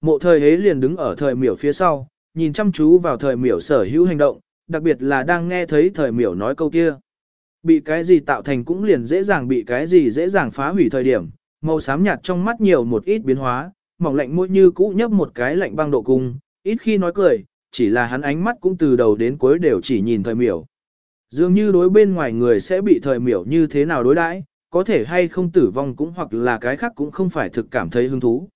Mộ thời hế liền đứng ở thời miểu phía sau, nhìn chăm chú vào thời miểu sở hữu hành động, đặc biệt là đang nghe thấy thời miểu nói câu kia. Bị cái gì tạo thành cũng liền dễ dàng bị cái gì dễ dàng phá hủy thời điểm, màu xám nhạt trong mắt nhiều một ít biến hóa, mỏng lạnh môi như cũ nhấp một cái lạnh băng độ cung, ít khi nói cười, chỉ là hắn ánh mắt cũng từ đầu đến cuối đều chỉ nhìn thời miểu. Dường như đối bên ngoài người sẽ bị thời miểu như thế nào đối đãi, có thể hay không tử vong cũng hoặc là cái khác cũng không phải thực cảm thấy hứng thú.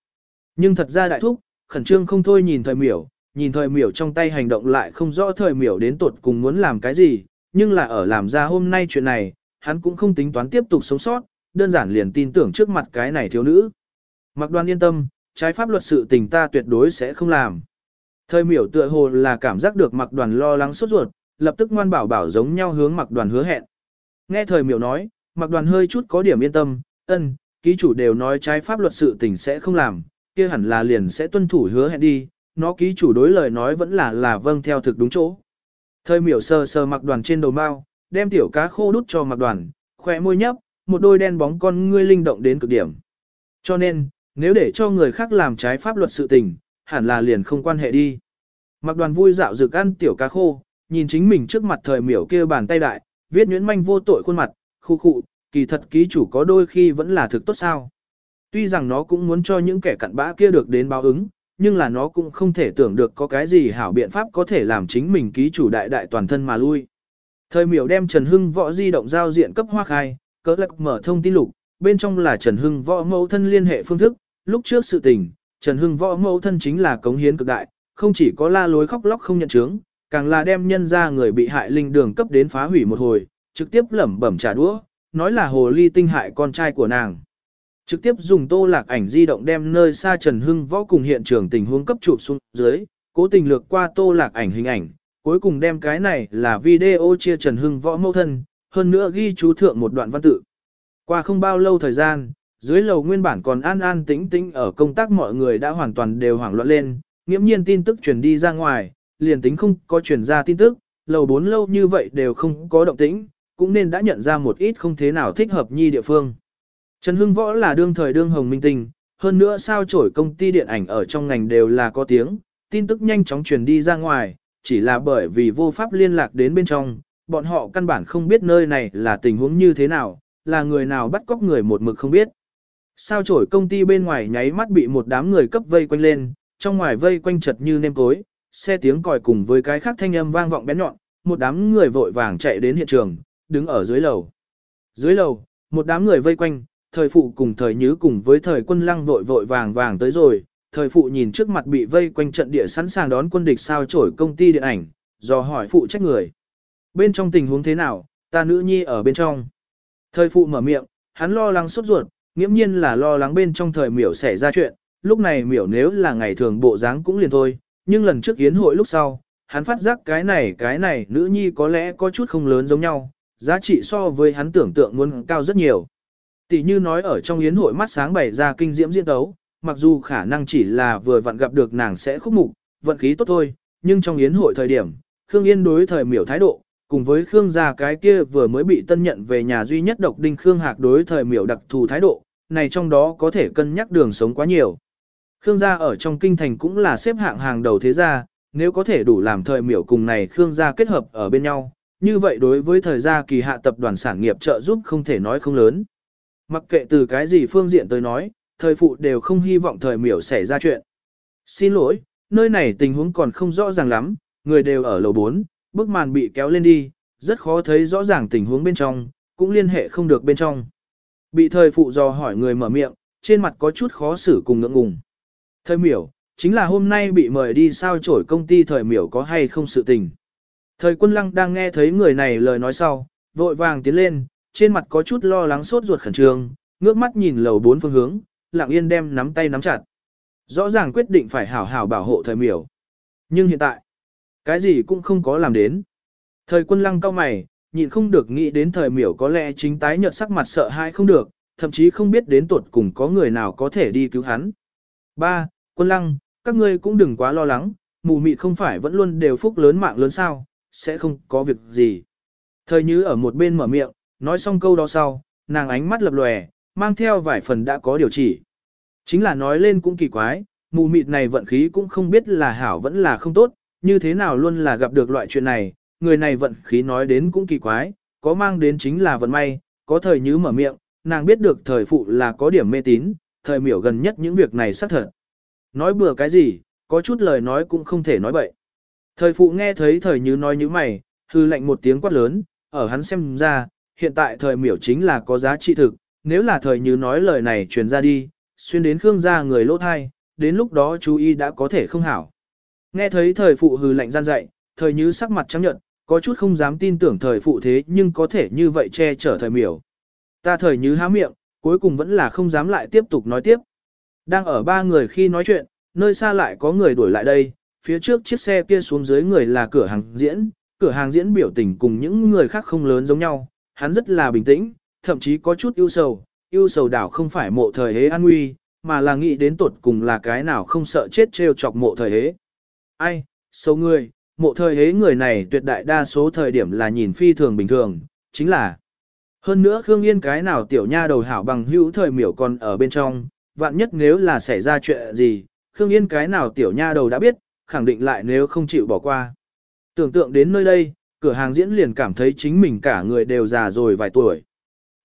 Nhưng thật ra đại thúc, khẩn trương không thôi nhìn thời miểu, nhìn thời miểu trong tay hành động lại không rõ thời miểu đến tột cùng muốn làm cái gì, nhưng là ở làm ra hôm nay chuyện này, hắn cũng không tính toán tiếp tục sống sót, đơn giản liền tin tưởng trước mặt cái này thiếu nữ. Mặc đoàn yên tâm, trái pháp luật sự tình ta tuyệt đối sẽ không làm. Thời miểu tựa hồ là cảm giác được mặc đoàn lo lắng sốt ruột, lập tức ngoan bảo bảo giống nhau hướng mặc đoàn hứa hẹn. Nghe thời miểu nói, mặc đoàn hơi chút có điểm yên tâm, ân, ký chủ đều nói trái pháp luật sự tình sẽ không làm, kia hẳn là liền sẽ tuân thủ hứa hẹn đi, nó ký chủ đối lời nói vẫn là là vâng theo thực đúng chỗ. Thời miểu sờ sờ mặc đoàn trên đầu mao, đem tiểu cá khô đút cho mặc đoàn, khỏe môi nhấp, một đôi đen bóng con ngươi linh động đến cực điểm. Cho nên, nếu để cho người khác làm trái pháp luật sự tình, hẳn là liền không quan hệ đi. Mặc đoàn vui dạo dược ăn tiểu cá khô, nhìn chính mình trước mặt thời miểu kia bàn tay đại, viết nhuyễn manh vô tội khuôn mặt, khu khụ, kỳ thật ký chủ có đôi khi vẫn là thực tốt sao. Tuy rằng nó cũng muốn cho những kẻ cặn bã kia được đến báo ứng, nhưng là nó cũng không thể tưởng được có cái gì hảo biện pháp có thể làm chính mình ký chủ đại đại toàn thân mà lui. Thời miểu đem Trần Hưng võ di động giao diện cấp hoa khai, cỡ lạc mở thông tin lục, bên trong là Trần Hưng võ mẫu thân liên hệ phương thức, lúc trước sự tình, Trần Hưng võ mẫu thân chính là cống hiến cực đại, không chỉ có la lối khóc lóc không nhận chứng, càng là đem nhân ra người bị hại linh đường cấp đến phá hủy một hồi, trực tiếp lẩm bẩm trả đũa, nói là hồ ly tinh hại con trai của nàng. Trực tiếp dùng tô lạc ảnh di động đem nơi xa Trần Hưng võ cùng hiện trường tình huống cấp chụp xuống dưới, cố tình lược qua tô lạc ảnh hình ảnh, cuối cùng đem cái này là video chia Trần Hưng võ mẫu thân, hơn nữa ghi chú thượng một đoạn văn tự. Qua không bao lâu thời gian, dưới lầu nguyên bản còn an an tĩnh tĩnh ở công tác mọi người đã hoàn toàn đều hoảng loạn lên, nghiễm nhiên tin tức truyền đi ra ngoài, liền tính không có truyền ra tin tức, lầu bốn lâu như vậy đều không có động tĩnh, cũng nên đã nhận ra một ít không thế nào thích hợp nhi địa phương. Trần Hưng Võ là đương thời đương hồng minh tinh, hơn nữa sao chổi công ty điện ảnh ở trong ngành đều là có tiếng, tin tức nhanh chóng truyền đi ra ngoài, chỉ là bởi vì vô pháp liên lạc đến bên trong, bọn họ căn bản không biết nơi này là tình huống như thế nào, là người nào bắt cóc người một mực không biết. Sao chổi công ty bên ngoài nháy mắt bị một đám người cấp vây quanh lên, trong ngoài vây quanh chật như nêm cối, xe tiếng còi cùng với cái khác thanh âm vang vọng bén nhọn, một đám người vội vàng chạy đến hiện trường, đứng ở dưới lầu. Dưới lầu, một đám người vây quanh, thời phụ cùng thời nhứ cùng với thời quân lăng vội vội vàng vàng tới rồi, thời phụ nhìn trước mặt bị vây quanh trận địa sẵn sàng đón quân địch sao chổi công ty điện ảnh, do hỏi phụ trách người. Bên trong tình huống thế nào, ta nữ nhi ở bên trong. Thời phụ mở miệng, hắn lo lắng sốt ruột, nghiễm nhiên là lo lắng bên trong thời miểu xảy ra chuyện, lúc này miểu nếu là ngày thường bộ dáng cũng liền thôi, nhưng lần trước yến hội lúc sau, hắn phát giác cái này cái này nữ nhi có lẽ có chút không lớn giống nhau, giá trị so với hắn tưởng tượng muốn cao rất nhiều. Tỷ như nói ở trong yến hội mắt sáng bày ra kinh diễm diễn tấu, mặc dù khả năng chỉ là vừa vặn gặp được nàng sẽ khúc mục, vận khí tốt thôi, nhưng trong yến hội thời điểm, Khương Yên đối thời miểu thái độ, cùng với Khương gia cái kia vừa mới bị tân nhận về nhà duy nhất độc đinh Khương Hạc đối thời miểu đặc thù thái độ, này trong đó có thể cân nhắc đường sống quá nhiều. Khương gia ở trong kinh thành cũng là xếp hạng hàng đầu thế gia, nếu có thể đủ làm thời miểu cùng này Khương gia kết hợp ở bên nhau, như vậy đối với thời gia kỳ hạ tập đoàn sản nghiệp trợ giúp không thể nói không lớn. Mặc kệ từ cái gì phương diện tới nói, thời phụ đều không hy vọng thời miểu xảy ra chuyện. Xin lỗi, nơi này tình huống còn không rõ ràng lắm, người đều ở lầu 4, bức màn bị kéo lên đi, rất khó thấy rõ ràng tình huống bên trong, cũng liên hệ không được bên trong. Bị thời phụ dò hỏi người mở miệng, trên mặt có chút khó xử cùng ngượng ngùng. Thời miểu, chính là hôm nay bị mời đi sao chổi công ty thời miểu có hay không sự tình. Thời quân lăng đang nghe thấy người này lời nói sau, vội vàng tiến lên, trên mặt có chút lo lắng sốt ruột khẩn trương, ngước mắt nhìn lầu bốn phương hướng, lặng yên đem nắm tay nắm chặt. Rõ ràng quyết định phải hảo hảo bảo hộ thời miểu. Nhưng hiện tại, cái gì cũng không có làm đến. Thời quân lăng cao mày, nhịn không được nghĩ đến thời miểu có lẽ chính tái nhợt sắc mặt sợ hãi không được, thậm chí không biết đến tuột cùng có người nào có thể đi cứu hắn. Ba, Quân lăng, các ngươi cũng đừng quá lo lắng, mù mịt không phải vẫn luôn đều phúc lớn mạng lớn sao, sẽ không có việc gì. Thời như ở một bên mở miệng, nói xong câu đó sau, nàng ánh mắt lập lòe, mang theo vài phần đã có điều chỉ. Chính là nói lên cũng kỳ quái, mù mịt này vận khí cũng không biết là hảo vẫn là không tốt, như thế nào luôn là gặp được loại chuyện này, người này vận khí nói đến cũng kỳ quái, có mang đến chính là vận may, có thời như mở miệng, nàng biết được thời phụ là có điểm mê tín, thời miểu gần nhất những việc này xác thật. Nói bừa cái gì, có chút lời nói cũng không thể nói bậy. Thời phụ nghe thấy thời như nói như mày, hư lệnh một tiếng quát lớn, ở hắn xem ra, hiện tại thời miểu chính là có giá trị thực, nếu là thời như nói lời này truyền ra đi, xuyên đến Khương gia người lỗ thai, đến lúc đó chú ý đã có thể không hảo. Nghe thấy thời phụ hừ lạnh gian dạy, thời như sắc mặt trắng nhợt, có chút không dám tin tưởng thời phụ thế nhưng có thể như vậy che chở thời miểu. Ta thời như há miệng, cuối cùng vẫn là không dám lại tiếp tục nói tiếp. Đang ở ba người khi nói chuyện, nơi xa lại có người đuổi lại đây, phía trước chiếc xe kia xuống dưới người là cửa hàng diễn, cửa hàng diễn biểu tình cùng những người khác không lớn giống nhau, hắn rất là bình tĩnh, thậm chí có chút ưu sầu, ưu sầu đảo không phải mộ thời hế an nguy, mà là nghĩ đến tột cùng là cái nào không sợ chết trêu chọc mộ thời hế. Ai, sâu người, mộ thời hế người này tuyệt đại đa số thời điểm là nhìn phi thường bình thường, chính là hơn nữa Khương Yên cái nào tiểu nha đầu hảo bằng hữu thời miểu còn ở bên trong, vạn nhất nếu là xảy ra chuyện gì, Khương Yên cái nào tiểu nha đầu đã biết, khẳng định lại nếu không chịu bỏ qua. Tưởng tượng đến nơi đây, cửa hàng diễn liền cảm thấy chính mình cả người đều già rồi vài tuổi.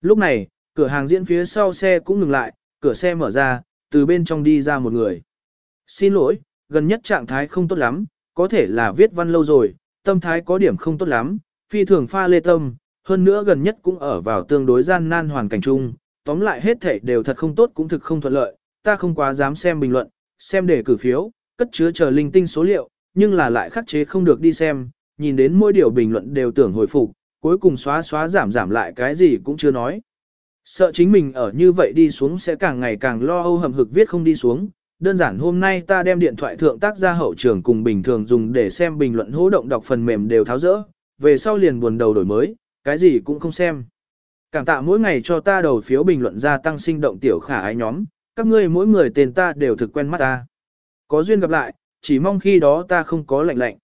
Lúc này, cửa hàng diễn phía sau xe cũng ngừng lại, cửa xe mở ra, từ bên trong đi ra một người. Xin lỗi, gần nhất trạng thái không tốt lắm, có thể là viết văn lâu rồi, tâm thái có điểm không tốt lắm, phi thường pha lê tâm, hơn nữa gần nhất cũng ở vào tương đối gian nan hoàn cảnh chung, tóm lại hết thể đều thật không tốt cũng thực không thuận lợi, ta không quá dám xem bình luận, xem để cử phiếu, cất chứa chờ linh tinh số liệu, nhưng là lại khắc chế không được đi xem, nhìn đến mỗi điều bình luận đều tưởng hồi phục, cuối cùng xóa xóa giảm giảm lại cái gì cũng chưa nói. Sợ chính mình ở như vậy đi xuống sẽ càng ngày càng lo âu hầm hực viết không đi xuống. Đơn giản hôm nay ta đem điện thoại thượng tác ra hậu trường cùng bình thường dùng để xem bình luận hỗ động đọc phần mềm đều tháo rỡ, về sau liền buồn đầu đổi mới, cái gì cũng không xem. Cảm tạ mỗi ngày cho ta đầu phiếu bình luận gia tăng sinh động tiểu khả ái nhóm, các ngươi mỗi người tên ta đều thực quen mắt ta. Có duyên gặp lại, chỉ mong khi đó ta không có lạnh lạnh.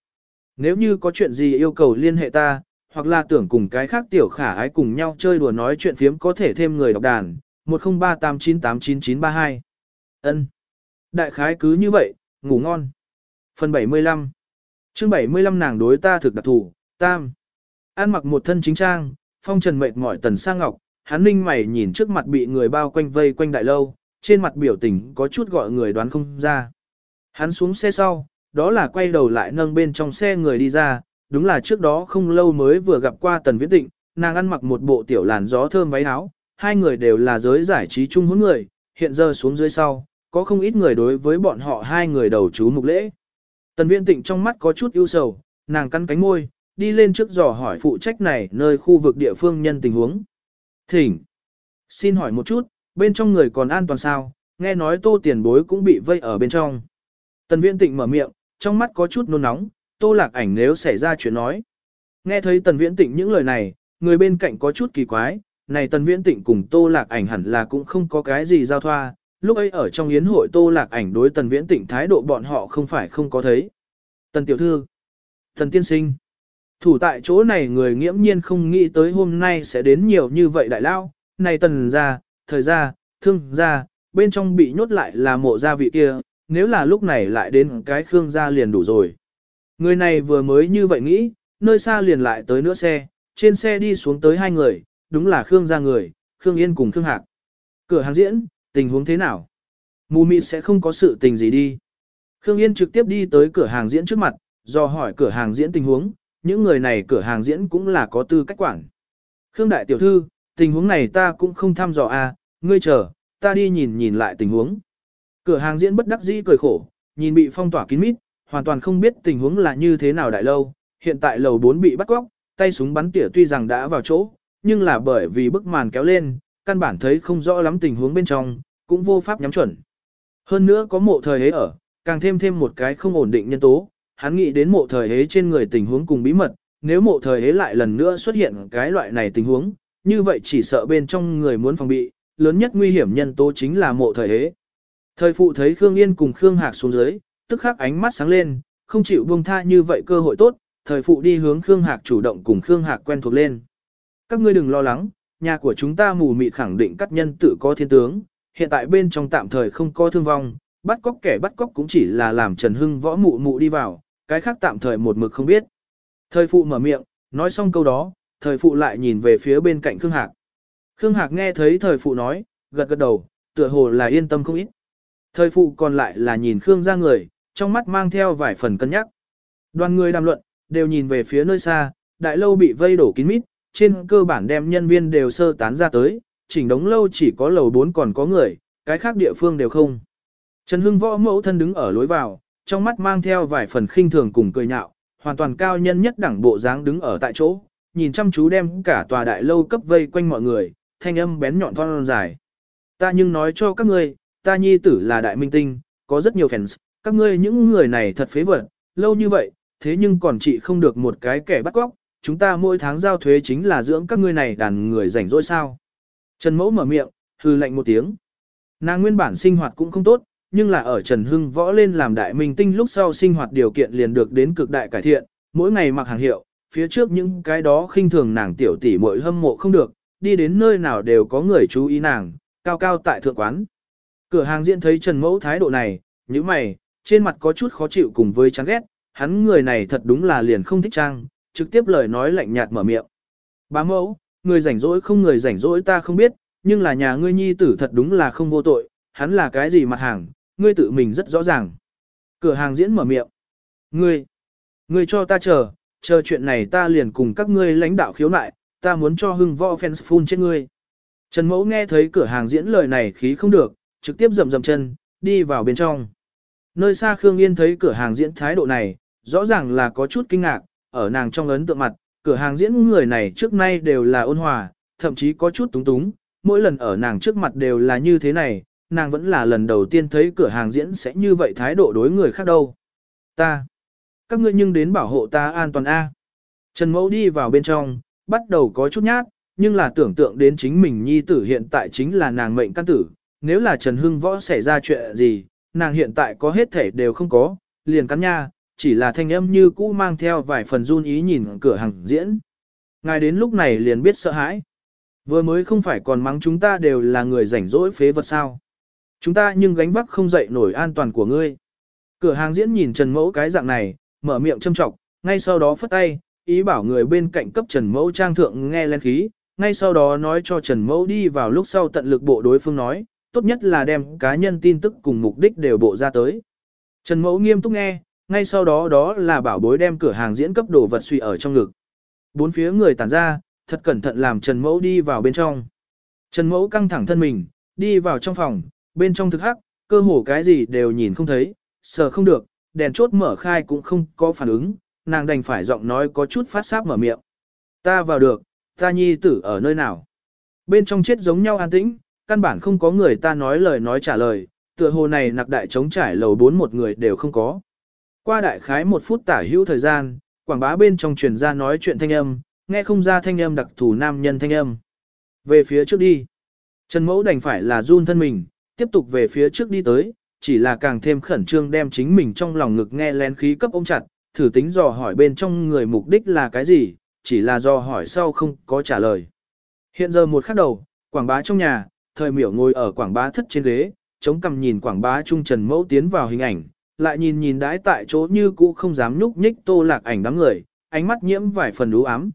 Nếu như có chuyện gì yêu cầu liên hệ ta, hoặc là tưởng cùng cái khác tiểu khả ái cùng nhau chơi đùa nói chuyện phiếm có thể thêm người đọc đàn, 1038989932. Ân. Đại khái cứ như vậy, ngủ ngon. Phần 75 chương 75 nàng đối ta thực đặc thủ, tam. An mặc một thân chính trang, phong trần mệt mỏi tần sang ngọc, hắn ninh mày nhìn trước mặt bị người bao quanh vây quanh đại lâu, trên mặt biểu tình có chút gọi người đoán không ra. Hắn xuống xe sau, đó là quay đầu lại nâng bên trong xe người đi ra, đúng là trước đó không lâu mới vừa gặp qua Tần Viễn Tịnh, nàng ăn mặc một bộ tiểu làn gió thơm váy áo, hai người đều là giới giải trí chung hỗn người, hiện giờ xuống dưới sau, có không ít người đối với bọn họ hai người đầu chú mục lễ. Tần Viễn Tịnh trong mắt có chút ưu sầu, nàng cắn cánh môi, đi lên trước dò hỏi phụ trách này nơi khu vực địa phương nhân tình huống. Thỉnh. Xin hỏi một chút, bên trong người còn an toàn sao, nghe nói tô tiền bối cũng bị vây ở bên trong. Tần Viễn Tịnh mở miệng, trong mắt có chút nôn nóng, tô lạc ảnh nếu xảy ra chuyện nói. Nghe thấy tần viễn tịnh những lời này, người bên cạnh có chút kỳ quái, này tần viễn tịnh cùng tô lạc ảnh hẳn là cũng không có cái gì giao thoa, lúc ấy ở trong yến hội tô lạc ảnh đối tần viễn tịnh thái độ bọn họ không phải không có thấy. Tần tiểu thư, tần tiên sinh, thủ tại chỗ này người nghiễm nhiên không nghĩ tới hôm nay sẽ đến nhiều như vậy đại lao, này tần ra, thời ra, thương ra, bên trong bị nhốt lại là mộ gia vị kia, nếu là lúc này lại đến cái khương gia liền đủ rồi. Người này vừa mới như vậy nghĩ, nơi xa liền lại tới nữa xe, trên xe đi xuống tới hai người, đúng là Khương gia người, Khương Yên cùng Khương Hạc. Cửa hàng diễn, tình huống thế nào? Mù mịt sẽ không có sự tình gì đi. Khương Yên trực tiếp đi tới cửa hàng diễn trước mặt, do hỏi cửa hàng diễn tình huống, những người này cửa hàng diễn cũng là có tư cách quản. Khương Đại Tiểu Thư, tình huống này ta cũng không thăm dò à, ngươi chờ, ta đi nhìn nhìn lại tình huống. Cửa hàng diễn bất đắc dĩ cười khổ, nhìn bị phong tỏa kín mít, hoàn toàn không biết tình huống là như thế nào đại lâu, hiện tại lầu 4 bị bắt cóc, tay súng bắn tỉa tuy rằng đã vào chỗ, nhưng là bởi vì bức màn kéo lên, căn bản thấy không rõ lắm tình huống bên trong, cũng vô pháp nhắm chuẩn. Hơn nữa có mộ thời hế ở, càng thêm thêm một cái không ổn định nhân tố, hắn nghĩ đến mộ thời hế trên người tình huống cùng bí mật, nếu mộ thời hế lại lần nữa xuất hiện cái loại này tình huống, như vậy chỉ sợ bên trong người muốn phòng bị, lớn nhất nguy hiểm nhân tố chính là mộ thời hế. Thời phụ thấy Khương Yên cùng Khương Hạc xuống dưới, tức khắc ánh mắt sáng lên, không chịu buông tha như vậy cơ hội tốt, thời phụ đi hướng Khương Hạc chủ động cùng Khương Hạc quen thuộc lên. Các ngươi đừng lo lắng, nhà của chúng ta mù mịt khẳng định các nhân tự có thiên tướng, hiện tại bên trong tạm thời không có thương vong, bắt cóc kẻ bắt cóc cũng chỉ là làm Trần Hưng võ mụ mụ đi vào, cái khác tạm thời một mực không biết. Thời phụ mở miệng, nói xong câu đó, thời phụ lại nhìn về phía bên cạnh Khương Hạc. Khương Hạc nghe thấy thời phụ nói, gật gật đầu, tựa hồ là yên tâm không ít. Thời phụ còn lại là nhìn Khương ra người, trong mắt mang theo vài phần cân nhắc. Đoàn người đàm luận, đều nhìn về phía nơi xa, đại lâu bị vây đổ kín mít, trên cơ bản đem nhân viên đều sơ tán ra tới, chỉnh đống lâu chỉ có lầu 4 còn có người, cái khác địa phương đều không. Trần Hưng võ mẫu thân đứng ở lối vào, trong mắt mang theo vài phần khinh thường cùng cười nhạo, hoàn toàn cao nhân nhất đẳng bộ dáng đứng ở tại chỗ, nhìn chăm chú đem cả tòa đại lâu cấp vây quanh mọi người, thanh âm bén nhọn thon dài. Ta nhưng nói cho các ngươi, ta nhi tử là đại minh tinh, có rất nhiều fans, các ngươi những người này thật phế vật, lâu như vậy, thế nhưng còn chị không được một cái kẻ bắt cóc, chúng ta mỗi tháng giao thuế chính là dưỡng các ngươi này đàn người rảnh rỗi sao. Trần Mẫu mở miệng, hư lạnh một tiếng. Nàng nguyên bản sinh hoạt cũng không tốt, nhưng là ở Trần Hưng võ lên làm đại minh tinh lúc sau sinh hoạt điều kiện liền được đến cực đại cải thiện, mỗi ngày mặc hàng hiệu, phía trước những cái đó khinh thường nàng tiểu tỷ muội hâm mộ không được, đi đến nơi nào đều có người chú ý nàng, cao cao tại thượng quán. Cửa hàng diễn thấy Trần Mẫu thái độ này, như mày, trên mặt có chút khó chịu cùng với chán ghét, hắn người này thật đúng là liền không thích trang, trực tiếp lời nói lạnh nhạt mở miệng. Bá mẫu, người rảnh rỗi không người rảnh rỗi ta không biết, nhưng là nhà ngươi nhi tử thật đúng là không vô tội, hắn là cái gì mặt hàng, ngươi tự mình rất rõ ràng. Cửa hàng diễn mở miệng. Ngươi, ngươi cho ta chờ, chờ chuyện này ta liền cùng các ngươi lãnh đạo khiếu nại, ta muốn cho hưng võ fans phun trên ngươi. Trần Mẫu nghe thấy cửa hàng diễn lời này khí không được, trực tiếp dầm dầm chân, đi vào bên trong. Nơi xa Khương Yên thấy cửa hàng diễn thái độ này, rõ ràng là có chút kinh ngạc, ở nàng trong ấn tượng mặt, cửa hàng diễn người này trước nay đều là ôn hòa, thậm chí có chút túng túng, mỗi lần ở nàng trước mặt đều là như thế này, nàng vẫn là lần đầu tiên thấy cửa hàng diễn sẽ như vậy thái độ đối người khác đâu. Ta, các ngươi nhưng đến bảo hộ ta an toàn A. Trần Mẫu đi vào bên trong, bắt đầu có chút nhát, nhưng là tưởng tượng đến chính mình nhi tử hiện tại chính là nàng mệnh căn tử, nếu là Trần Hưng Võ xảy ra chuyện gì, nàng hiện tại có hết thể đều không có, liền cắn nha, chỉ là thanh âm như cũ mang theo vài phần run ý nhìn cửa hàng diễn. Ngài đến lúc này liền biết sợ hãi. Vừa mới không phải còn mắng chúng ta đều là người rảnh rỗi phế vật sao. Chúng ta nhưng gánh vác không dậy nổi an toàn của ngươi. Cửa hàng diễn nhìn Trần Mẫu cái dạng này, mở miệng châm trọng, ngay sau đó phất tay, ý bảo người bên cạnh cấp Trần Mẫu trang thượng nghe lên khí, ngay sau đó nói cho Trần Mẫu đi vào lúc sau tận lực bộ đối phương nói, tốt nhất là đem cá nhân tin tức cùng mục đích đều bộ ra tới. Trần Mẫu nghiêm túc nghe, ngay sau đó đó là bảo bối đem cửa hàng diễn cấp đồ vật suy ở trong ngực. Bốn phía người tản ra, thật cẩn thận làm Trần Mẫu đi vào bên trong. Trần Mẫu căng thẳng thân mình, đi vào trong phòng, bên trong thực hắc, cơ hồ cái gì đều nhìn không thấy, sợ không được, đèn chốt mở khai cũng không có phản ứng, nàng đành phải giọng nói có chút phát sáp mở miệng. Ta vào được, ta nhi tử ở nơi nào? Bên trong chết giống nhau an tĩnh, căn bản không có người ta nói lời nói trả lời, tựa hồ này nặc đại chống trải lầu bốn một người đều không có. Qua đại khái một phút tả hữu thời gian, quảng bá bên trong truyền ra nói chuyện thanh âm, nghe không ra thanh âm đặc thù nam nhân thanh âm. Về phía trước đi. Trần Mẫu đành phải là run thân mình, tiếp tục về phía trước đi tới, chỉ là càng thêm khẩn trương đem chính mình trong lòng ngực nghe lén khí cấp ôm chặt, thử tính dò hỏi bên trong người mục đích là cái gì, chỉ là dò hỏi sau không có trả lời. Hiện giờ một khắc đầu, quảng bá trong nhà, thời miểu ngồi ở quảng bá thất trên ghế, chống cằm nhìn quảng bá trung trần mẫu tiến vào hình ảnh, lại nhìn nhìn đãi tại chỗ như cũ không dám nhúc nhích tô lạc ảnh đám người, ánh mắt nhiễm vài phần đú ám.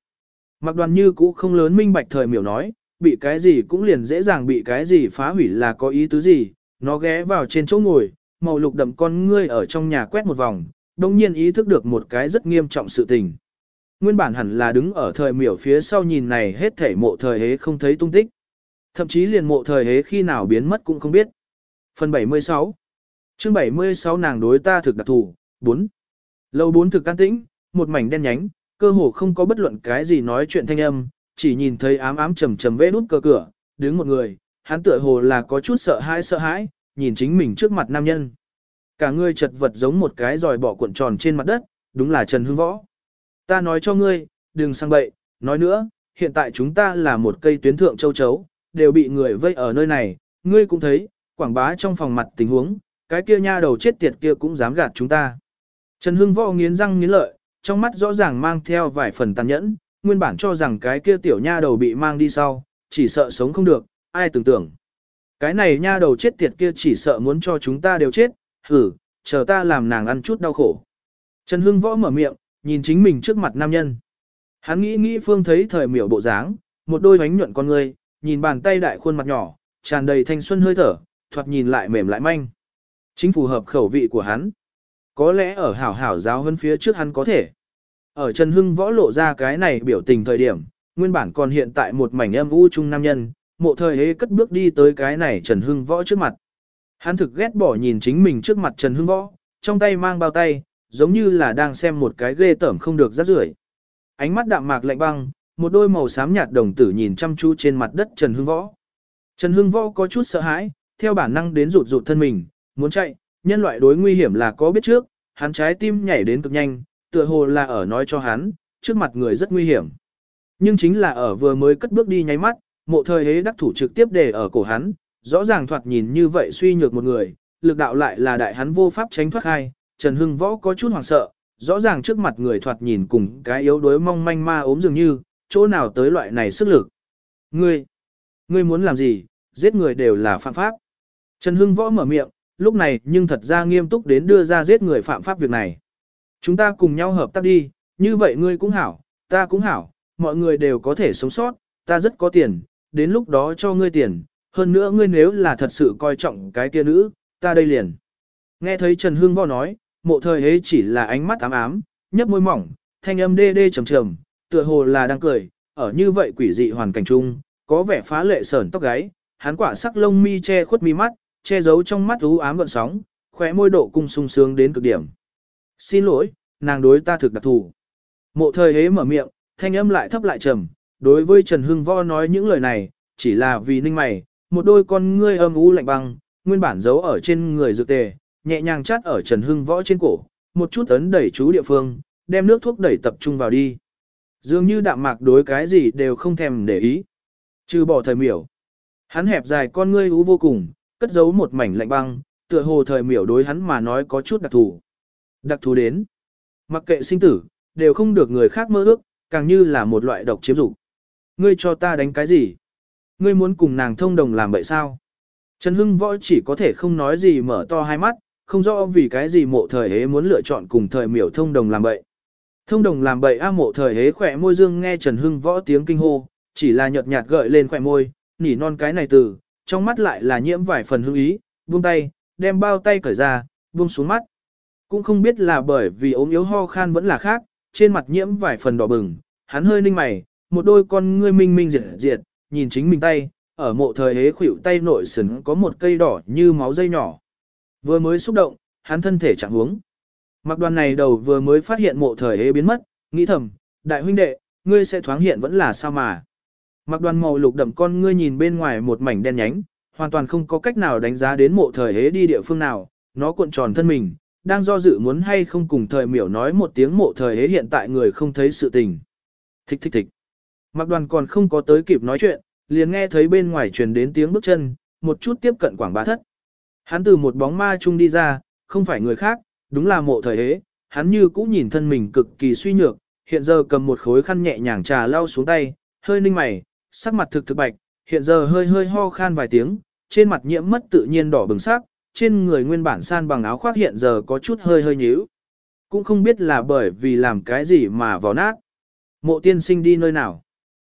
Mặc đoàn như cũ không lớn minh bạch thời miểu nói, bị cái gì cũng liền dễ dàng bị cái gì phá hủy là có ý tứ gì, nó ghé vào trên chỗ ngồi, màu lục đậm con ngươi ở trong nhà quét một vòng, đồng nhiên ý thức được một cái rất nghiêm trọng sự tình. Nguyên bản hẳn là đứng ở thời miểu phía sau nhìn này hết thể mộ thời hế không thấy tung tích. Thậm chí liền mộ thời hế khi nào biến mất cũng không biết. Phần 76 chương 76 nàng đối ta thực đặc thù, 4. Lâu 4 thực can tĩnh, một mảnh đen nhánh, cơ hồ không có bất luận cái gì nói chuyện thanh âm, chỉ nhìn thấy ám ám trầm trầm vẽ nút cơ cửa, đứng một người, hắn tựa hồ là có chút sợ hãi sợ hãi, nhìn chính mình trước mặt nam nhân. Cả người chật vật giống một cái giòi bỏ cuộn tròn trên mặt đất, đúng là Trần Hưng Võ. Ta nói cho ngươi, đừng sang bậy, nói nữa, hiện tại chúng ta là một cây tuyến thượng châu chấu, đều bị người vây ở nơi này, ngươi cũng thấy, quảng bá trong phòng mặt tình huống, cái kia nha đầu chết tiệt kia cũng dám gạt chúng ta. Trần Hưng Võ nghiến răng nghiến lợi, trong mắt rõ ràng mang theo vài phần tàn nhẫn, nguyên bản cho rằng cái kia tiểu nha đầu bị mang đi sau, chỉ sợ sống không được, ai tưởng tưởng. Cái này nha đầu chết tiệt kia chỉ sợ muốn cho chúng ta đều chết, hử, chờ ta làm nàng ăn chút đau khổ. Trần Hưng Võ mở miệng, nhìn chính mình trước mặt nam nhân. Hắn nghĩ nghĩ phương thấy thời miểu bộ dáng, một đôi bánh nhuận con người, nhìn bàn tay đại khuôn mặt nhỏ, tràn đầy thanh xuân hơi thở, thoạt nhìn lại mềm lại manh. Chính phù hợp khẩu vị của hắn. Có lẽ ở hảo hảo giáo hơn phía trước hắn có thể. Ở Trần Hưng võ lộ ra cái này biểu tình thời điểm, nguyên bản còn hiện tại một mảnh âm u trung nam nhân, mộ thời hế cất bước đi tới cái này Trần Hưng võ trước mặt. Hắn thực ghét bỏ nhìn chính mình trước mặt Trần Hưng võ, trong tay mang bao tay, giống như là đang xem một cái ghê tởm không được rắc rưởi. Ánh mắt đạm mạc lạnh băng, một đôi màu xám nhạt đồng tử nhìn chăm chú trên mặt đất Trần Hưng võ. Trần Hưng võ có chút sợ hãi, theo bản năng đến rụt rụt thân mình, muốn chạy, nhân loại đối nguy hiểm là có biết trước, hắn trái tim nhảy đến cực nhanh, tựa hồ là ở nói cho hắn, trước mặt người rất nguy hiểm. Nhưng chính là ở vừa mới cất bước đi nháy mắt, mộ thời hế đắc thủ trực tiếp để ở cổ hắn, rõ ràng thoạt nhìn như vậy suy nhược một người, lực đạo lại là đại hắn vô pháp tránh thoát hai, Trần Hưng Võ có chút hoảng sợ, rõ ràng trước mặt người thoạt nhìn cùng cái yếu đuối mong manh ma ốm dường như, chỗ nào tới loại này sức lực. Ngươi, ngươi muốn làm gì, giết người đều là phạm pháp. Trần Hưng Võ mở miệng, lúc này nhưng thật ra nghiêm túc đến đưa ra giết người phạm pháp việc này. Chúng ta cùng nhau hợp tác đi, như vậy ngươi cũng hảo, ta cũng hảo, mọi người đều có thể sống sót, ta rất có tiền, đến lúc đó cho ngươi tiền, hơn nữa ngươi nếu là thật sự coi trọng cái kia nữ, ta đây liền. Nghe thấy Trần Hưng Võ nói, mộ thời ấy chỉ là ánh mắt ám ám, nhấp môi mỏng, thanh âm đê đê trầm trầm, tựa hồ là đang cười, ở như vậy quỷ dị hoàn cảnh chung, có vẻ phá lệ sởn tóc gáy, hắn quả sắc lông mi che khuất mi mắt, che giấu trong mắt u ám gợn sóng, khóe môi độ cung sung sướng đến cực điểm. Xin lỗi, nàng đối ta thực đặc thù. Mộ thời hế mở miệng, thanh âm lại thấp lại trầm, đối với Trần Hưng Võ nói những lời này, chỉ là vì ninh mày, một đôi con ngươi âm u lạnh băng, nguyên bản giấu ở trên người dược tề, nhẹ nhàng chát ở Trần Hưng Võ trên cổ, một chút ấn đẩy chú địa phương, đem nước thuốc đẩy tập trung vào đi. Dường như đạm mạc đối cái gì đều không thèm để ý. Trừ bỏ thời miểu. Hắn hẹp dài con ngươi ú vô cùng, cất giấu một mảnh lạnh băng, tựa hồ thời miểu đối hắn mà nói có chút đặc thù. Đặc thù đến. Mặc kệ sinh tử, đều không được người khác mơ ước, càng như là một loại độc chiếm dục. Ngươi cho ta đánh cái gì? Ngươi muốn cùng nàng thông đồng làm vậy sao? Trần Hưng Võ chỉ có thể không nói gì mở to hai mắt, không rõ vì cái gì mộ thời hế muốn lựa chọn cùng thời miểu thông đồng làm bậy. Thông đồng làm bậy a mộ thời hế khỏe môi dương nghe Trần Hưng Võ tiếng kinh hô, chỉ là nhợt nhạt gợi lên khỏe môi, nỉ non cái này từ, trong mắt lại là nhiễm vài phần hưng ý, buông tay, đem bao tay cởi ra, buông xuống mắt. Cũng không biết là bởi vì ốm yếu ho khan vẫn là khác, trên mặt nhiễm vài phần đỏ bừng, hắn hơi ninh mày, một đôi con ngươi minh minh diệt diệt, nhìn chính mình tay, ở mộ thời hế khuỷu tay nội sừng có một cây đỏ như máu dây nhỏ. Vừa mới xúc động, hắn thân thể chẳng uống. Mặc đoàn này đầu vừa mới phát hiện mộ thời hế biến mất, nghĩ thầm, đại huynh đệ, ngươi sẽ thoáng hiện vẫn là sao mà. Mặc đoàn màu lục đậm con ngươi nhìn bên ngoài một mảnh đen nhánh, hoàn toàn không có cách nào đánh giá đến mộ thời hế đi địa phương nào, nó cuộn tròn thân mình, đang do dự muốn hay không cùng thời miểu nói một tiếng mộ thời hế hiện tại người không thấy sự tình. Thích thích thích. Mặc đoàn còn không có tới kịp nói chuyện, liền nghe thấy bên ngoài truyền đến tiếng bước chân, một chút tiếp cận quảng bá thất. Hắn từ một bóng ma chung đi ra, không phải người khác, đúng là mộ thời hế, hắn như cũ nhìn thân mình cực kỳ suy nhược, hiện giờ cầm một khối khăn nhẹ nhàng trà lau xuống tay, hơi ninh mày, sắc mặt thực thực bạch, hiện giờ hơi hơi ho khan vài tiếng, trên mặt nhiễm mất tự nhiên đỏ bừng sắc, trên người nguyên bản san bằng áo khoác hiện giờ có chút hơi hơi nhíu. Cũng không biết là bởi vì làm cái gì mà vào nát. Mộ tiên sinh đi nơi nào?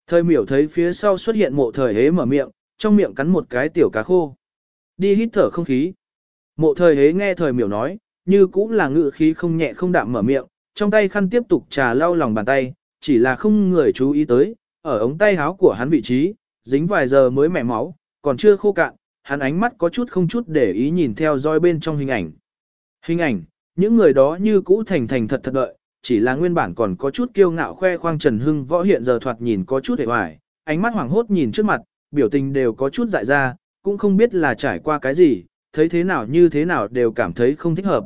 Thời miểu thấy phía sau xuất hiện mộ thời hế mở miệng, trong miệng cắn một cái tiểu cá khô. Đi hít thở không khí. Mộ thời hế nghe thời miểu nói, như cũng là ngự khí không nhẹ không đạm mở miệng, trong tay khăn tiếp tục trà lau lòng bàn tay, chỉ là không người chú ý tới, ở ống tay áo của hắn vị trí, dính vài giờ mới mẻ máu, còn chưa khô cạn, hắn ánh mắt có chút không chút để ý nhìn theo dõi bên trong hình ảnh. Hình ảnh, những người đó như cũ thành thành thật thật đợi, chỉ là nguyên bản còn có chút kiêu ngạo khoe khoang Trần Hưng võ hiện giờ thoạt nhìn có chút hề hoài, ánh mắt hoảng hốt nhìn trước mặt, biểu tình đều có chút dại ra, cũng không biết là trải qua cái gì, thấy thế nào như thế nào đều cảm thấy không thích hợp.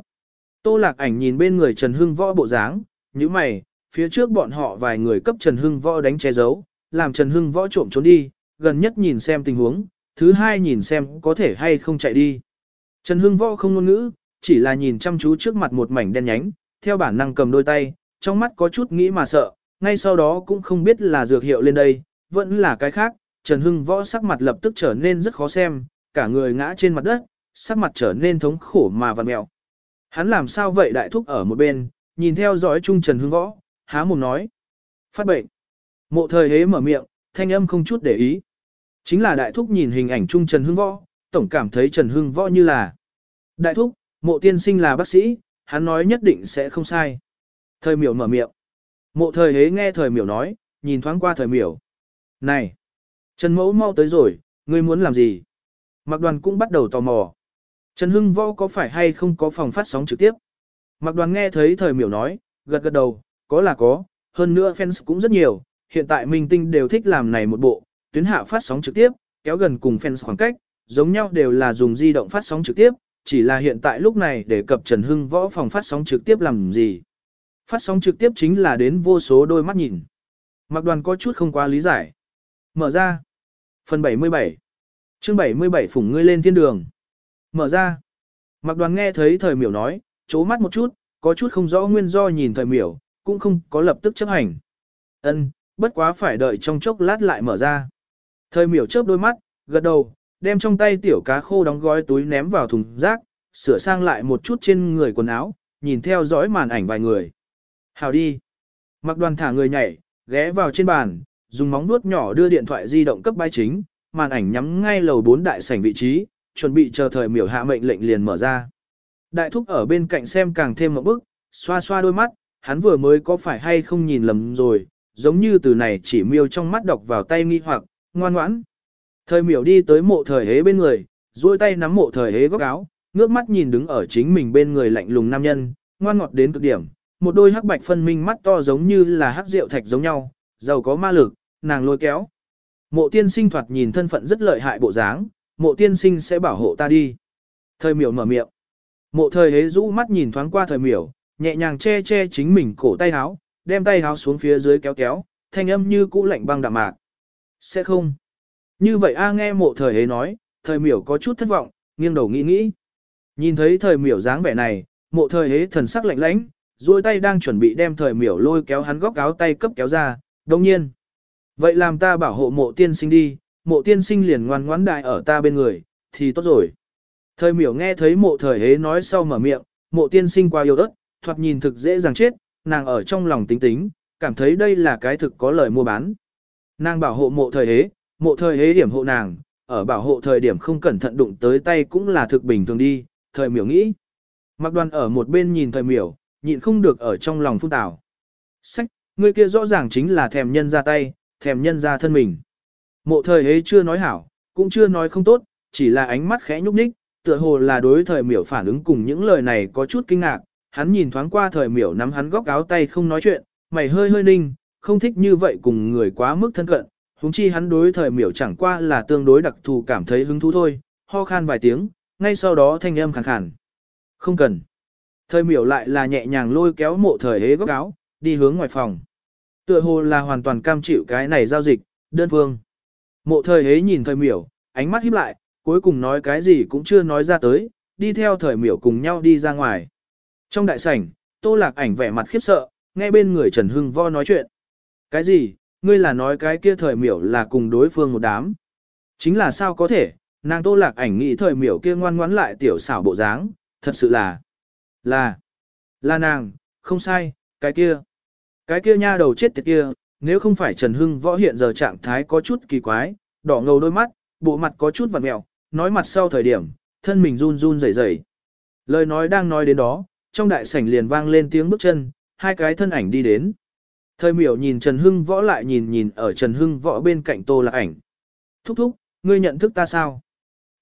Tô lạc ảnh nhìn bên người Trần Hưng võ bộ dáng, như mày, phía trước bọn họ vài người cấp Trần Hưng võ đánh che giấu, làm Trần Hưng võ trộm trốn đi, gần nhất nhìn xem tình huống, thứ hai nhìn xem có thể hay không chạy đi. Trần Hưng võ không ngôn ngữ, chỉ là nhìn chăm chú trước mặt một mảnh đen nhánh, theo bản năng cầm đôi tay, trong mắt có chút nghĩ mà sợ, ngay sau đó cũng không biết là dược hiệu lên đây, vẫn là cái khác, Trần Hưng võ sắc mặt lập tức trở nên rất khó xem, cả người ngã trên mặt đất, sắc mặt trở nên thống khổ mà vặn mẹo. Hắn làm sao vậy đại thúc ở một bên, nhìn theo dõi Trung Trần Hương Võ, há mồm nói. Phát bệnh. Mộ thời hế mở miệng, thanh âm không chút để ý. Chính là đại thúc nhìn hình ảnh Trung Trần Hương Võ, tổng cảm thấy Trần Hương Võ như là. Đại thúc, mộ tiên sinh là bác sĩ, hắn nói nhất định sẽ không sai. Thời miểu mở miệng. Mộ thời hế nghe thời miểu nói, nhìn thoáng qua thời miểu. Này! Trần mẫu mau tới rồi, ngươi muốn làm gì? Mặc đoàn cũng bắt đầu tò mò. Trần Hưng Võ có phải hay không có phòng phát sóng trực tiếp? Mặc đoàn nghe thấy thời miểu nói, gật gật đầu, có là có, hơn nữa fans cũng rất nhiều, hiện tại minh tinh đều thích làm này một bộ, tuyến hạ phát sóng trực tiếp, kéo gần cùng fans khoảng cách, giống nhau đều là dùng di động phát sóng trực tiếp, chỉ là hiện tại lúc này để cập Trần Hưng Võ phòng phát sóng trực tiếp làm gì. Phát sóng trực tiếp chính là đến vô số đôi mắt nhìn. Mặc đoàn có chút không quá lý giải. Mở ra. Phần 77. Chương 77 phủng ngươi lên thiên đường. Mở ra. Mặc đoàn nghe thấy thời miểu nói, chố mắt một chút, có chút không rõ nguyên do nhìn thời miểu, cũng không có lập tức chấp hành. Ân, bất quá phải đợi trong chốc lát lại mở ra. Thời miểu chớp đôi mắt, gật đầu, đem trong tay tiểu cá khô đóng gói túi ném vào thùng rác, sửa sang lại một chút trên người quần áo, nhìn theo dõi màn ảnh vài người. Hào đi. Mặc đoàn thả người nhảy, ghé vào trên bàn, dùng móng vuốt nhỏ đưa điện thoại di động cấp bãi chính, màn ảnh nhắm ngay lầu 4 đại sảnh vị trí, chuẩn bị chờ thời miểu hạ mệnh lệnh liền mở ra. Đại thúc ở bên cạnh xem càng thêm một bức, xoa xoa đôi mắt, hắn vừa mới có phải hay không nhìn lầm rồi, giống như từ này chỉ miêu trong mắt đọc vào tay nghi hoặc, ngoan ngoãn. Thời miểu đi tới mộ thời hế bên người, duỗi tay nắm mộ thời hế góc áo, ngước mắt nhìn đứng ở chính mình bên người lạnh lùng nam nhân, ngoan ngọt đến cực điểm, một đôi hắc bạch phân minh mắt to giống như là hắc rượu thạch giống nhau, giàu có ma lực, nàng lôi kéo. Mộ tiên sinh thoạt nhìn thân phận rất lợi hại bộ dáng, mộ tiên sinh sẽ bảo hộ ta đi. Thời miểu mở miệng. Mộ thời hế rũ mắt nhìn thoáng qua thời miểu, nhẹ nhàng che che chính mình cổ tay háo, đem tay háo xuống phía dưới kéo kéo, thanh âm như cũ lạnh băng đạm mạc. Sẽ không. Như vậy A nghe mộ thời hế nói, thời miểu có chút thất vọng, nghiêng đầu nghĩ nghĩ. Nhìn thấy thời miểu dáng vẻ này, mộ thời hế thần sắc lạnh lãnh, duỗi tay đang chuẩn bị đem thời miểu lôi kéo hắn góc áo tay cấp kéo ra, đồng nhiên. Vậy làm ta bảo hộ mộ tiên sinh đi, mộ tiên sinh liền ngoan ngoãn đại ở ta bên người, thì tốt rồi. Thời miểu nghe thấy mộ thời hế nói sau mở miệng, mộ tiên sinh qua yêu đất, thoạt nhìn thực dễ dàng chết, nàng ở trong lòng tính tính, cảm thấy đây là cái thực có lời mua bán. Nàng bảo hộ mộ thời hế, mộ thời hế điểm hộ nàng, ở bảo hộ thời điểm không cẩn thận đụng tới tay cũng là thực bình thường đi, thời miểu nghĩ. Mặc đoàn ở một bên nhìn thời miểu, nhịn không được ở trong lòng phun tảo. Sách, người kia rõ ràng chính là thèm nhân ra tay, thèm nhân ra thân mình. Mộ thời ấy chưa nói hảo, cũng chưa nói không tốt, chỉ là ánh mắt khẽ nhúc nhích, tựa hồ là đối thời miểu phản ứng cùng những lời này có chút kinh ngạc, hắn nhìn thoáng qua thời miểu nắm hắn góc áo tay không nói chuyện, mày hơi hơi ninh, không thích như vậy cùng người quá mức thân cận, huống chi hắn đối thời miểu chẳng qua là tương đối đặc thù cảm thấy hứng thú thôi, ho khan vài tiếng, ngay sau đó thanh âm khàn khàn. Không cần. Thời miểu lại là nhẹ nhàng lôi kéo mộ thời hế góc áo, đi hướng ngoài phòng. Tựa hồ là hoàn toàn cam chịu cái này giao dịch, đơn phương. Mộ thời hế nhìn thời miểu, ánh mắt híp lại, cuối cùng nói cái gì cũng chưa nói ra tới, đi theo thời miểu cùng nhau đi ra ngoài. Trong đại sảnh, tô lạc ảnh vẻ mặt khiếp sợ, nghe bên người Trần Hưng Vo nói chuyện. Cái gì, ngươi là nói cái kia thời miểu là cùng đối phương một đám. Chính là sao có thể, nàng tô lạc ảnh nghĩ thời miểu kia ngoan ngoãn lại tiểu xảo bộ dáng, thật sự là, là, là nàng, không sai, cái kia. Cái kia nha đầu chết tiệt kia, nếu không phải Trần Hưng võ hiện giờ trạng thái có chút kỳ quái, đỏ ngầu đôi mắt, bộ mặt có chút vặn mẹo, nói mặt sau thời điểm, thân mình run run rẩy rẩy. Lời nói đang nói đến đó, trong đại sảnh liền vang lên tiếng bước chân, hai cái thân ảnh đi đến. Thời miểu nhìn Trần Hưng võ lại nhìn nhìn ở Trần Hưng võ bên cạnh tô lạc ảnh. Thúc thúc, ngươi nhận thức ta sao?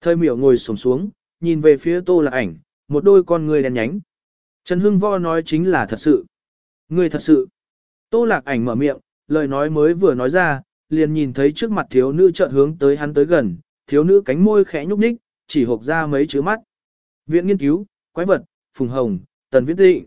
Thời miểu ngồi sổng xuống, nhìn về phía tô lạc ảnh, một đôi con người đen nhánh. Trần Hưng võ nói chính là thật sự. Ngươi thật sự. Tô lạc ảnh mở miệng, lời nói mới vừa nói ra, liền nhìn thấy trước mặt thiếu nữ chợt hướng tới hắn tới gần, thiếu nữ cánh môi khẽ nhúc nhích, chỉ hộp ra mấy chữ mắt. Viện nghiên cứu, quái vật, phùng hồng, tần viễn tị.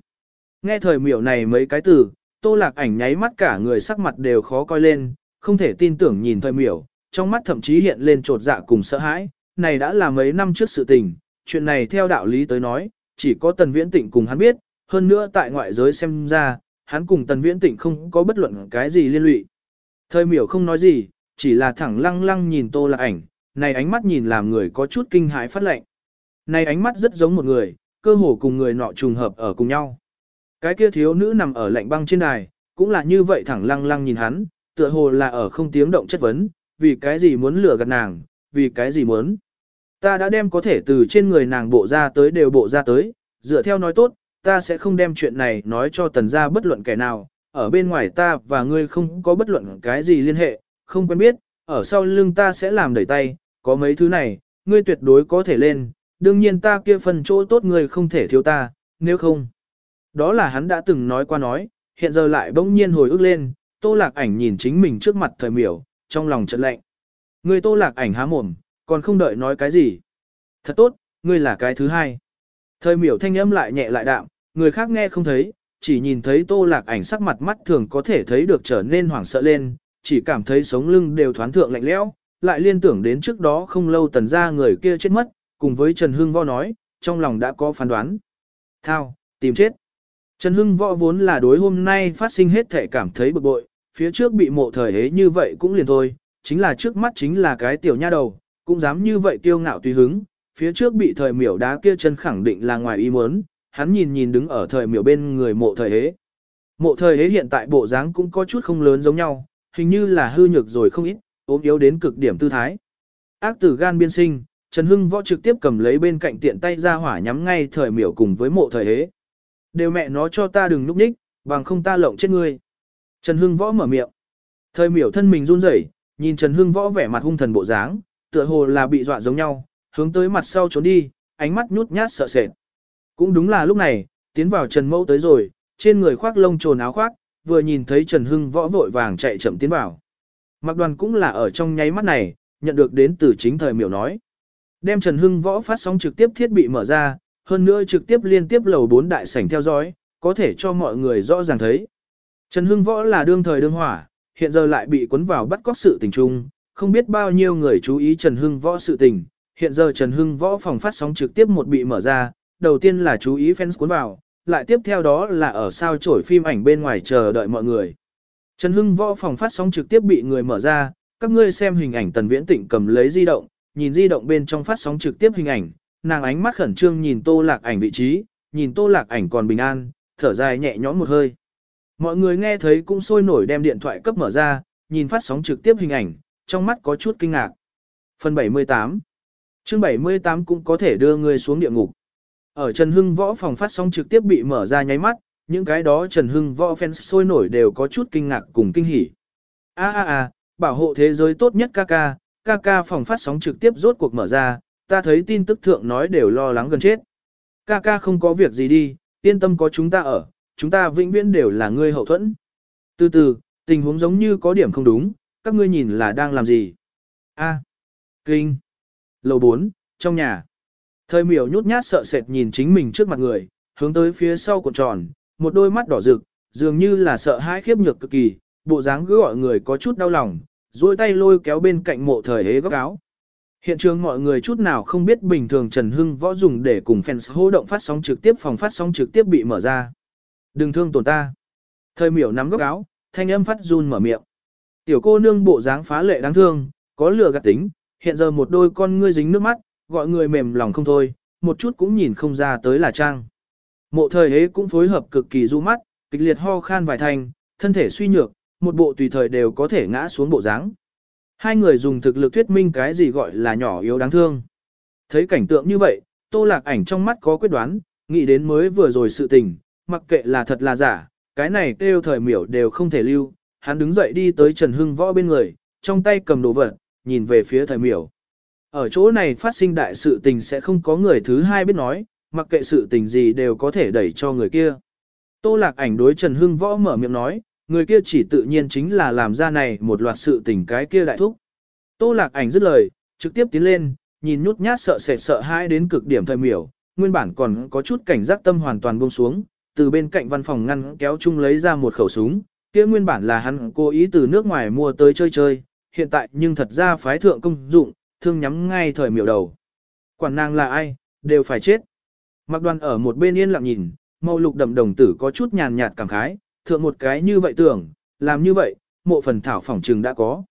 Nghe thời miểu này mấy cái từ, tô lạc ảnh nháy mắt cả người sắc mặt đều khó coi lên, không thể tin tưởng nhìn thời miểu, trong mắt thậm chí hiện lên trột dạ cùng sợ hãi, này đã là mấy năm trước sự tình, chuyện này theo đạo lý tới nói, chỉ có tần viễn tịnh cùng hắn biết, hơn nữa tại ngoại giới xem ra, hắn cùng tần viễn tịnh không có bất luận cái gì liên lụy. Thời miểu không nói gì, chỉ là thẳng lăng lăng nhìn tô lạc ảnh, này ánh mắt nhìn làm người có chút kinh hãi phát lệnh. Này ánh mắt rất giống một người, cơ hồ cùng người nọ trùng hợp ở cùng nhau. Cái kia thiếu nữ nằm ở lạnh băng trên đài, cũng là như vậy thẳng lăng lăng nhìn hắn, tựa hồ là ở không tiếng động chất vấn, vì cái gì muốn lừa gạt nàng, vì cái gì muốn. Ta đã đem có thể từ trên người nàng bộ ra tới đều bộ ra tới, dựa theo nói tốt, ta sẽ không đem chuyện này nói cho tần gia bất luận kẻ nào, ở bên ngoài ta và ngươi không có bất luận cái gì liên hệ, không quen biết, ở sau lưng ta sẽ làm đẩy tay, có mấy thứ này, ngươi tuyệt đối có thể lên, đương nhiên ta kia phần chỗ tốt ngươi không thể thiếu ta, nếu không. Đó là hắn đã từng nói qua nói, hiện giờ lại bỗng nhiên hồi ức lên, tô lạc ảnh nhìn chính mình trước mặt thời miểu, trong lòng chợt lạnh. Ngươi tô lạc ảnh há mồm, còn không đợi nói cái gì. Thật tốt, ngươi là cái thứ hai. Thời miểu thanh âm lại nhẹ lại đạm, người khác nghe không thấy, chỉ nhìn thấy tô lạc ảnh sắc mặt mắt thường có thể thấy được trở nên hoảng sợ lên, chỉ cảm thấy sống lưng đều thoáng thượng lạnh lẽo, lại liên tưởng đến trước đó không lâu tần ra người kia chết mất, cùng với Trần Hưng Võ nói, trong lòng đã có phán đoán. Thao, tìm chết. Trần Hưng Võ vốn là đối hôm nay phát sinh hết thể cảm thấy bực bội, phía trước bị mộ thời hế như vậy cũng liền thôi, chính là trước mắt chính là cái tiểu nha đầu, cũng dám như vậy kiêu ngạo tùy hứng, phía trước bị thời miểu đá kia chân khẳng định là ngoài ý muốn, hắn nhìn nhìn đứng ở thời miểu bên người mộ thời hế. Mộ thời hế hiện tại bộ dáng cũng có chút không lớn giống nhau, hình như là hư nhược rồi không ít, ốm yếu đến cực điểm tư thái. Ác tử gan biên sinh, Trần Hưng võ trực tiếp cầm lấy bên cạnh tiện tay ra hỏa nhắm ngay thời miểu cùng với mộ thời hế. Đều mẹ nó cho ta đừng núp ních, bằng không ta lộng chết ngươi. Trần Hưng võ mở miệng. Thời miểu thân mình run rẩy, nhìn Trần Hưng võ vẻ mặt hung thần bộ dáng, tựa hồ là bị dọa giống nhau, hướng tới mặt sau trốn đi, ánh mắt nhút nhát sợ sệt. Cũng đúng là lúc này, tiến vào Trần Mẫu tới rồi, trên người khoác lông trồn áo khoác, vừa nhìn thấy Trần Hưng võ vội vàng chạy chậm tiến vào. Mặc đoàn cũng là ở trong nháy mắt này, nhận được đến từ chính thời miểu nói. Đem Trần Hưng võ phát sóng trực tiếp thiết bị mở ra, hơn nữa trực tiếp liên tiếp lầu 4 đại sảnh theo dõi, có thể cho mọi người rõ ràng thấy. Trần Hưng võ là đương thời đương hỏa, hiện giờ lại bị cuốn vào bắt cóc sự tình trung, không biết bao nhiêu người chú ý Trần Hưng võ sự tình. Hiện giờ Trần Hưng võ phòng phát sóng trực tiếp một bị mở ra, đầu tiên là chú ý fans cuốn vào, lại tiếp theo đó là ở sao chổi phim ảnh bên ngoài chờ đợi mọi người. Trần Hưng võ phòng phát sóng trực tiếp bị người mở ra, các ngươi xem hình ảnh Tần Viễn Tịnh cầm lấy di động, nhìn di động bên trong phát sóng trực tiếp hình ảnh, nàng ánh mắt khẩn trương nhìn Tô Lạc ảnh vị trí, nhìn Tô Lạc ảnh còn bình an, thở dài nhẹ nhõm một hơi. Mọi người nghe thấy cũng sôi nổi đem điện thoại cấp mở ra, nhìn phát sóng trực tiếp hình ảnh, trong mắt có chút kinh ngạc. Phần 78 chương 78 cũng có thể đưa ngươi xuống địa ngục. Ở Trần Hưng võ phòng phát sóng trực tiếp bị mở ra nháy mắt, những cái đó Trần Hưng võ fans sôi nổi đều có chút kinh ngạc cùng kinh hỉ. A a a, bảo hộ thế giới tốt nhất ca ca, ca ca phòng phát sóng trực tiếp rốt cuộc mở ra, ta thấy tin tức thượng nói đều lo lắng gần chết. Ca ca không có việc gì đi, yên tâm có chúng ta ở, chúng ta vĩnh viễn đều là ngươi hậu thuẫn. Từ từ, tình huống giống như có điểm không đúng, các ngươi nhìn là đang làm gì? A. kinh. Lầu 4, trong nhà. Thời miểu nhút nhát sợ sệt nhìn chính mình trước mặt người, hướng tới phía sau cuộn tròn, một đôi mắt đỏ rực, dường như là sợ hãi khiếp nhược cực kỳ, bộ dáng cứ gọi người có chút đau lòng, duỗi tay lôi kéo bên cạnh mộ thời hế góc áo. Hiện trường mọi người chút nào không biết bình thường Trần Hưng võ dùng để cùng fans hô động phát sóng trực tiếp phòng phát sóng trực tiếp bị mở ra. Đừng thương tổn ta. Thời miểu nắm góc áo, thanh âm phát run mở miệng. Tiểu cô nương bộ dáng phá lệ đáng thương, có lừa gạt tính, hiện giờ một đôi con ngươi dính nước mắt, gọi người mềm lòng không thôi, một chút cũng nhìn không ra tới là trang. Mộ thời hế cũng phối hợp cực kỳ du mắt, kịch liệt ho khan vài thành, thân thể suy nhược, một bộ tùy thời đều có thể ngã xuống bộ dáng. Hai người dùng thực lực thuyết minh cái gì gọi là nhỏ yếu đáng thương. Thấy cảnh tượng như vậy, tô lạc ảnh trong mắt có quyết đoán, nghĩ đến mới vừa rồi sự tình, mặc kệ là thật là giả, cái này kêu thời miểu đều không thể lưu. Hắn đứng dậy đi tới Trần Hưng Võ bên người, trong tay cầm đồ vật, nhìn về phía thời miểu. Ở chỗ này phát sinh đại sự tình sẽ không có người thứ hai biết nói, mặc kệ sự tình gì đều có thể đẩy cho người kia. Tô lạc ảnh đối Trần Hưng Võ mở miệng nói, người kia chỉ tự nhiên chính là làm ra này một loạt sự tình cái kia đại thúc. Tô lạc ảnh dứt lời, trực tiếp tiến lên, nhìn nhút nhát sợ sệt sợ hãi đến cực điểm thời miểu, nguyên bản còn có chút cảnh giác tâm hoàn toàn buông xuống, từ bên cạnh văn phòng ngăn kéo chung lấy ra một khẩu súng, kia nguyên bản là hắn cố ý từ nước ngoài mua tới chơi chơi, hiện tại nhưng thật ra phái thượng công dụng, thương nhắm ngay thời miểu đầu. Quản nàng là ai, đều phải chết. Mặc đoàn ở một bên yên lặng nhìn, màu lục đậm đồng tử có chút nhàn nhạt cảm khái, thượng một cái như vậy tưởng, làm như vậy, mộ phần thảo phỏng trừng đã có.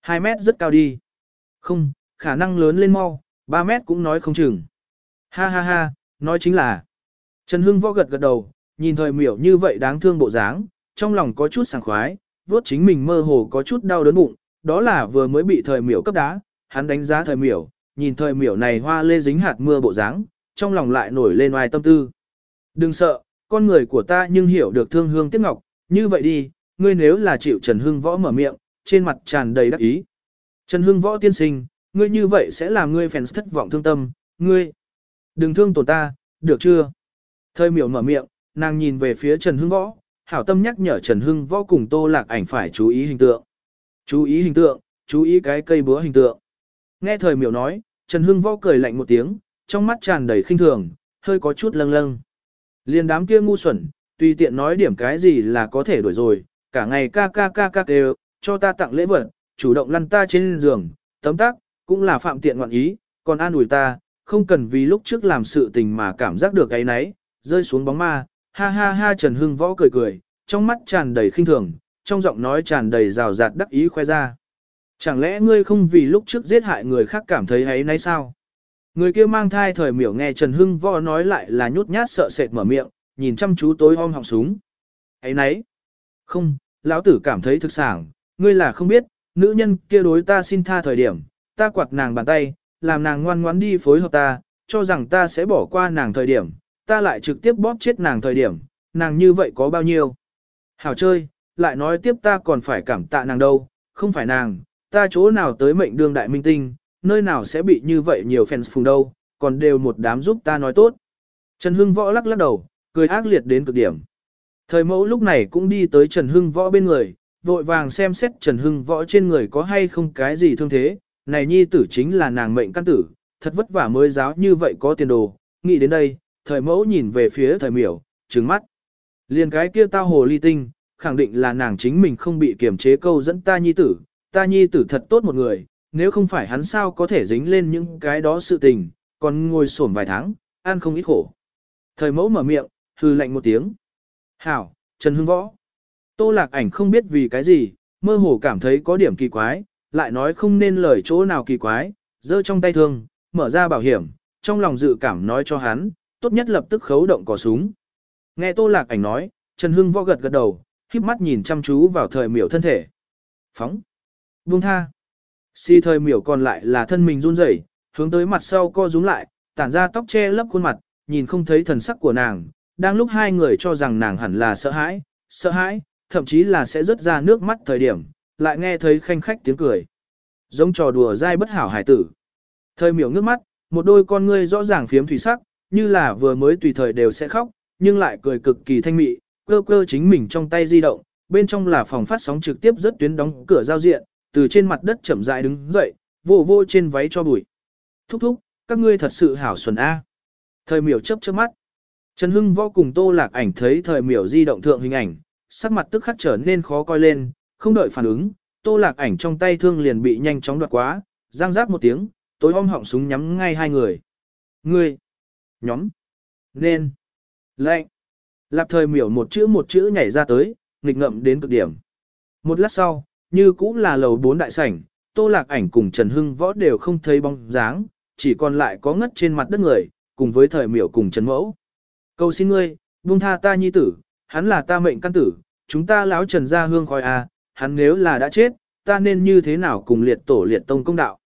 2 mét rất cao đi. Không, khả năng lớn lên mau, 3 mét cũng nói không chừng. Ha ha ha, nói chính là. Trần Hưng võ gật gật đầu, nhìn thời miểu như vậy đáng thương bộ dáng, trong lòng có chút sảng khoái, vuốt chính mình mơ hồ có chút đau đớn bụng, đó là vừa mới bị thời miểu cấp đá, hắn đánh giá thời miểu, nhìn thời miểu này hoa lê dính hạt mưa bộ dáng, trong lòng lại nổi lên oai tâm tư. Đừng sợ, con người của ta nhưng hiểu được thương hương tiếc ngọc, như vậy đi, ngươi nếu là chịu Trần Hưng Võ mở miệng, trên mặt tràn đầy đắc ý. Trần Hưng Võ tiên sinh, ngươi như vậy sẽ làm ngươi phèn thất vọng thương tâm, ngươi. Đừng thương tổn ta, được chưa? Thời miểu mở miệng, nàng nhìn về phía Trần Hưng Võ, hảo tâm nhắc nhở Trần Hưng Võ cùng Tô Lạc Ảnh phải chú ý hình tượng. Chú ý hình tượng, chú ý cái cây búa hình tượng. Nghe thời miểu nói, Trần Hưng Võ cười lạnh một tiếng, trong mắt tràn đầy khinh thường, hơi có chút lâng lâng. Liên đám kia ngu xuẩn, tùy tiện nói điểm cái gì là có thể đổi rồi, cả ngày ca ca ca ca đều, cho ta tặng lễ vật, chủ động lăn ta trên giường, tấm tác, cũng là phạm tiện ngoạn ý, còn an ủi ta, không cần vì lúc trước làm sự tình mà cảm giác được cái nấy, rơi xuống bóng ma, ha ha ha Trần Hưng Võ cười cười, trong mắt tràn đầy khinh thường, trong giọng nói tràn đầy rào rạt đắc ý khoe ra. Chẳng lẽ ngươi không vì lúc trước giết hại người khác cảm thấy ấy nấy sao? Người kia mang thai thời miểu nghe Trần Hưng Võ nói lại là nhút nhát sợ sệt mở miệng, nhìn chăm chú tối om họng súng. Ấy nấy? Không, lão tử cảm thấy thực sảng, ngươi là không biết, nữ nhân kia đối ta xin tha thời điểm, ta quạt nàng bàn tay, làm nàng ngoan ngoãn đi phối hợp ta, cho rằng ta sẽ bỏ qua nàng thời điểm, ta lại trực tiếp bóp chết nàng thời điểm, nàng như vậy có bao nhiêu. Hảo chơi, lại nói tiếp ta còn phải cảm tạ nàng đâu, không phải nàng, ta chỗ nào tới mệnh đương đại minh tinh, nơi nào sẽ bị như vậy nhiều fans phùng đâu, còn đều một đám giúp ta nói tốt. Trần Hưng Võ lắc lắc đầu, cười ác liệt đến cực điểm. Thời mẫu lúc này cũng đi tới Trần Hưng Võ bên người, vội vàng xem xét Trần Hưng Võ trên người có hay không cái gì thương thế, này nhi tử chính là nàng mệnh căn tử, thật vất vả mới giáo như vậy có tiền đồ, nghĩ đến đây, thời mẫu nhìn về phía thời miểu, trừng mắt. Liền cái kia tao hồ ly tinh, khẳng định là nàng chính mình không bị kiềm chế câu dẫn ta nhi tử, ta nhi tử thật tốt một người, nếu không phải hắn sao có thể dính lên những cái đó sự tình, còn ngồi xổm vài tháng, ăn không ít khổ. Thời mẫu mở miệng, hư lạnh một tiếng. Hảo, Trần Hưng Võ. Tô lạc ảnh không biết vì cái gì, mơ hồ cảm thấy có điểm kỳ quái, lại nói không nên lời chỗ nào kỳ quái, giơ trong tay thương, mở ra bảo hiểm, trong lòng dự cảm nói cho hắn, tốt nhất lập tức khấu động cò súng. Nghe Tô Lạc Ảnh nói, Trần Hưng võ gật gật đầu, híp mắt nhìn chăm chú vào thời miểu thân thể. Phóng. Buông tha. Si thời miểu còn lại là thân mình run rẩy, hướng tới mặt sau co rúm lại, tản ra tóc che lấp khuôn mặt, nhìn không thấy thần sắc của nàng. Đang lúc hai người cho rằng nàng hẳn là sợ hãi, sợ hãi, thậm chí là sẽ rớt ra nước mắt thời điểm, lại nghe thấy khanh khách tiếng cười. Giống trò đùa dai bất hảo hải tử. Thời miểu ngước mắt, một đôi con ngươi rõ ràng phiếm thủy sắc, như là vừa mới tùy thời đều sẽ khóc, nhưng lại cười cực kỳ thanh mị, cơ cơ chính mình trong tay di động, bên trong là phòng phát sóng trực tiếp rất tuyến đóng cửa giao diện, từ trên mặt đất chậm rãi đứng dậy, vô vô trên váy cho bụi. Thúc thúc, các ngươi thật sự hảo xuân A. Thời miểu chấp chớp mắt. Trần Hưng vô cùng tô lạc ảnh thấy thời miểu di động thượng hình ảnh, sắc mặt tức khắc trở nên khó coi lên, không đợi phản ứng, tô lạc ảnh trong tay thương liền bị nhanh chóng đoạt quá, giang giác một tiếng, tối om họng súng nhắm ngay hai người. Ngươi, nhóm, nên, lệnh. Lạp thời miểu một chữ một chữ nhảy ra tới, nghịch ngậm đến cực điểm. Một lát sau, như cũng là lầu bốn đại sảnh, tô lạc ảnh cùng Trần Hưng võ đều không thấy bóng dáng, chỉ còn lại có ngất trên mặt đất người, cùng với thời miểu cùng Trần Mẫu. Cầu xin ngươi, buông tha ta nhi tử, hắn là ta mệnh căn tử, chúng ta láo trần ra hương khói à, hắn nếu là đã chết, ta nên như thế nào cùng liệt tổ liệt tông công đạo.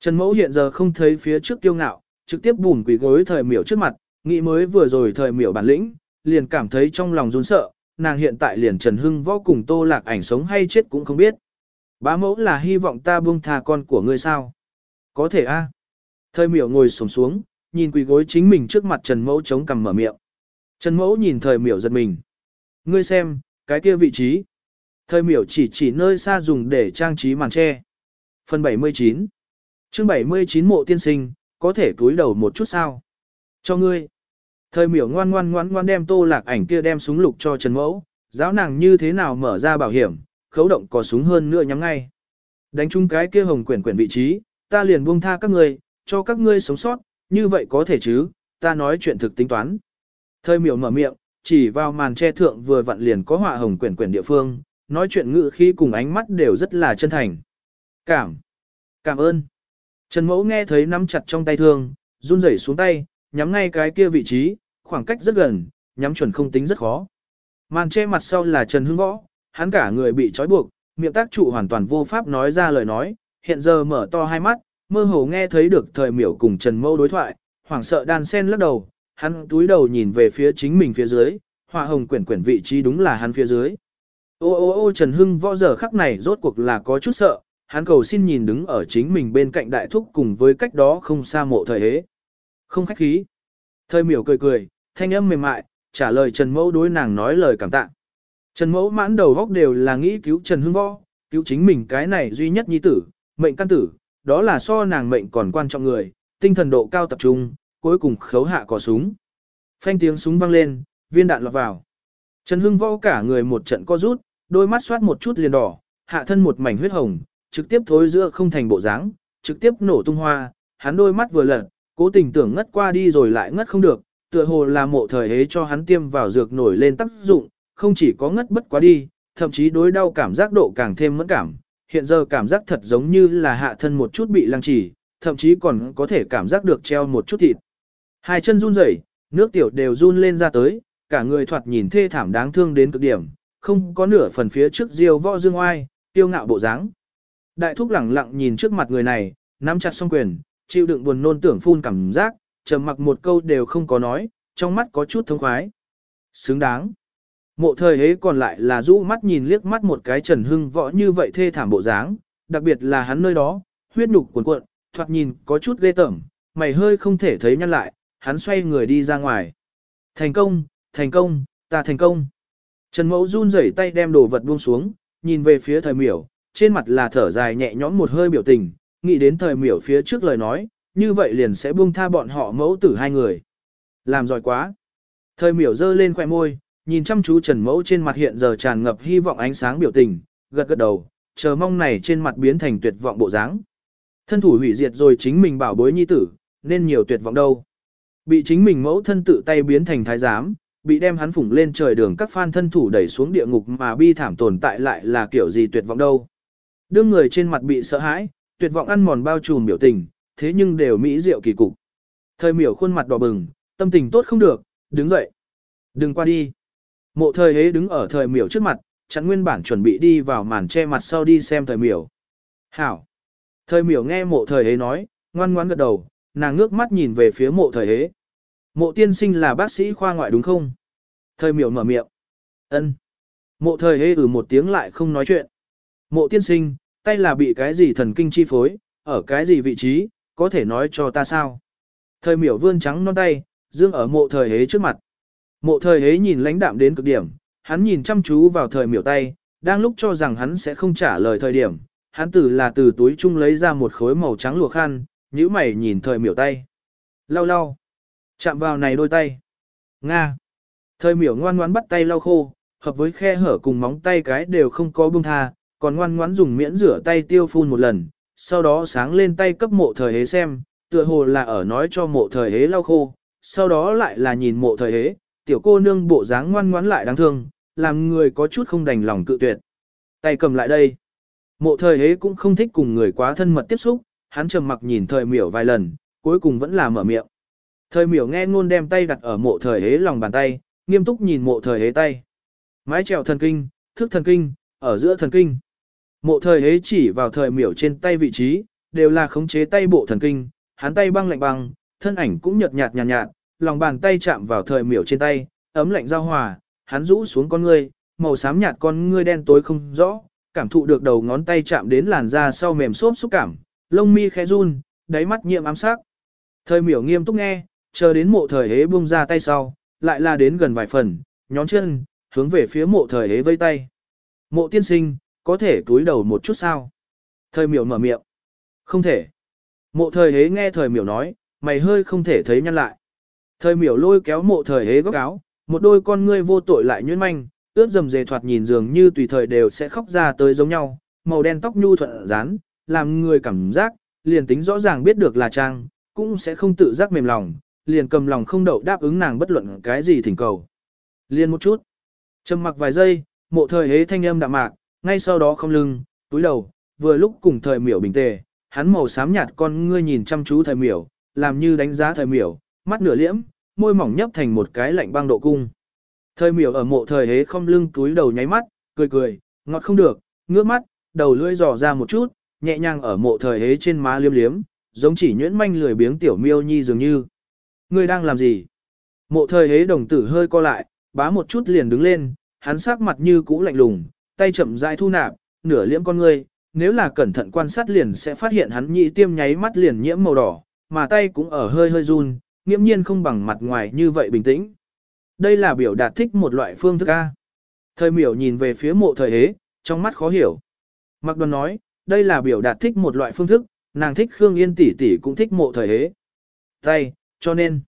Trần Mẫu hiện giờ không thấy phía trước kiêu ngạo, trực tiếp bùn quỷ gối thời miểu trước mặt, nghĩ mới vừa rồi thời miểu bản lĩnh, liền cảm thấy trong lòng run sợ, nàng hiện tại liền Trần Hưng võ cùng tô lạc ảnh sống hay chết cũng không biết. Bá mẫu là hy vọng ta buông tha con của ngươi sao? Có thể a. Thời miểu ngồi sổng xuống, nhìn quỳ gối chính mình trước mặt Trần Mẫu chống cằm mở miệng. Trần Mẫu nhìn thời miểu giật mình. Ngươi xem, cái kia vị trí. Thời miểu chỉ chỉ nơi xa dùng để trang trí màn tre. Phần 79 chương 79 mộ tiên sinh, có thể túi đầu một chút sao? Cho ngươi. Thời miểu ngoan ngoan ngoan ngoan đem tô lạc ảnh kia đem súng lục cho Trần Mẫu, giáo nàng như thế nào mở ra bảo hiểm, khấu động có súng hơn nữa nhắm ngay. Đánh chung cái kia hồng quyển quyển vị trí, ta liền buông tha các ngươi, cho các ngươi sống sót, như vậy có thể chứ, ta nói chuyện thực tính toán. Thời miểu mở miệng, chỉ vào màn che thượng vừa vặn liền có họa hồng quyển quyển địa phương, nói chuyện ngự khi cùng ánh mắt đều rất là chân thành. Cảm. Cảm ơn. Trần Mẫu nghe thấy nắm chặt trong tay thương, run rẩy xuống tay, nhắm ngay cái kia vị trí, khoảng cách rất gần, nhắm chuẩn không tính rất khó. Màn che mặt sau là Trần Hưng Võ, hắn cả người bị trói buộc, miệng tác trụ hoàn toàn vô pháp nói ra lời nói, hiện giờ mở to hai mắt, mơ hồ nghe thấy được thời miểu cùng Trần Mâu đối thoại, hoảng sợ đan sen lắc đầu, hắn túi đầu nhìn về phía chính mình phía dưới, hoa hồng quyển quyển vị trí đúng là hắn phía dưới. Ô ô ô Trần Hưng võ giờ khắc này rốt cuộc là có chút sợ, hắn cầu xin nhìn đứng ở chính mình bên cạnh đại thúc cùng với cách đó không xa mộ thời hế. Không khách khí. Thời miểu cười cười, thanh âm mềm mại, trả lời Trần Mẫu đối nàng nói lời cảm tạ. Trần Mẫu mãn đầu góc đều là nghĩ cứu Trần Hưng võ, cứu chính mình cái này duy nhất nhi tử, mệnh căn tử, đó là so nàng mệnh còn quan trọng người, tinh thần độ cao tập trung, cuối cùng khấu hạ cò súng. Phanh tiếng súng vang lên, viên đạn lọt vào. Trần Hưng võ cả người một trận co rút, đôi mắt xoát một chút liền đỏ, hạ thân một mảnh huyết hồng, trực tiếp thối giữa không thành bộ dáng, trực tiếp nổ tung hoa, hắn đôi mắt vừa lật, cố tình tưởng ngất qua đi rồi lại ngất không được, tựa hồ là mộ thời hế cho hắn tiêm vào dược nổi lên tác dụng, không chỉ có ngất bất quá đi, thậm chí đối đau cảm giác độ càng thêm mẫn cảm, hiện giờ cảm giác thật giống như là hạ thân một chút bị lăng trì, thậm chí còn có thể cảm giác được treo một chút thịt. Hai chân run rẩy, nước tiểu đều run lên ra tới, cả người thoạt nhìn thê thảm đáng thương đến cực điểm, không có nửa phần phía trước diêu võ dương oai, tiêu ngạo bộ dáng. Đại thúc lẳng lặng nhìn trước mặt người này, nắm chặt song quyền, chịu đựng buồn nôn tưởng phun cảm giác, trầm mặc một câu đều không có nói, trong mắt có chút thông khoái. Xứng đáng. Mộ thời hế còn lại là rũ mắt nhìn liếc mắt một cái trần hưng võ như vậy thê thảm bộ dáng, đặc biệt là hắn nơi đó, huyết nhục cuồn cuộn, thoạt nhìn có chút ghê tởm, mày hơi không thể thấy nhăn lại, hắn xoay người đi ra ngoài. Thành công, thành công, ta thành công. Trần mẫu run rẩy tay đem đồ vật buông xuống, nhìn về phía thời miểu, trên mặt là thở dài nhẹ nhõm một hơi biểu tình, nghĩ đến thời miểu phía trước lời nói, như vậy liền sẽ buông tha bọn họ mẫu tử hai người. Làm giỏi quá. Thời miểu dơ lên khoẻ môi, nhìn chăm chú Trần Mẫu trên mặt hiện giờ tràn ngập hy vọng ánh sáng biểu tình, gật gật đầu, chờ mong này trên mặt biến thành tuyệt vọng bộ dáng. Thân thủ hủy diệt rồi chính mình bảo bối nhi tử, nên nhiều tuyệt vọng đâu. Bị chính mình mẫu thân tự tay biến thành thái giám, bị đem hắn phủng lên trời đường các phan thân thủ đẩy xuống địa ngục mà bi thảm tồn tại lại là kiểu gì tuyệt vọng đâu. Đương người trên mặt bị sợ hãi, tuyệt vọng ăn mòn bao trùm biểu tình, thế nhưng đều mỹ diệu kỳ cục. Thời miểu khuôn mặt đỏ bừng, tâm tình tốt không được, đứng dậy. Đừng qua đi. Mộ thời hế đứng ở thời miểu trước mặt, chắn nguyên bản chuẩn bị đi vào màn che mặt sau đi xem thời miểu. Hảo. Thời miểu nghe mộ thời hế nói, ngoan ngoan gật đầu, nàng ngước mắt nhìn về phía mộ thời hế. Mộ tiên sinh là bác sĩ khoa ngoại đúng không? Thời miểu mở miệng. ân. Mộ thời hế ừ một tiếng lại không nói chuyện. Mộ tiên sinh, tay là bị cái gì thần kinh chi phối, ở cái gì vị trí, có thể nói cho ta sao? Thời miểu vươn trắng non tay, dương ở mộ thời hế trước mặt. Mộ thời hế nhìn lãnh đạm đến cực điểm, hắn nhìn chăm chú vào thời miểu tay, đang lúc cho rằng hắn sẽ không trả lời thời điểm, hắn từ là từ túi chung lấy ra một khối màu trắng lụa khăn, nhíu mày nhìn thời miểu tay. Lau lau. Chạm vào này đôi tay. Nga. Thời miểu ngoan ngoãn bắt tay lau khô, hợp với khe hở cùng móng tay cái đều không có buông tha, còn ngoan ngoãn dùng miễn rửa tay tiêu phun một lần, sau đó sáng lên tay cấp mộ thời hế xem, tựa hồ là ở nói cho mộ thời hế lau khô, sau đó lại là nhìn mộ thời hế, tiểu cô nương bộ dáng ngoan ngoãn lại đáng thương, làm người có chút không đành lòng cự tuyệt. Tay cầm lại đây. Mộ thời hế cũng không thích cùng người quá thân mật tiếp xúc, hắn trầm mặc nhìn thời miểu vài lần, cuối cùng vẫn là mở miệng. Thời miểu nghe ngôn đem tay đặt ở mộ thời hế lòng bàn tay, nghiêm túc nhìn mộ thời hế tay. Mái trèo thần kinh, thức thần kinh, ở giữa thần kinh. Mộ thời ấy chỉ vào thời miểu trên tay vị trí, đều là khống chế tay bộ thần kinh, hắn tay băng lạnh băng, thân ảnh cũng nhợt nhạt nhạt nhạt, lòng bàn tay chạm vào thời miểu trên tay, ấm lạnh giao hòa, hắn rũ xuống con ngươi, màu xám nhạt con ngươi đen tối không rõ, cảm thụ được đầu ngón tay chạm đến làn da sau mềm xốp xúc cảm, lông mi khẽ run, đáy mắt nhiệm ám sắc. Thời miểu nghiêm túc nghe, chờ đến mộ thời hế buông ra tay sau, lại là đến gần vài phần, nhón chân, hướng về phía mộ thời hế vây tay. Mộ tiên sinh, có thể túi đầu một chút sao? Thời miểu mở miệng. Không thể. Mộ thời hế nghe thời miểu nói, mày hơi không thể thấy nhăn lại. Thời miểu lôi kéo mộ thời hế góc áo, một đôi con ngươi vô tội lại nhuyễn manh, ướt dầm dề thoạt nhìn dường như tùy thời đều sẽ khóc ra tới giống nhau, màu đen tóc nhu thuận rán, làm người cảm giác, liền tính rõ ràng biết được là trang, cũng sẽ không tự giác mềm lòng, liền cầm lòng không đậu đáp ứng nàng bất luận cái gì thỉnh cầu. Liền một chút, trầm mặc vài giây, mộ thời hế thanh âm đạm mạc, ngay sau đó không lưng, túi đầu, vừa lúc cùng thời miểu bình tề, hắn màu xám nhạt con ngươi nhìn chăm chú thời miểu, làm như đánh giá thời miểu, mắt nửa liễm, môi mỏng nhấp thành một cái lạnh băng độ cung. Thời miểu ở mộ thời hế không lưng túi đầu nháy mắt, cười cười, ngọt không được, ngước mắt, đầu lưỡi dò ra một chút, nhẹ nhàng ở mộ thời hế trên má liếm liếm, giống chỉ nhuyễn manh lười biếng tiểu miêu nhi dường như. Ngươi đang làm gì? Mộ thời hế đồng tử hơi co lại, bá một chút liền đứng lên, hắn sắc mặt như cũ lạnh lùng, tay chậm rãi thu nạp, nửa liễm con ngươi, nếu là cẩn thận quan sát liền sẽ phát hiện hắn nhị tiêm nháy mắt liền nhiễm màu đỏ, mà tay cũng ở hơi hơi run, nghiễm nhiên không bằng mặt ngoài như vậy bình tĩnh. Đây là biểu đạt thích một loại phương thức A. Thời miểu nhìn về phía mộ thời hế, trong mắt khó hiểu. Mặc đoàn nói, đây là biểu đạt thích một loại phương thức, nàng thích Khương Yên tỷ tỷ cũng thích mộ thời hế. Tay, cho nên.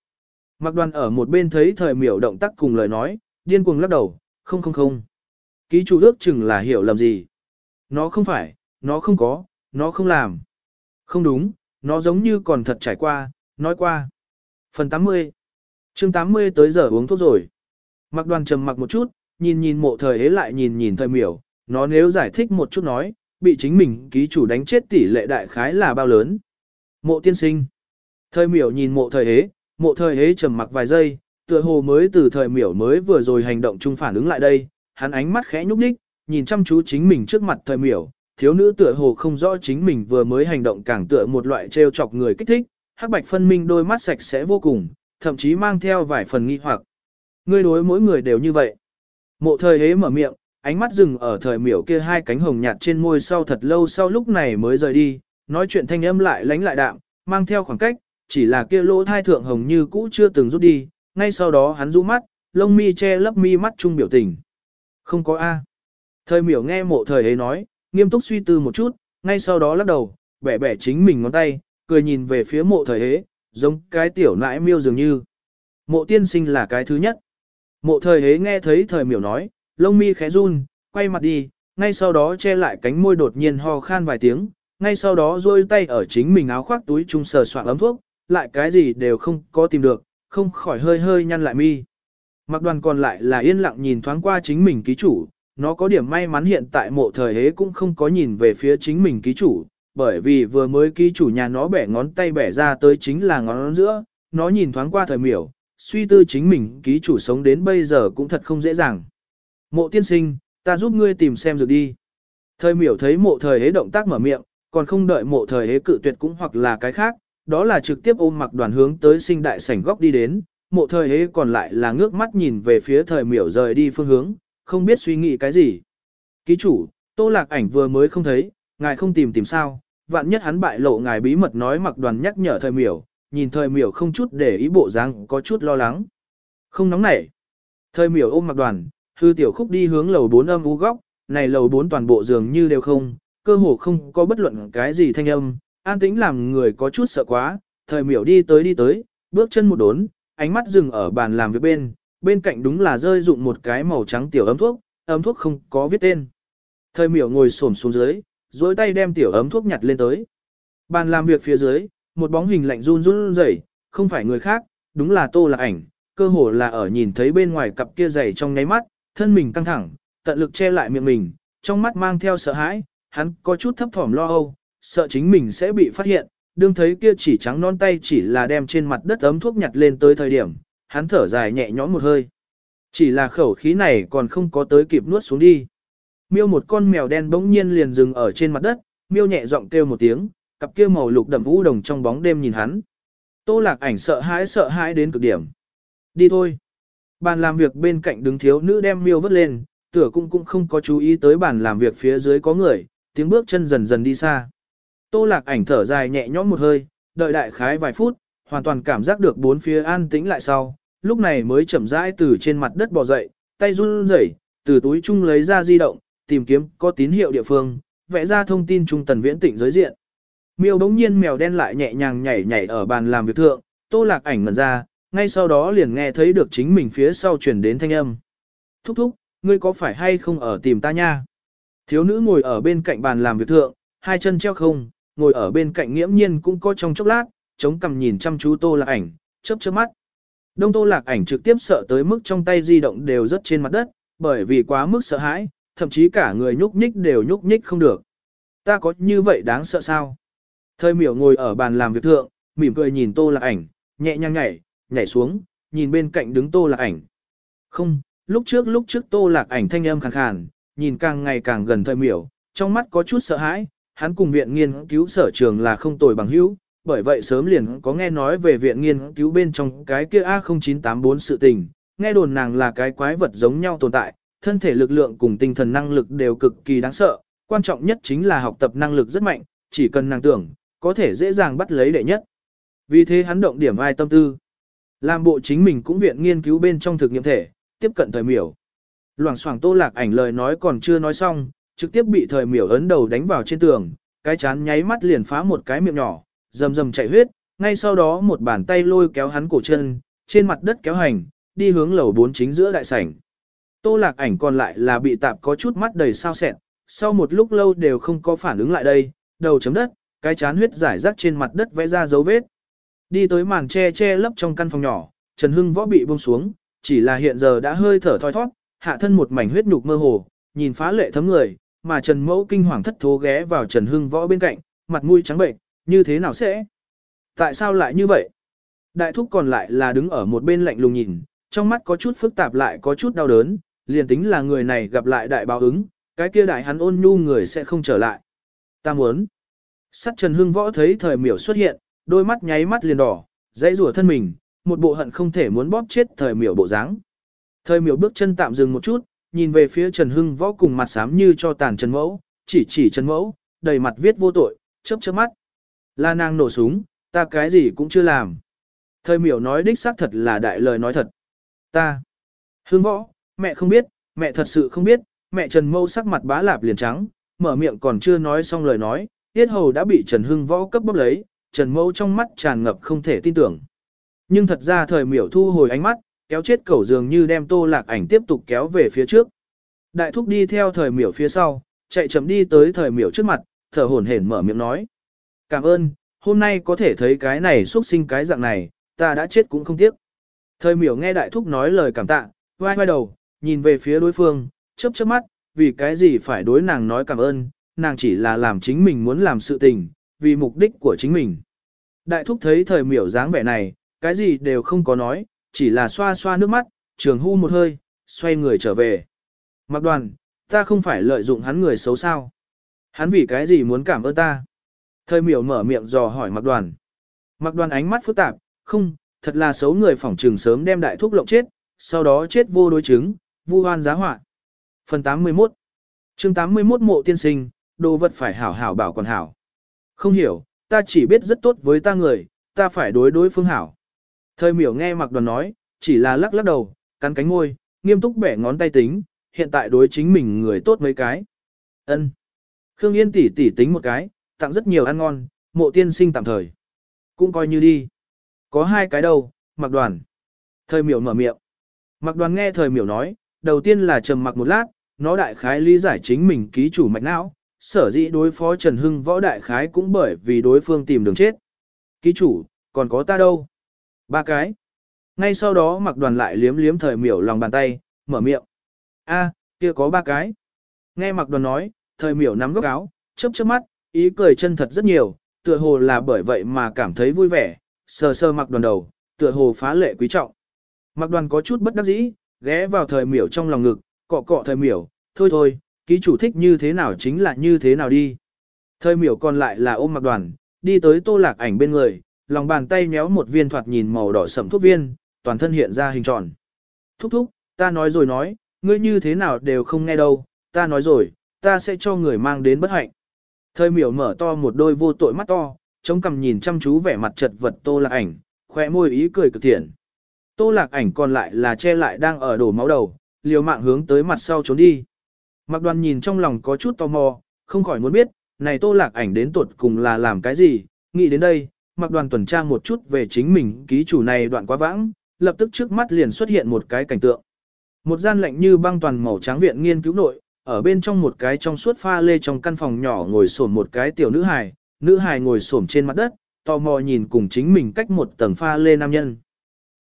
Mặc đoàn ở một bên thấy thời miểu động tác cùng lời nói, điên cuồng lắc đầu, không không không. Ký chủ ước chừng là hiểu lầm gì. Nó không phải, nó không có, nó không làm. Không đúng, nó giống như còn thật trải qua, nói qua. Phần 80 chương 80 tới giờ uống thuốc rồi. Mặc đoàn trầm mặc một chút, nhìn nhìn mộ thời ấy lại nhìn nhìn thời miểu, nó nếu giải thích một chút nói, bị chính mình ký chủ đánh chết tỷ lệ đại khái là bao lớn. Mộ tiên sinh. Thời miểu nhìn mộ thời hế, mộ thời hế trầm mặc vài giây, tựa hồ mới từ thời miểu mới vừa rồi hành động chung phản ứng lại đây, hắn ánh mắt khẽ nhúc nhích, nhìn chăm chú chính mình trước mặt thời miểu, thiếu nữ tựa hồ không rõ chính mình vừa mới hành động càng tựa một loại trêu chọc người kích thích, hắc bạch phân minh đôi mắt sạch sẽ vô cùng, thậm chí mang theo vài phần nghi hoặc. Ngươi đối mỗi người đều như vậy. Mộ thời hế mở miệng, ánh mắt dừng ở thời miểu kia hai cánh hồng nhạt trên môi sau thật lâu sau lúc này mới rời đi, nói chuyện thanh âm lại lánh lại đạm, mang theo khoảng cách, chỉ là kia lỗ thai thượng hồng như cũ chưa từng rút đi, ngay sau đó hắn rũ mắt, lông mi che lấp mi mắt chung biểu tình. Không có A. Thời miểu nghe mộ thời ấy nói, nghiêm túc suy tư một chút, ngay sau đó lắc đầu, bẻ bẻ chính mình ngón tay, cười nhìn về phía mộ thời hế, giống cái tiểu nãi miêu dường như. Mộ tiên sinh là cái thứ nhất. Mộ thời hế nghe thấy thời miểu nói, lông mi khẽ run, quay mặt đi, ngay sau đó che lại cánh môi đột nhiên ho khan vài tiếng, ngay sau đó duỗi tay ở chính mình áo khoác túi trung sờ soạn ấm thuốc, lại cái gì đều không có tìm được, không khỏi hơi hơi nhăn lại mi. Mặc đoàn còn lại là yên lặng nhìn thoáng qua chính mình ký chủ, nó có điểm may mắn hiện tại mộ thời hế cũng không có nhìn về phía chính mình ký chủ, bởi vì vừa mới ký chủ nhà nó bẻ ngón tay bẻ ra tới chính là ngón giữa, nó nhìn thoáng qua thời miểu, suy tư chính mình ký chủ sống đến bây giờ cũng thật không dễ dàng. Mộ tiên sinh, ta giúp ngươi tìm xem rồi đi. Thời miểu thấy mộ thời hế động tác mở miệng, còn không đợi mộ thời hế cự tuyệt cũng hoặc là cái khác, đó là trực tiếp ôm mặc đoàn hướng tới sinh đại sảnh góc đi đến, mộ thời hế còn lại là ngước mắt nhìn về phía thời miểu rời đi phương hướng, không biết suy nghĩ cái gì. Ký chủ, tô lạc ảnh vừa mới không thấy, ngài không tìm tìm sao, vạn nhất hắn bại lộ ngài bí mật nói mặc đoàn nhắc nhở thời miểu, nhìn thời miểu không chút để ý bộ dáng có chút lo lắng. Không nóng nảy. Thời miểu ôm mặc đoàn, hư tiểu khúc đi hướng lầu 4 âm u góc, này lầu 4 toàn bộ giường như đều không, cơ hồ không có bất luận cái gì thanh âm, an tĩnh làm người có chút sợ quá, thời miểu đi tới đi tới, bước chân một đốn, ánh mắt dừng ở bàn làm việc bên, bên cạnh đúng là rơi dụng một cái màu trắng tiểu ấm thuốc, ấm thuốc không có viết tên. Thời miểu ngồi xổm xuống dưới, dối tay đem tiểu ấm thuốc nhặt lên tới. Bàn làm việc phía dưới, một bóng hình lạnh run run rẩy, không phải người khác, đúng là tô lạc ảnh, cơ hồ là ở nhìn thấy bên ngoài cặp kia dày trong nháy mắt, thân mình căng thẳng, tận lực che lại miệng mình, trong mắt mang theo sợ hãi, hắn có chút thấp thỏm lo âu, sợ chính mình sẽ bị phát hiện, đương thấy kia chỉ trắng non tay chỉ là đem trên mặt đất ấm thuốc nhặt lên tới thời điểm, hắn thở dài nhẹ nhõm một hơi. Chỉ là khẩu khí này còn không có tới kịp nuốt xuống đi. Miêu một con mèo đen bỗng nhiên liền dừng ở trên mặt đất, miêu nhẹ giọng kêu một tiếng, cặp kia màu lục đậm u đồng trong bóng đêm nhìn hắn. Tô lạc ảnh sợ hãi sợ hãi đến cực điểm. Đi thôi. Bàn làm việc bên cạnh đứng thiếu nữ đem miêu vứt lên, tửa cũng cũng không có chú ý tới bàn làm việc phía dưới có người, tiếng bước chân dần dần đi xa. Tô lạc ảnh thở dài nhẹ nhõm một hơi, đợi đại khái vài phút, hoàn toàn cảm giác được bốn phía an tĩnh lại sau, lúc này mới chậm rãi từ trên mặt đất bò dậy, tay run rẩy, từ túi chung lấy ra di động, tìm kiếm có tín hiệu địa phương, vẽ ra thông tin trung tần viễn tỉnh giới diện. Miêu bỗng nhiên mèo đen lại nhẹ nhàng nhảy nhảy ở bàn làm việc thượng, tô lạc ảnh ngẩn ra, ngay sau đó liền nghe thấy được chính mình phía sau chuyển đến thanh âm. Thúc thúc, ngươi có phải hay không ở tìm ta nha? Thiếu nữ ngồi ở bên cạnh bàn làm việc thượng, hai chân treo không, ngồi ở bên cạnh nghiễm nhiên cũng có trong chốc lát, chống cằm nhìn chăm chú tô lạc ảnh, chớp chớp mắt. Đông tô lạc ảnh trực tiếp sợ tới mức trong tay di động đều rất trên mặt đất, bởi vì quá mức sợ hãi, thậm chí cả người nhúc nhích đều nhúc nhích không được. Ta có như vậy đáng sợ sao? Thời miểu ngồi ở bàn làm việc thượng, mỉm cười nhìn tô lạc ảnh, nhẹ nhàng nhảy, nhảy xuống, nhìn bên cạnh đứng tô lạc ảnh. Không, lúc trước lúc trước tô lạc ảnh thanh âm khàn khàn, nhìn càng ngày càng gần thời miểu, trong mắt có chút sợ hãi, hắn cùng viện nghiên cứu sở trường là không tồi bằng hữu, bởi vậy sớm liền có nghe nói về viện nghiên cứu bên trong cái kia A0984 sự tình, nghe đồn nàng là cái quái vật giống nhau tồn tại, thân thể lực lượng cùng tinh thần năng lực đều cực kỳ đáng sợ, quan trọng nhất chính là học tập năng lực rất mạnh, chỉ cần nàng tưởng, có thể dễ dàng bắt lấy đệ nhất. Vì thế hắn động điểm ai tâm tư. Làm bộ chính mình cũng viện nghiên cứu bên trong thực nghiệm thể, tiếp cận thời miểu. Loảng xoảng tô lạc ảnh lời nói còn chưa nói xong, trực tiếp bị thời miểu ấn đầu đánh vào trên tường, cái chán nháy mắt liền phá một cái miệng nhỏ, rầm rầm chạy huyết, ngay sau đó một bàn tay lôi kéo hắn cổ chân, trên mặt đất kéo hành, đi hướng lầu bốn chính giữa đại sảnh. Tô lạc ảnh còn lại là bị tạp có chút mắt đầy sao sẹn, sau một lúc lâu đều không có phản ứng lại đây, đầu chấm đất, cái chán huyết giải rác trên mặt đất vẽ ra dấu vết. Đi tới màn che che lấp trong căn phòng nhỏ, Trần Hưng võ bị buông xuống, chỉ là hiện giờ đã hơi thở thoi thoát, hạ thân một mảnh huyết nhục mơ hồ, nhìn phá lệ thấm người, mà Trần Mẫu kinh hoàng thất thố ghé vào Trần Hưng võ bên cạnh, mặt mũi trắng bệnh, như thế nào sẽ? Tại sao lại như vậy? Đại thúc còn lại là đứng ở một bên lạnh lùng nhìn, trong mắt có chút phức tạp lại có chút đau đớn, liền tính là người này gặp lại đại báo ứng, cái kia đại hắn ôn nhu người sẽ không trở lại. Ta muốn. Sắt Trần Hưng Võ thấy thời miểu xuất hiện, đôi mắt nháy mắt liền đỏ, dãy rủa thân mình, một bộ hận không thể muốn bóp chết thời miểu bộ dáng. Thời miểu bước chân tạm dừng một chút, nhìn về phía Trần Hưng Võ cùng mặt xám như cho tàn Trần Mẫu, chỉ chỉ Trần Mẫu, đầy mặt viết vô tội, chớp chớp mắt. La nàng nổ súng, ta cái gì cũng chưa làm. Thời miểu nói đích xác thật là đại lời nói thật. Ta. Hưng Võ, mẹ không biết, mẹ thật sự không biết, mẹ Trần Mẫu sắc mặt bá lạp liền trắng, mở miệng còn chưa nói xong lời nói, tiết hầu đã bị Trần Hưng Võ cấp bóp lấy, Trần Mẫu trong mắt tràn ngập không thể tin tưởng. Nhưng thật ra thời miểu thu hồi ánh mắt, kéo chết cẩu dường như đem tô lạc ảnh tiếp tục kéo về phía trước. Đại thúc đi theo thời miểu phía sau, chạy chậm đi tới thời miểu trước mặt, thở hổn hển mở miệng nói. Cảm ơn, hôm nay có thể thấy cái này xuất sinh cái dạng này, ta đã chết cũng không tiếc. Thời miểu nghe đại thúc nói lời cảm tạ, vai vai đầu, nhìn về phía đối phương, chớp chớp mắt, vì cái gì phải đối nàng nói cảm ơn, nàng chỉ là làm chính mình muốn làm sự tình, vì mục đích của chính mình. Đại thúc thấy thời miểu dáng vẻ này, cái gì đều không có nói, chỉ là xoa xoa nước mắt, trường hu một hơi, xoay người trở về. Mặc đoàn, ta không phải lợi dụng hắn người xấu sao. Hắn vì cái gì muốn cảm ơn ta? Thời miểu mở miệng dò hỏi mặc đoàn. Mặc đoàn ánh mắt phức tạp, không, thật là xấu người phỏng trường sớm đem đại thuốc lộng chết, sau đó chết vô đối chứng, vu hoan giá họa. Phần 81 chương 81 mộ tiên sinh, đồ vật phải hảo hảo bảo còn hảo. Không hiểu, ta chỉ biết rất tốt với ta người, ta phải đối đối phương hảo. Thời miểu nghe mặc đoàn nói, chỉ là lắc lắc đầu, cắn cánh môi, nghiêm túc bẻ ngón tay tính, hiện tại đối chính mình người tốt mấy cái. ân Khương Yên tỉ tỉ tính một cái, tặng rất nhiều ăn ngon, mộ tiên sinh tạm thời. Cũng coi như đi. Có hai cái đâu, mặc đoàn. Thời miểu mở miệng. Mặc đoàn nghe thời miểu nói, đầu tiên là trầm mặc một lát, nó đại khái lý giải chính mình ký chủ mạch não, sở dĩ đối phó Trần Hưng võ đại khái cũng bởi vì đối phương tìm đường chết. Ký chủ, còn có ta đâu? Ba cái. Ngay sau đó mặc đoàn lại liếm liếm thời miểu lòng bàn tay, mở miệng. a kia có ba cái. Nghe mặc đoàn nói, thời miểu nắm góc áo, chớp chớp mắt, ý cười chân thật rất nhiều, tựa hồ là bởi vậy mà cảm thấy vui vẻ, sờ sờ mặc đoàn đầu, tựa hồ phá lệ quý trọng. Mặc đoàn có chút bất đắc dĩ, ghé vào thời miểu trong lòng ngực, cọ cọ thời miểu, thôi thôi, ký chủ thích như thế nào chính là như thế nào đi. Thời miểu còn lại là ôm mặc đoàn, đi tới tô lạc ảnh bên người, lòng bàn tay méo một viên thoạt nhìn màu đỏ sẫm thuốc viên, toàn thân hiện ra hình tròn. Thúc thúc, ta nói rồi nói, ngươi như thế nào đều không nghe đâu, ta nói rồi, ta sẽ cho người mang đến bất hạnh. Thời miểu mở to một đôi vô tội mắt to, chống cằm nhìn chăm chú vẻ mặt chật vật tô lạc ảnh, khoe môi ý cười cực thiện. Tô lạc ảnh còn lại là che lại đang ở đổ máu đầu, liều mạng hướng tới mặt sau trốn đi. Mặc đoàn nhìn trong lòng có chút tò mò, không khỏi muốn biết, này tô lạc ảnh đến tuột cùng là làm cái gì, nghĩ đến đây, mặc đoàn tuần tra một chút về chính mình ký chủ này đoạn quá vãng, lập tức trước mắt liền xuất hiện một cái cảnh tượng. Một gian lạnh như băng toàn màu trắng viện nghiên cứu nội, ở bên trong một cái trong suốt pha lê trong căn phòng nhỏ ngồi xổm một cái tiểu nữ hài, nữ hài ngồi xổm trên mặt đất, tò mò nhìn cùng chính mình cách một tầng pha lê nam nhân.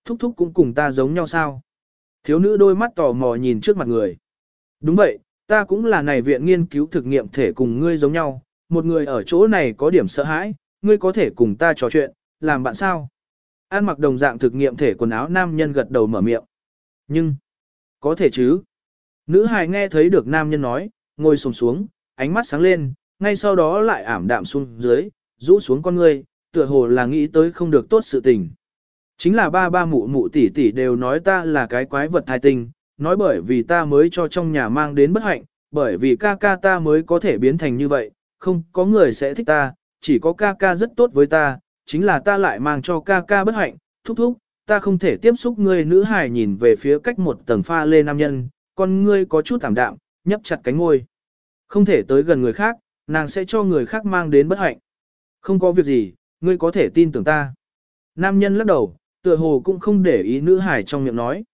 Thúc thúc cũng cùng ta giống nhau sao? Thiếu nữ đôi mắt tò mò nhìn trước mặt người. Đúng vậy, ta cũng là này viện nghiên cứu thực nghiệm thể cùng ngươi giống nhau, một người ở chỗ này có điểm sợ hãi, ngươi có thể cùng ta trò chuyện, làm bạn sao? An mặc đồng dạng thực nghiệm thể quần áo nam nhân gật đầu mở miệng. Nhưng, có thể chứ. Nữ hài nghe thấy được nam nhân nói, ngồi sồm xuống, ánh mắt sáng lên, ngay sau đó lại ảm đạm xuống dưới, rũ xuống con ngươi, tựa hồ là nghĩ tới không được tốt sự tình. Chính là ba ba mụ mụ tỷ tỷ đều nói ta là cái quái vật thai tình, nói bởi vì ta mới cho trong nhà mang đến bất hạnh, bởi vì ca ca ta mới có thể biến thành như vậy, không có người sẽ thích ta, chỉ có ca ca rất tốt với ta, chính là ta lại mang cho ca ca bất hạnh, thúc thúc, ta không thể tiếp xúc ngươi nữ hài nhìn về phía cách một tầng pha lê nam nhân, con ngươi có chút thảm đạm, nhấp chặt cánh ngôi. Không thể tới gần người khác, nàng sẽ cho người khác mang đến bất hạnh. Không có việc gì, ngươi có thể tin tưởng ta. Nam nhân lắc đầu, tựa hồ cũng không để ý nữ hải trong miệng nói.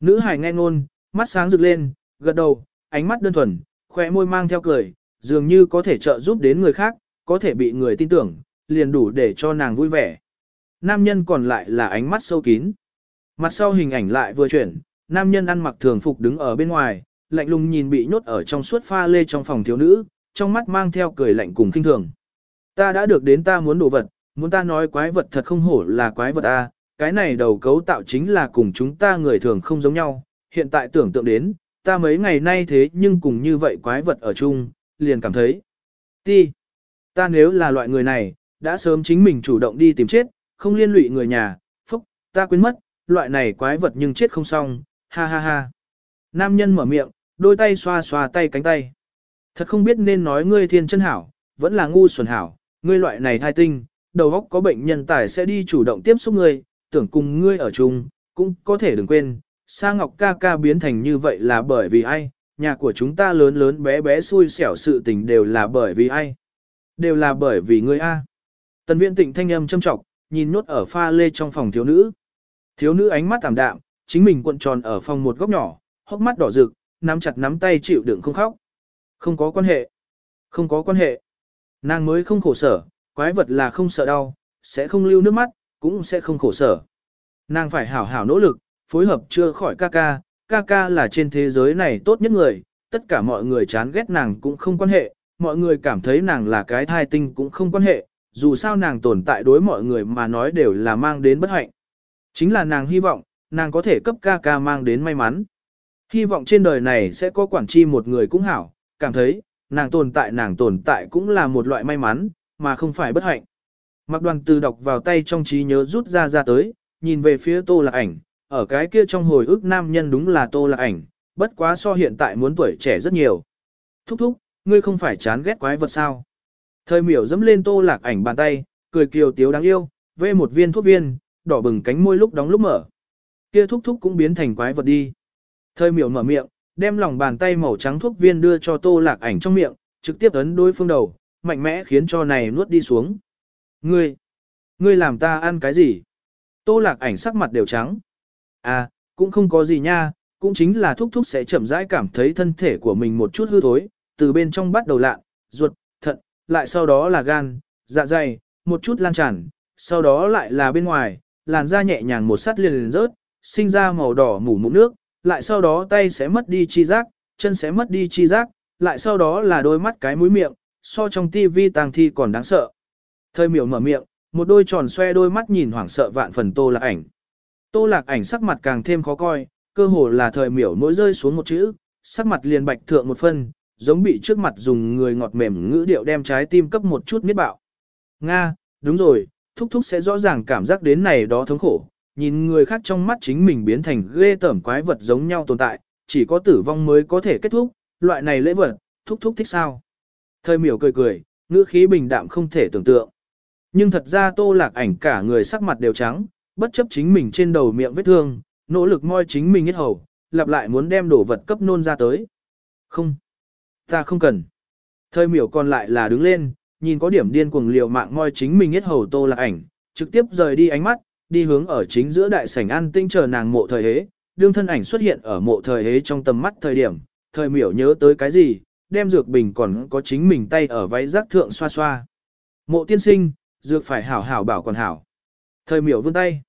Nữ hải nghe ngôn, mắt sáng rực lên, gật đầu, ánh mắt đơn thuần, khóe môi mang theo cười, dường như có thể trợ giúp đến người khác, có thể bị người tin tưởng, liền đủ để cho nàng vui vẻ. Nam nhân còn lại là ánh mắt sâu kín. Mặt sau hình ảnh lại vừa chuyển, nam nhân ăn mặc thường phục đứng ở bên ngoài, lạnh lùng nhìn bị nhốt ở trong suốt pha lê trong phòng thiếu nữ, trong mắt mang theo cười lạnh cùng kinh thường. Ta đã được đến ta muốn đồ vật, muốn ta nói quái vật thật không hổ là quái vật a, cái này đầu cấu tạo chính là cùng chúng ta người thường không giống nhau, hiện tại tưởng tượng đến, ta mấy ngày nay thế nhưng cùng như vậy quái vật ở chung, liền cảm thấy. Ti, ta nếu là loại người này, đã sớm chính mình chủ động đi tìm chết, không liên lụy người nhà, phúc, ta quên mất, loại này quái vật nhưng chết không xong, ha ha ha. Nam nhân mở miệng, đôi tay xoa xoa tay cánh tay. Thật không biết nên nói ngươi thiên chân hảo, vẫn là ngu xuẩn hảo, ngươi loại này thai tinh, đầu óc có bệnh nhân tài sẽ đi chủ động tiếp xúc ngươi, tưởng cùng ngươi ở chung, cũng có thể đừng quên, Sa Ngọc ca ca biến thành như vậy là bởi vì ai, nhà của chúng ta lớn lớn bé bé xui xẻo sự tình đều là bởi vì ai. Đều là bởi vì ngươi A. Tần viện tịnh thanh âm châm trọng, nhìn nốt ở pha lê trong phòng thiếu nữ. Thiếu nữ ánh mắt tạm đạm, chính mình cuộn tròn ở phòng một góc nhỏ, hốc mắt đỏ rực, nắm chặt nắm tay chịu đựng không khóc. Không có quan hệ. Không có quan hệ. Nàng mới không khổ sở, quái vật là không sợ đau, sẽ không lưu nước mắt, cũng sẽ không khổ sở. Nàng phải hảo hảo nỗ lực, phối hợp chưa khỏi ca ca, ca ca là trên thế giới này tốt nhất người, tất cả mọi người chán ghét nàng cũng không quan hệ, mọi người cảm thấy nàng là cái thai tinh cũng không quan hệ, dù sao nàng tồn tại đối mọi người mà nói đều là mang đến bất hạnh. Chính là nàng hy vọng, nàng có thể cấp ca ca mang đến may mắn. Hy vọng trên đời này sẽ có quản chi một người cũng hảo, cảm thấy, nàng tồn tại nàng tồn tại cũng là một loại may mắn, mà không phải bất hạnh. Mặc đoàn từ đọc vào tay trong trí nhớ rút ra ra tới, nhìn về phía tô lạc ảnh, ở cái kia trong hồi ức nam nhân đúng là tô lạc ảnh, bất quá so hiện tại muốn tuổi trẻ rất nhiều. Thúc thúc, ngươi không phải chán ghét quái vật sao? Thời miểu dẫm lên tô lạc ảnh bàn tay, cười kiều tiếu đáng yêu, vê một viên thuốc viên, đỏ bừng cánh môi lúc đóng lúc mở. Kia thúc thúc cũng biến thành quái vật đi. Thời miểu mở miệng, đem lòng bàn tay màu trắng thuốc viên đưa cho tô lạc ảnh trong miệng, trực tiếp ấn đối phương đầu, mạnh mẽ khiến cho này nuốt đi xuống. Ngươi, ngươi làm ta ăn cái gì? Tô lạc ảnh sắc mặt đều trắng. À, cũng không có gì nha, cũng chính là thúc thúc sẽ chậm rãi cảm thấy thân thể của mình một chút hư thối, từ bên trong bắt đầu lạ, ruột, thận, lại sau đó là gan, dạ dày, một chút lan tràn, sau đó lại là bên ngoài, làn da nhẹ nhàng một sát liền liền rớt, sinh ra màu đỏ mủ mụn nước, lại sau đó tay sẽ mất đi chi giác, chân sẽ mất đi chi giác, lại sau đó là đôi mắt cái mũi miệng, so trong tivi tàng thi còn đáng sợ. Thời miểu mở miệng, một đôi tròn xoe đôi mắt nhìn hoảng sợ vạn phần tô lạc ảnh. Tô lạc ảnh sắc mặt càng thêm khó coi, cơ hồ là thời miểu mỗi rơi xuống một chữ, sắc mặt liền bạch thượng một phân, giống bị trước mặt dùng người ngọt mềm ngữ điệu đem trái tim cấp một chút miết bạo. Nga, đúng rồi, thúc thúc sẽ rõ ràng cảm giác đến này đó thống khổ, nhìn người khác trong mắt chính mình biến thành ghê tởm quái vật giống nhau tồn tại, chỉ có tử vong mới có thể kết thúc, loại này lễ vật, thúc thúc thích sao. Thời miểu cười cười, ngữ khí bình đạm không thể tưởng tượng. Nhưng thật ra tô lạc ảnh cả người sắc mặt đều trắng, bất chấp chính mình trên đầu miệng vết thương, nỗ lực moi chính mình hết hầu, lặp lại muốn đem đổ vật cấp nôn ra tới. Không, ta không cần. Thời miểu còn lại là đứng lên, nhìn có điểm điên cuồng liều mạng moi chính mình hết hầu tô lạc ảnh, trực tiếp rời đi ánh mắt, đi hướng ở chính giữa đại sảnh an tinh chờ nàng mộ thời hế, đương thân ảnh xuất hiện ở mộ thời hế trong tầm mắt thời điểm, thời miểu nhớ tới cái gì, đem dược bình còn có chính mình tay ở váy giác thượng xoa xoa. Mộ tiên sinh, dược phải hảo hảo bảo còn hảo. Thời miểu vươn tay.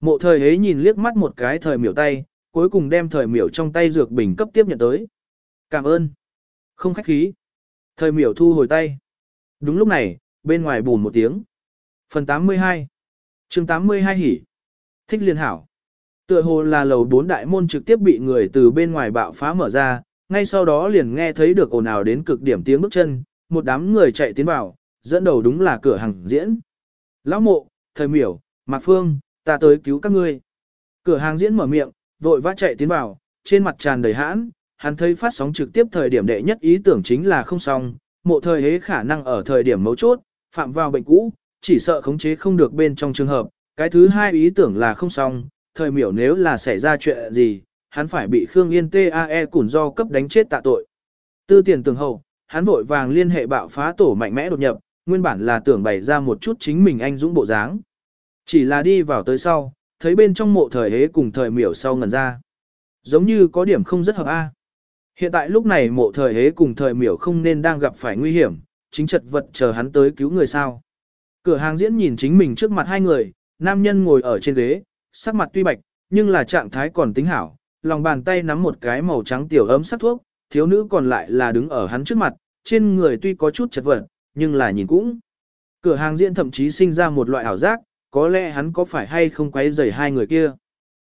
Mộ thời hế nhìn liếc mắt một cái thời miểu tay, cuối cùng đem thời miểu trong tay dược bình cấp tiếp nhận tới. Cảm ơn. Không khách khí. Thời miểu thu hồi tay. Đúng lúc này, bên ngoài bùn một tiếng. Phần 82 chương 82 hỉ, Thích liên hảo. Tựa hồ là lầu bốn đại môn trực tiếp bị người từ bên ngoài bạo phá mở ra, ngay sau đó liền nghe thấy được ồn ào đến cực điểm tiếng bước chân, một đám người chạy tiến vào, dẫn đầu đúng là cửa hàng diễn. Lão mộ, thời miểu, Mạc Phương, ta tới cứu các ngươi. Cửa hàng diễn mở miệng, vội vã chạy tiến vào, trên mặt tràn đầy hãn, hắn thấy phát sóng trực tiếp thời điểm đệ nhất ý tưởng chính là không xong, mộ thời hế khả năng ở thời điểm mấu chốt, phạm vào bệnh cũ, chỉ sợ khống chế không được bên trong trường hợp. Cái thứ hai ý tưởng là không xong, thời miểu nếu là xảy ra chuyện gì, hắn phải bị Khương Yên TAE củn do cấp đánh chết tạ tội. Tư tiền tường hậu, hắn vội vàng liên hệ bạo phá tổ mạnh mẽ đột nhập, nguyên bản là tưởng bày ra một chút chính mình anh dũng bộ dáng. Chỉ là đi vào tới sau, thấy bên trong mộ thời hế cùng thời miểu sau ngần ra. Giống như có điểm không rất hợp A. Hiện tại lúc này mộ thời hế cùng thời miểu không nên đang gặp phải nguy hiểm, chính trật vật chờ hắn tới cứu người sao. Cửa hàng diễn nhìn chính mình trước mặt hai người, nam nhân ngồi ở trên ghế, sắc mặt tuy bạch, nhưng là trạng thái còn tính hảo, lòng bàn tay nắm một cái màu trắng tiểu ấm sắc thuốc, thiếu nữ còn lại là đứng ở hắn trước mặt, trên người tuy có chút chật vật, nhưng là nhìn cũng. Cửa hàng diễn thậm chí sinh ra một loại ảo giác, có lẽ hắn có phải hay không quấy rầy hai người kia.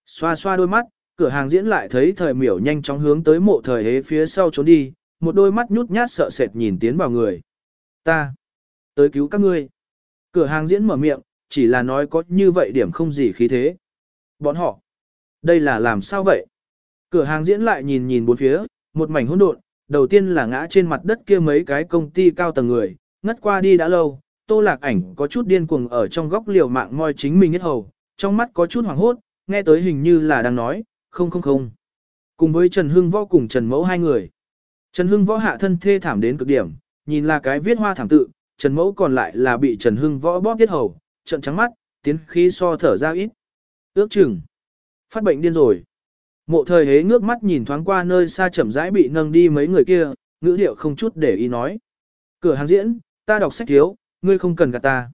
Xoa xoa đôi mắt, cửa hàng diễn lại thấy thời miểu nhanh chóng hướng tới mộ thời hế phía sau trốn đi, một đôi mắt nhút nhát sợ sệt nhìn tiến vào người. Ta, tới cứu các ngươi. Cửa hàng diễn mở miệng, chỉ là nói có như vậy điểm không gì khí thế. Bọn họ, đây là làm sao vậy? Cửa hàng diễn lại nhìn nhìn bốn phía, một mảnh hỗn độn, đầu tiên là ngã trên mặt đất kia mấy cái công ty cao tầng người, ngất qua đi đã lâu, tô lạc ảnh có chút điên cuồng ở trong góc liều mạng moi chính mình hết hầu, trong mắt có chút hoảng hốt, nghe tới hình như là đang nói, không không không. Cùng với Trần Hưng Võ cùng Trần Mẫu hai người. Trần Hưng Võ hạ thân thê thảm đến cực điểm, nhìn là cái viết hoa thảm tự, Trần Mẫu còn lại là bị Trần Hưng Võ bóp tiết hầu, trận trắng mắt, tiến khí so thở ra ít. Ước chừng. Phát bệnh điên rồi. Mộ thời hế ngước mắt nhìn thoáng qua nơi xa chậm rãi bị nâng đi mấy người kia, ngữ điệu không chút để ý nói. Cửa hàng diễn, ta đọc sách thiếu, ngươi không cần gạt ta.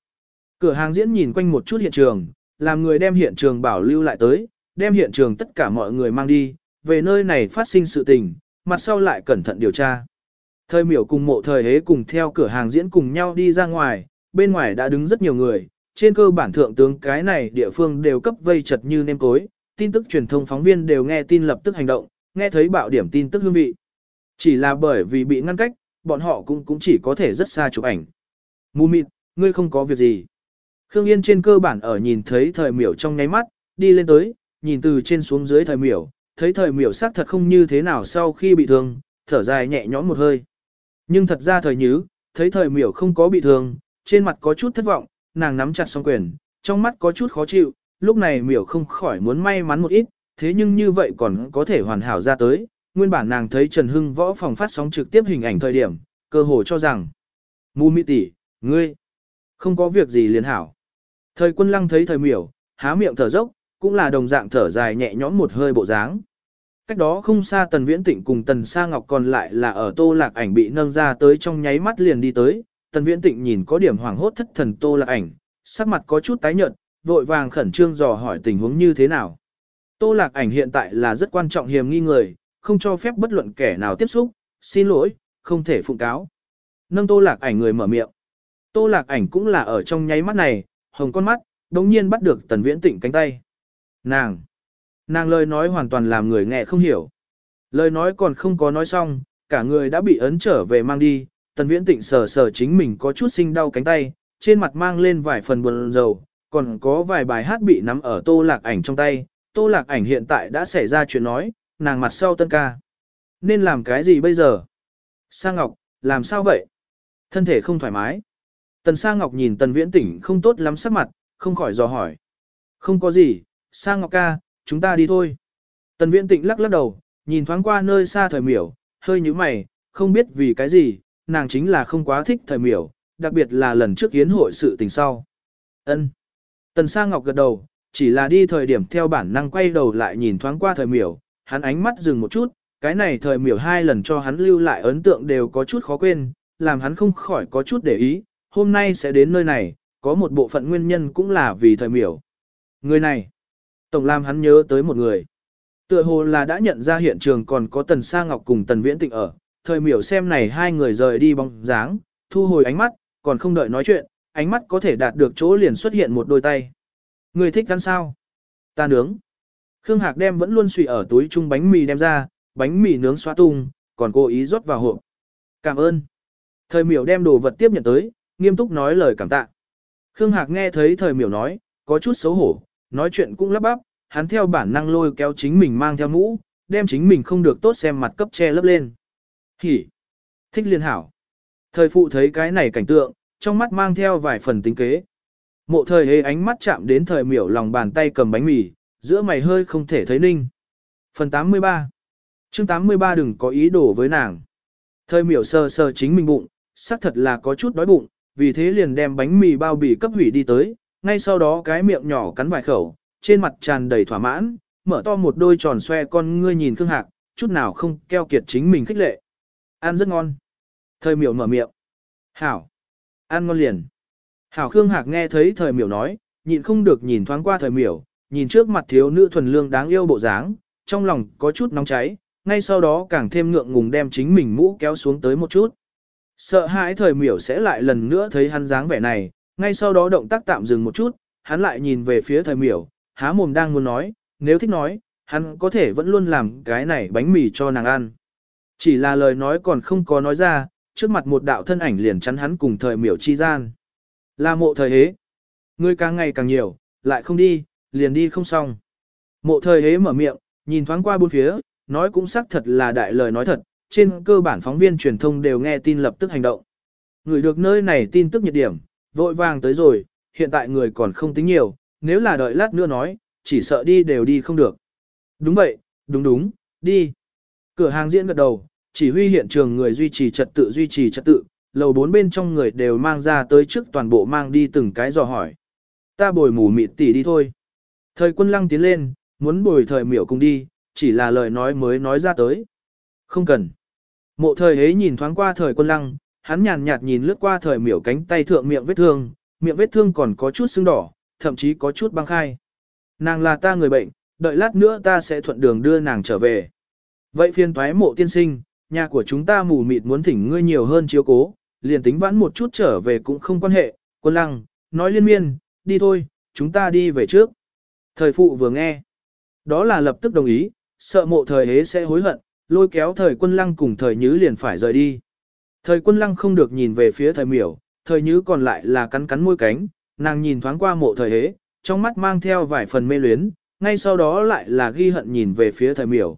Cửa hàng diễn nhìn quanh một chút hiện trường, làm người đem hiện trường bảo lưu lại tới, đem hiện trường tất cả mọi người mang đi, về nơi này phát sinh sự tình, mặt sau lại cẩn thận điều tra. Thời miểu cùng mộ thời hế cùng theo cửa hàng diễn cùng nhau đi ra ngoài, bên ngoài đã đứng rất nhiều người, trên cơ bản thượng tướng cái này địa phương đều cấp vây chật như nêm cối, tin tức truyền thông phóng viên đều nghe tin lập tức hành động, nghe thấy bạo điểm tin tức hương vị. Chỉ là bởi vì bị ngăn cách, bọn họ cũng cũng chỉ có thể rất xa chụp ảnh. Mù mịt, ngươi không có việc gì. Khương Yên trên cơ bản ở nhìn thấy thời miểu trong ngáy mắt, đi lên tới, nhìn từ trên xuống dưới thời miểu, thấy thời miểu xác thật không như thế nào sau khi bị thương, thở dài nhẹ nhõm một hơi. Nhưng thật ra thời nhứ, thấy thời miểu không có bị thương, trên mặt có chút thất vọng, nàng nắm chặt song quyền, trong mắt có chút khó chịu, lúc này miểu không khỏi muốn may mắn một ít, thế nhưng như vậy còn có thể hoàn hảo ra tới. Nguyên bản nàng thấy Trần Hưng võ phòng phát sóng trực tiếp hình ảnh thời điểm, cơ hồ cho rằng, mù mị tỷ, ngươi, không có việc gì liền hảo. Thời quân lăng thấy thời miểu, há miệng thở dốc, cũng là đồng dạng thở dài nhẹ nhõm một hơi bộ dáng. Cách đó không xa Tần Viễn Tịnh cùng Tần Sa Ngọc còn lại là ở Tô Lạc Ảnh bị nâng ra tới trong nháy mắt liền đi tới, Tần Viễn Tịnh nhìn có điểm hoảng hốt thất thần Tô Lạc Ảnh, sắc mặt có chút tái nhợt, vội vàng khẩn trương dò hỏi tình huống như thế nào. Tô Lạc Ảnh hiện tại là rất quan trọng hiểm nghi người, không cho phép bất luận kẻ nào tiếp xúc, xin lỗi, không thể phụng cáo. Nâng Tô Lạc Ảnh người mở miệng. Tô Lạc Ảnh cũng là ở trong nháy mắt này, hồng con mắt, đột nhiên bắt được Tần Viễn Tịnh cánh tay. Nàng! Nàng lời nói hoàn toàn làm người nghe không hiểu. Lời nói còn không có nói xong, cả người đã bị ấn trở về mang đi, Tần Viễn Tịnh sờ sờ chính mình có chút sinh đau cánh tay, trên mặt mang lên vài phần buồn rầu, còn có vài bài hát bị nắm ở tô lạc ảnh trong tay. Tô lạc ảnh hiện tại đã xảy ra chuyện nói, nàng mặt sau tân ca. Nên làm cái gì bây giờ? Sa Ngọc, làm sao vậy? Thân thể không thoải mái. Tần Sa Ngọc nhìn Tần Viễn Tịnh không tốt lắm sắc mặt, không khỏi dò hỏi. Không có gì, Sang Ngọc ca, chúng ta đi thôi. Tần Viễn Tịnh lắc lắc đầu, nhìn thoáng qua nơi xa thời miểu, hơi như mày, không biết vì cái gì, nàng chính là không quá thích thời miểu, đặc biệt là lần trước yến hội sự tình sau. Ân. Tần Sang Ngọc gật đầu, chỉ là đi thời điểm theo bản năng quay đầu lại nhìn thoáng qua thời miểu, hắn ánh mắt dừng một chút, cái này thời miểu hai lần cho hắn lưu lại ấn tượng đều có chút khó quên, làm hắn không khỏi có chút để ý, hôm nay sẽ đến nơi này, có một bộ phận nguyên nhân cũng là vì thời miểu. Người này, tổng làm hắn nhớ tới một người. Tựa hồ là đã nhận ra hiện trường còn có Tần Sa Ngọc cùng Tần Viễn Tịnh ở, thời miểu xem này hai người rời đi bóng dáng, thu hồi ánh mắt, còn không đợi nói chuyện, ánh mắt có thể đạt được chỗ liền xuất hiện một đôi tay. Người thích ăn sao? Ta nướng. Khương Hạc đem vẫn luôn suy ở túi chung bánh mì đem ra, bánh mì nướng xóa tung, còn cố ý rót vào hộp. Cảm ơn. Thời miểu đem đồ vật tiếp nhận tới, nghiêm túc nói lời cảm tạ. Khương Hạc nghe thấy thời miểu nói, có chút xấu hổ, nói chuyện cũng lắp bắp, hắn theo bản năng lôi kéo chính mình mang theo mũ, đem chính mình không được tốt xem mặt cấp che lấp lên. Hỉ! Thích liên hảo. Thời phụ thấy cái này cảnh tượng, trong mắt mang theo vài phần tính kế. Mộ thời hề ánh mắt chạm đến thời miểu lòng bàn tay cầm bánh mì, giữa mày hơi không thể thấy ninh. Phần 83 chương 83 đừng có ý đồ với nàng. Thời miểu sờ sờ chính mình bụng, xác thật là có chút đói bụng, vì thế liền đem bánh mì bao bì cấp hủy đi tới, ngay sau đó cái miệng nhỏ cắn vài khẩu, trên mặt tràn đầy thỏa mãn, mở to một đôi tròn xoe con ngươi nhìn Khương Hạc, chút nào không keo kiệt chính mình khích lệ. Ăn rất ngon. Thời miểu mở miệng. Hảo. Ăn ngon liền. Hảo Khương Hạc nghe thấy thời miểu nói, nhịn không được nhìn thoáng qua thời miểu, nhìn trước mặt thiếu nữ thuần lương đáng yêu bộ dáng, trong lòng có chút nóng cháy, ngay sau đó càng thêm ngượng ngùng đem chính mình mũ kéo xuống tới một chút. Sợ hãi thời miểu sẽ lại lần nữa thấy hắn dáng vẻ này, ngay sau đó động tác tạm dừng một chút, hắn lại nhìn về phía thời miểu, há mồm đang muốn nói, nếu thích nói, hắn có thể vẫn luôn làm cái này bánh mì cho nàng ăn. Chỉ là lời nói còn không có nói ra, trước mặt một đạo thân ảnh liền chắn hắn cùng thời miểu chi gian. Là mộ thời hế. Người càng ngày càng nhiều, lại không đi, liền đi không xong. Mộ thời hế mở miệng, nhìn thoáng qua bốn phía, nói cũng xác thật là đại lời nói thật, trên cơ bản phóng viên truyền thông đều nghe tin lập tức hành động. Người được nơi này tin tức nhiệt điểm, vội vàng tới rồi, hiện tại người còn không tính nhiều, nếu là đợi lát nữa nói, chỉ sợ đi đều đi không được. Đúng vậy, đúng đúng, đi. Cửa hàng diễn gật đầu, chỉ huy hiện trường người duy trì trật tự duy trì trật tự, lầu bốn bên trong người đều mang ra tới trước toàn bộ mang đi từng cái dò hỏi. Ta bồi mù mịt tỉ đi thôi. Thời quân lăng tiến lên, muốn bồi thời miểu cùng đi, chỉ là lời nói mới nói ra tới. Không cần. Mộ thời ấy nhìn thoáng qua thời quân lăng, hắn nhàn nhạt nhìn lướt qua thời miểu cánh tay thượng miệng vết thương, miệng vết thương còn có chút sưng đỏ, thậm chí có chút băng khai. Nàng là ta người bệnh, đợi lát nữa ta sẽ thuận đường đưa nàng trở về. Vậy phiền toái mộ tiên sinh, nhà của chúng ta mù mịt muốn thỉnh ngươi nhiều hơn chiếu cố, liền tính vãn một chút trở về cũng không quan hệ, quân lăng, nói liên miên, đi thôi, chúng ta đi về trước. Thời phụ vừa nghe, đó là lập tức đồng ý, sợ mộ thời hế sẽ hối hận, lôi kéo thời quân lăng cùng thời nhứ liền phải rời đi. Thời quân lăng không được nhìn về phía thời miểu, thời nhứ còn lại là cắn cắn môi cánh, nàng nhìn thoáng qua mộ thời hế, trong mắt mang theo vài phần mê luyến, ngay sau đó lại là ghi hận nhìn về phía thời miểu.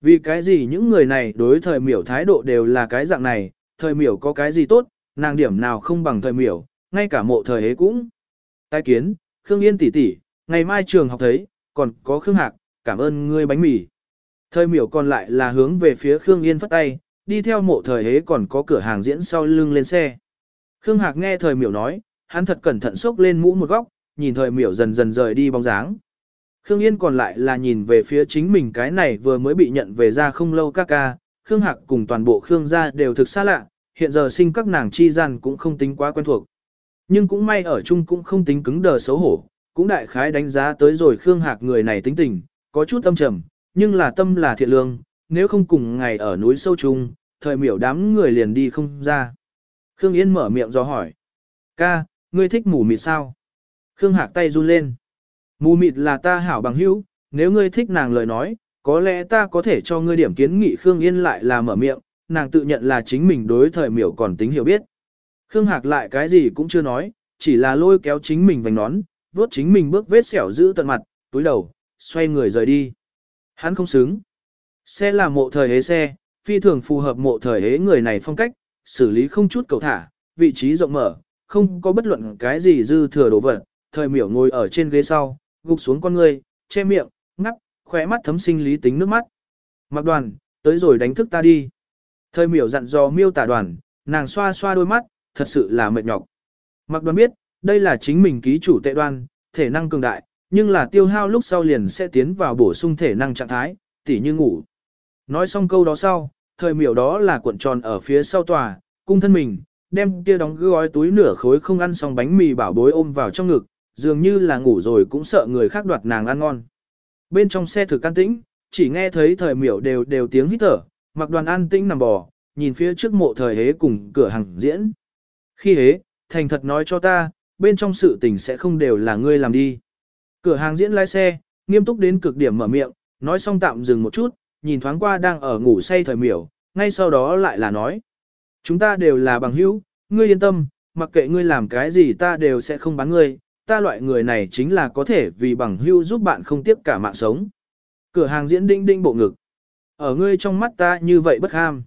Vì cái gì những người này đối thời miểu thái độ đều là cái dạng này, thời miểu có cái gì tốt, nàng điểm nào không bằng thời miểu, ngay cả mộ thời hế cũng. Tài kiến, Khương Yên tỷ tỷ, ngày mai trường học thấy, còn có Khương Hạc, cảm ơn ngươi bánh mì. Thời miểu còn lại là hướng về phía Khương Yên phất tay, đi theo mộ thời hế còn có cửa hàng diễn sau lưng lên xe. Khương Hạc nghe thời miểu nói, hắn thật cẩn thận xốc lên mũ một góc, nhìn thời miểu dần dần rời đi bóng dáng. Khương Yên còn lại là nhìn về phía chính mình cái này vừa mới bị nhận về ra không lâu ca ca, Khương Hạc cùng toàn bộ Khương gia đều thực xa lạ, hiện giờ sinh các nàng chi gian cũng không tính quá quen thuộc. Nhưng cũng may ở chung cũng không tính cứng đờ xấu hổ, cũng đại khái đánh giá tới rồi Khương Hạc người này tính tình, có chút âm trầm, nhưng là tâm là thiện lương, nếu không cùng ngày ở núi sâu chung, thời miểu đám người liền đi không ra. Khương Yên mở miệng do hỏi. Ca, ngươi thích mù mịt sao? Khương Hạc tay run lên. Mù mịt là ta hảo bằng hữu, nếu ngươi thích nàng lời nói, có lẽ ta có thể cho ngươi điểm kiến nghị Khương Yên lại là mở miệng, nàng tự nhận là chính mình đối thời miểu còn tính hiểu biết. Khương Hạc lại cái gì cũng chưa nói, chỉ là lôi kéo chính mình vành nón, vuốt chính mình bước vết xẻo giữ tận mặt, túi đầu, xoay người rời đi. Hắn không xứng. Xe là mộ thời hế xe, phi thường phù hợp mộ thời hế người này phong cách, xử lý không chút cầu thả, vị trí rộng mở, không có bất luận cái gì dư thừa đồ vật. Thời miểu ngồi ở trên ghế sau, gục xuống con người, che miệng, ngắp, khóe mắt thấm sinh lý tính nước mắt. Mặc đoàn, tới rồi đánh thức ta đi. Thời miểu dặn dò miêu tả đoàn, nàng xoa xoa đôi mắt, thật sự là mệt nhọc. Mặc đoàn biết, đây là chính mình ký chủ tệ đoan, thể năng cường đại, nhưng là tiêu hao lúc sau liền sẽ tiến vào bổ sung thể năng trạng thái, tỉ như ngủ. Nói xong câu đó sau, thời miểu đó là cuộn tròn ở phía sau tòa, cung thân mình, đem kia đóng gói túi nửa khối không ăn xong bánh mì bảo bối ôm vào trong ngực, dường như là ngủ rồi cũng sợ người khác đoạt nàng ăn ngon. Bên trong xe thực an tĩnh, chỉ nghe thấy thời miểu đều đều tiếng hít thở, mặc đoàn an tĩnh nằm bò, nhìn phía trước mộ thời hế cùng cửa hàng diễn. Khi hế, thành thật nói cho ta, bên trong sự tình sẽ không đều là ngươi làm đi. Cửa hàng diễn lái xe, Nghiêm túc đến cực điểm mở miệng, nói xong tạm dừng một chút, nhìn thoáng qua đang ở ngủ say thời miểu, ngay sau đó lại là nói. Chúng ta đều là bằng hữu, ngươi yên tâm, mặc kệ ngươi làm cái gì ta đều sẽ không bán ngươi, ta loại người này chính là có thể vì bằng hữu giúp bạn không tiếp cả mạng sống. Cửa hàng diễn đinh đinh bộ ngực. Ở ngươi trong mắt ta như vậy bất ham.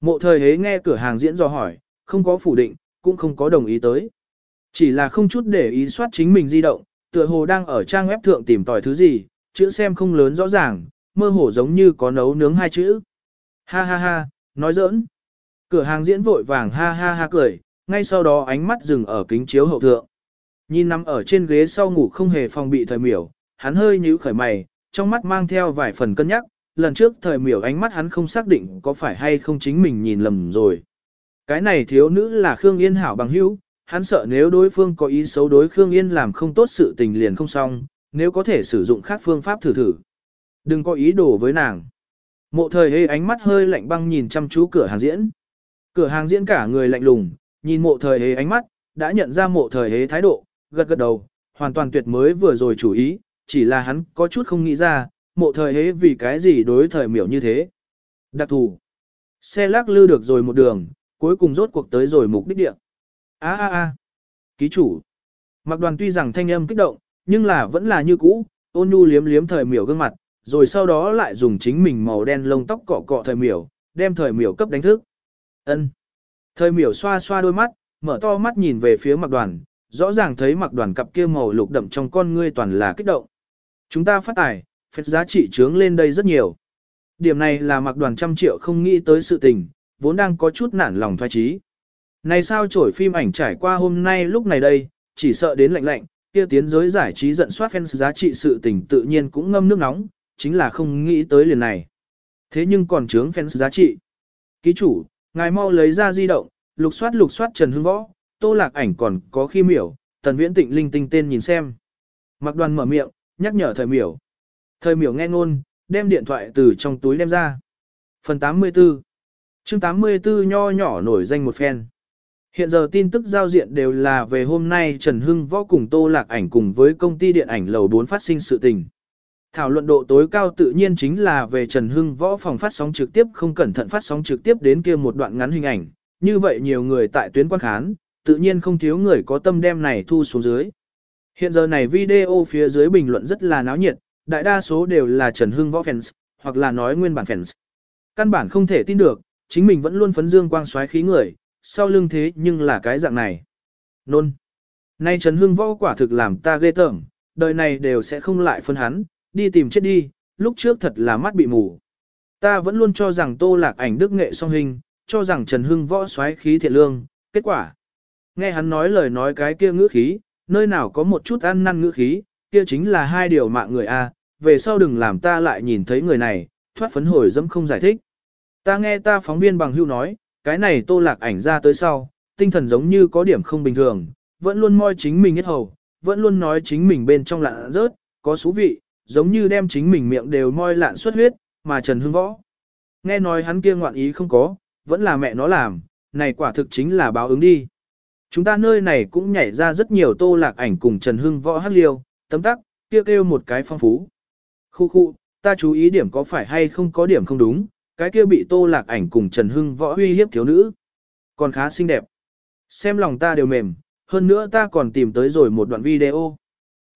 Mộ thời hế nghe cửa hàng diễn do hỏi, không có phủ định, cũng không có đồng ý tới. Chỉ là không chút để ý soát chính mình di động, tựa hồ đang ở trang web thượng tìm tòi thứ gì, chữ xem không lớn rõ ràng, mơ hồ giống như có nấu nướng hai chữ. Ha ha ha, nói giỡn. Cửa hàng diễn vội vàng ha ha ha cười, ngay sau đó ánh mắt dừng ở kính chiếu hậu thượng. Nhìn nằm ở trên ghế sau ngủ không hề phòng bị thời miểu, hắn hơi nhíu khởi mày, trong mắt mang theo vài phần cân nhắc, lần trước thời miểu ánh mắt hắn không xác định có phải hay không chính mình nhìn lầm rồi. Cái này thiếu nữ là Khương Yên hảo bằng hữu, hắn sợ nếu đối phương có ý xấu đối Khương Yên làm không tốt sự tình liền không xong, nếu có thể sử dụng khác phương pháp thử thử. Đừng có ý đồ với nàng. Mộ thời hê ánh mắt hơi lạnh băng nhìn chăm chú cửa hàng diễn. Cửa hàng diễn cả người lạnh lùng, nhìn mộ thời hế ánh mắt, đã nhận ra mộ thời hế thái độ, gật gật đầu, hoàn toàn tuyệt mới vừa rồi chủ ý, chỉ là hắn có chút không nghĩ ra, mộ thời hế vì cái gì đối thời miểu như thế. Đặc thù. Xe lắc lư được rồi một đường, cuối cùng rốt cuộc tới rồi mục đích địa. A a a. Ký chủ. Mặc đoàn tuy rằng thanh âm kích động, nhưng là vẫn là như cũ, ôn nhu liếm liếm thời miểu gương mặt, rồi sau đó lại dùng chính mình màu đen lông tóc cọ cọ thời miểu, đem thời miểu cấp đánh thức. Ân. Thời miểu xoa xoa đôi mắt, mở to mắt nhìn về phía mặc đoàn, rõ ràng thấy mặc đoàn cặp kia màu lục đậm trong con ngươi toàn là kích động. Chúng ta phát tài, phép giá trị trướng lên đây rất nhiều. Điểm này là mặc đoàn trăm triệu không nghĩ tới sự tình, vốn đang có chút nản lòng thoái trí. Này sao trổi phim ảnh trải qua hôm nay lúc này đây, chỉ sợ đến lạnh lạnh, kia tiến giới giải trí giận soát fans giá trị sự tình tự nhiên cũng ngâm nước nóng, chính là không nghĩ tới liền này. Thế nhưng còn trướng fans giá trị. Ký chủ, ngài mau lấy ra di động, lục soát lục soát Trần Hưng Võ, tô lạc ảnh còn có khi miểu, tần viễn tịnh linh tinh tên nhìn xem. Mặc đoàn mở miệng, nhắc nhở thời miểu. Thời miểu nghe ngôn, đem điện thoại từ trong túi đem ra. Phần 84 chương 84 nho nhỏ nổi danh một phen. Hiện giờ tin tức giao diện đều là về hôm nay Trần Hưng Võ cùng Tô Lạc Ảnh cùng với công ty điện ảnh lầu 4 phát sinh sự tình. Thảo luận độ tối cao tự nhiên chính là về Trần Hưng Võ phòng phát sóng trực tiếp không cẩn thận phát sóng trực tiếp đến kia một đoạn ngắn hình ảnh. Như vậy nhiều người tại tuyến quan khán, tự nhiên không thiếu người có tâm đem này thu xuống dưới. Hiện giờ này video phía dưới bình luận rất là náo nhiệt, đại đa số đều là Trần Hưng Võ fans, hoặc là nói nguyên bản fans. Căn bản không thể tin được, chính mình vẫn luôn phấn dương quang xoáy khí người, sau lưng thế nhưng là cái dạng này. Nôn. Nay Trần Hưng Võ quả thực làm ta ghê tởm, đời này đều sẽ không lại phân hắn, đi tìm chết đi, lúc trước thật là mắt bị mù. Ta vẫn luôn cho rằng tô lạc ảnh đức nghệ song hình, cho rằng Trần Hưng Võ xoáy khí thiện lương, kết quả. Nghe hắn nói lời nói cái kia ngữ khí, nơi nào có một chút ăn năn ngữ khí, kia chính là hai điều mạng người A, về sau đừng làm ta lại nhìn thấy người này, thoát phấn hồi dẫm không giải thích. Ta nghe ta phóng viên bằng hưu nói, cái này tô lạc ảnh ra tới sau, tinh thần giống như có điểm không bình thường, vẫn luôn moi chính mình hết hầu, vẫn luôn nói chính mình bên trong lạ rớt, có thú vị, giống như đem chính mình miệng đều moi lạn xuất huyết, mà Trần Hưng Võ. Nghe nói hắn kia ngoạn ý không có, vẫn là mẹ nó làm, này quả thực chính là báo ứng đi. Chúng ta nơi này cũng nhảy ra rất nhiều tô lạc ảnh cùng Trần Hưng Võ hát liêu, tấm tắc, kia kêu, kêu một cái phong phú. Khu khu, ta chú ý điểm có phải hay không có điểm không đúng, cái kia bị tô lạc ảnh cùng Trần Hưng Võ uy hiếp thiếu nữ. Còn khá xinh đẹp. Xem lòng ta đều mềm, hơn nữa ta còn tìm tới rồi một đoạn video.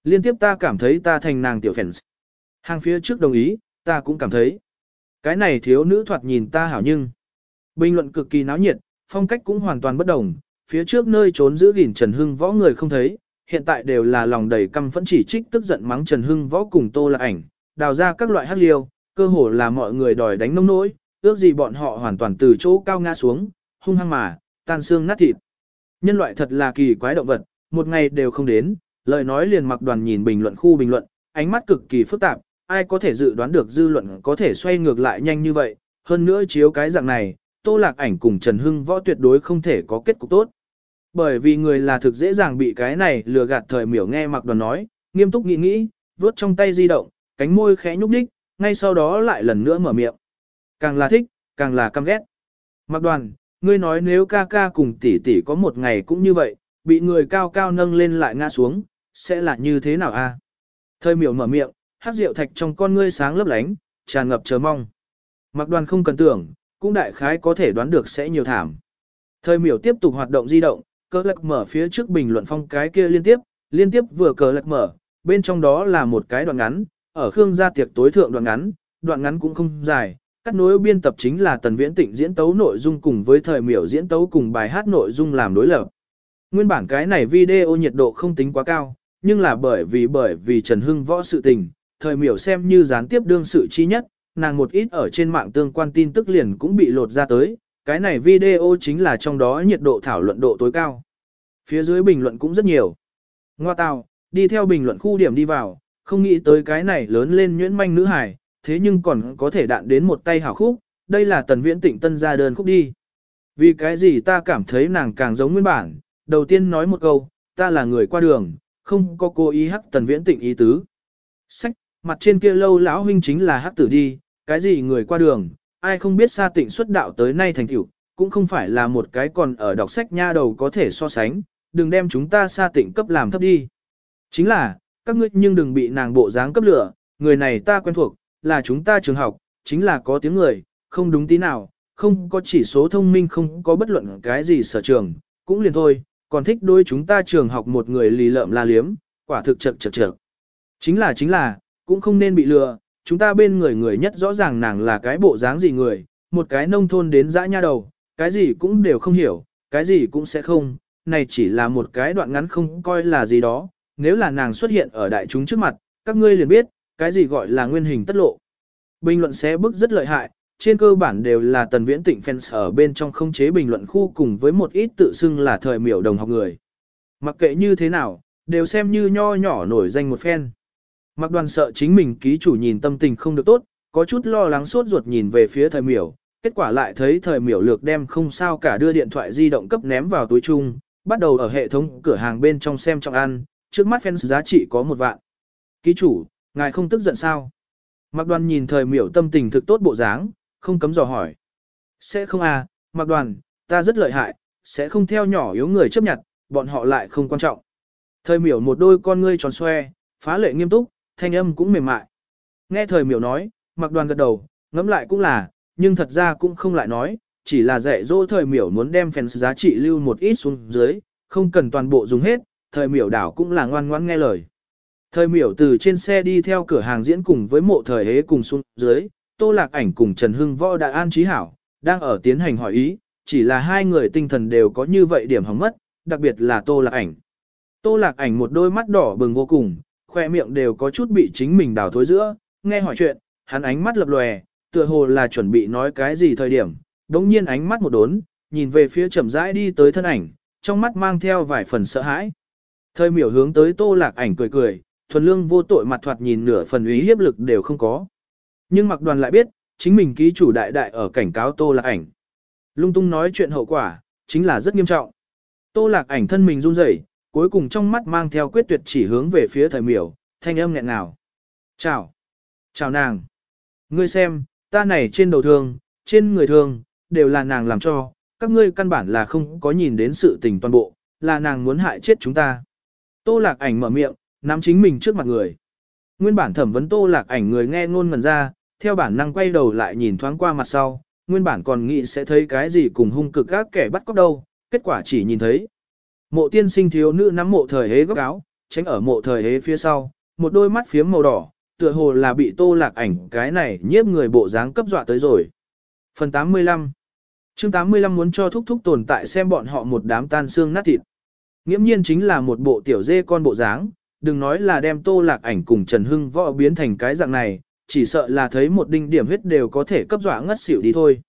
Liên tiếp ta cảm thấy ta thành nàng tiểu fans. Hàng phía trước đồng ý, ta cũng cảm thấy. Cái này thiếu nữ thoạt nhìn ta hảo nhưng. Bình luận cực kỳ náo nhiệt, phong cách cũng hoàn toàn bất đồng, phía trước nơi trốn giữ gìn Trần Hưng võ người không thấy, hiện tại đều là lòng đầy căm phẫn chỉ trích tức giận mắng Trần Hưng võ cùng tô là ảnh, đào ra các loại hắc liêu, cơ hồ là mọi người đòi đánh nông nỗi, ước gì bọn họ hoàn toàn từ chỗ cao ngã xuống, hung hăng mà, tan xương nát thịt. Nhân loại thật là kỳ quái động vật, một ngày đều không đến, lời nói liền mặc đoàn nhìn bình luận khu bình luận, ánh mắt cực kỳ phức tạp, ai có thể dự đoán được dư luận có thể xoay ngược lại nhanh như vậy, hơn nữa chiếu cái dạng này, Tô Lạc Ảnh cùng Trần Hưng Võ tuyệt đối không thể có kết cục tốt. Bởi vì người là thực dễ dàng bị cái này lừa gạt thời miểu nghe mặc đoàn nói, nghiêm túc nghĩ nghĩ, vuốt trong tay di động, cánh môi khẽ nhúc đích, ngay sau đó lại lần nữa mở miệng. Càng là thích, càng là căm ghét. Mặc đoàn, ngươi nói nếu ca ca cùng tỷ tỷ có một ngày cũng như vậy, bị người cao cao nâng lên lại ngã xuống, sẽ là như thế nào a? Thời miểu mở miệng, hát rượu thạch trong con ngươi sáng lấp lánh, tràn ngập chờ mong. Mặc đoàn không cần tưởng, cũng đại khái có thể đoán được sẽ nhiều thảm. Thời miểu tiếp tục hoạt động di động, cờ lạc mở phía trước bình luận phong cái kia liên tiếp, liên tiếp vừa cờ lạc mở, bên trong đó là một cái đoạn ngắn, ở Khương gia tiệc tối thượng đoạn ngắn, đoạn ngắn cũng không dài, cắt nối biên tập chính là Tần Viễn Tịnh diễn tấu nội dung cùng với thời miểu diễn tấu cùng bài hát nội dung làm đối lập. Nguyên bản cái này video nhiệt độ không tính quá cao, nhưng là bởi vì bởi vì Trần Hưng võ sự tình, thời miểu xem như gián tiếp đương sự chi nhất, nàng một ít ở trên mạng tương quan tin tức liền cũng bị lột ra tới, cái này video chính là trong đó nhiệt độ thảo luận độ tối cao. Phía dưới bình luận cũng rất nhiều. Ngoa tào, đi theo bình luận khu điểm đi vào, không nghĩ tới cái này lớn lên nhuyễn manh nữ hải, thế nhưng còn có thể đạn đến một tay hảo khúc, đây là tần viễn tịnh tân ra đơn khúc đi. Vì cái gì ta cảm thấy nàng càng giống nguyên bản, đầu tiên nói một câu, ta là người qua đường, không có cố ý hắc tần viễn tịnh ý tứ. Sách, mặt trên kia lâu lão huynh chính là hắc tử đi, cái gì người qua đường, ai không biết xa tịnh xuất đạo tới nay thành tiểu cũng không phải là một cái còn ở đọc sách nha đầu có thể so sánh, đừng đem chúng ta xa tịnh cấp làm thấp đi. Chính là, các ngươi nhưng đừng bị nàng bộ dáng cấp lửa, người này ta quen thuộc, là chúng ta trường học, chính là có tiếng người, không đúng tí nào, không có chỉ số thông minh không có bất luận cái gì sở trường, cũng liền thôi, còn thích đôi chúng ta trường học một người lì lợm la liếm, quả thực chật chật chật. Chính là chính là, cũng không nên bị lừa, chúng ta bên người người nhất rõ ràng nàng là cái bộ dáng gì người, một cái nông thôn đến dã nha đầu, cái gì cũng đều không hiểu, cái gì cũng sẽ không, này chỉ là một cái đoạn ngắn không coi là gì đó, nếu là nàng xuất hiện ở đại chúng trước mặt, các ngươi liền biết, cái gì gọi là nguyên hình tất lộ. Bình luận xé bức rất lợi hại, trên cơ bản đều là tần viễn tịnh fans ở bên trong không chế bình luận khu cùng với một ít tự xưng là thời miểu đồng học người. Mặc kệ như thế nào, đều xem như nho nhỏ nổi danh một fan. Mặc đoàn sợ chính mình ký chủ nhìn tâm tình không được tốt, có chút lo lắng suốt ruột nhìn về phía thời miểu, kết quả lại thấy thời miểu lược đem không sao cả đưa điện thoại di động cấp ném vào túi chung, bắt đầu ở hệ thống cửa hàng bên trong xem trọng ăn, trước mắt fans giá trị có một vạn. Ký chủ, ngài không tức giận sao? Mặc đoàn nhìn thời miểu tâm tình thực tốt bộ dáng, không cấm dò hỏi. Sẽ không à, mặc đoàn, ta rất lợi hại, sẽ không theo nhỏ yếu người chấp nhận, bọn họ lại không quan trọng. Thời miểu một đôi con ngươi tròn xoe, phá lệ nghiêm túc, thanh âm cũng mềm mại. Nghe thời miểu nói, mặc đoàn gật đầu, ngẫm lại cũng là, nhưng thật ra cũng không lại nói, chỉ là dạy dỗ thời miểu muốn đem fans giá trị lưu một ít xuống dưới, không cần toàn bộ dùng hết, thời miểu đảo cũng là ngoan ngoãn nghe lời. Thời miểu từ trên xe đi theo cửa hàng diễn cùng với mộ thời hế cùng xuống dưới, tô lạc ảnh cùng Trần Hưng Võ đã an trí hảo, đang ở tiến hành hỏi ý, chỉ là hai người tinh thần đều có như vậy điểm hỏng mất, đặc biệt là tô lạc ảnh. Tô lạc ảnh một đôi mắt đỏ bừng vô cùng, khoe miệng đều có chút bị chính mình đào thối giữa, nghe hỏi chuyện, hắn ánh mắt lập lòe, tựa hồ là chuẩn bị nói cái gì thời điểm, đống nhiên ánh mắt một đốn, nhìn về phía chậm rãi đi tới thân ảnh, trong mắt mang theo vài phần sợ hãi. Thời miểu hướng tới tô lạc ảnh cười cười, thuần lương vô tội mặt thoạt nhìn nửa phần ý hiếp lực đều không có. Nhưng mặc đoàn lại biết, chính mình ký chủ đại đại ở cảnh cáo tô lạc ảnh. Lung tung nói chuyện hậu quả, chính là rất nghiêm trọng. Tô lạc ảnh thân mình run rẩy, cuối cùng trong mắt mang theo quyết tuyệt chỉ hướng về phía thời miểu, thanh âm nghẹn nào Chào! Chào nàng! Ngươi xem, ta này trên đầu thương, trên người thương, đều là nàng làm cho, các ngươi căn bản là không có nhìn đến sự tình toàn bộ, là nàng muốn hại chết chúng ta. Tô lạc ảnh mở miệng, nắm chính mình trước mặt người. Nguyên bản thẩm vấn tô lạc ảnh người nghe ngôn ngần ra, theo bản năng quay đầu lại nhìn thoáng qua mặt sau, nguyên bản còn nghĩ sẽ thấy cái gì cùng hung cực các kẻ bắt cóc đâu, kết quả chỉ nhìn thấy. Mộ tiên sinh thiếu nữ nắm mộ thời hế góc áo, tránh ở mộ thời hế phía sau, một đôi mắt phiếm màu đỏ, tựa hồ là bị tô lạc ảnh cái này nhiếp người bộ dáng cấp dọa tới rồi. Phần 85 chương 85 muốn cho thúc thúc tồn tại xem bọn họ một đám tan xương nát thịt. Nghiễm nhiên chính là một bộ tiểu dê con bộ dáng, đừng nói là đem tô lạc ảnh cùng Trần Hưng võ biến thành cái dạng này, chỉ sợ là thấy một đinh điểm huyết đều có thể cấp dọa ngất xỉu đi thôi.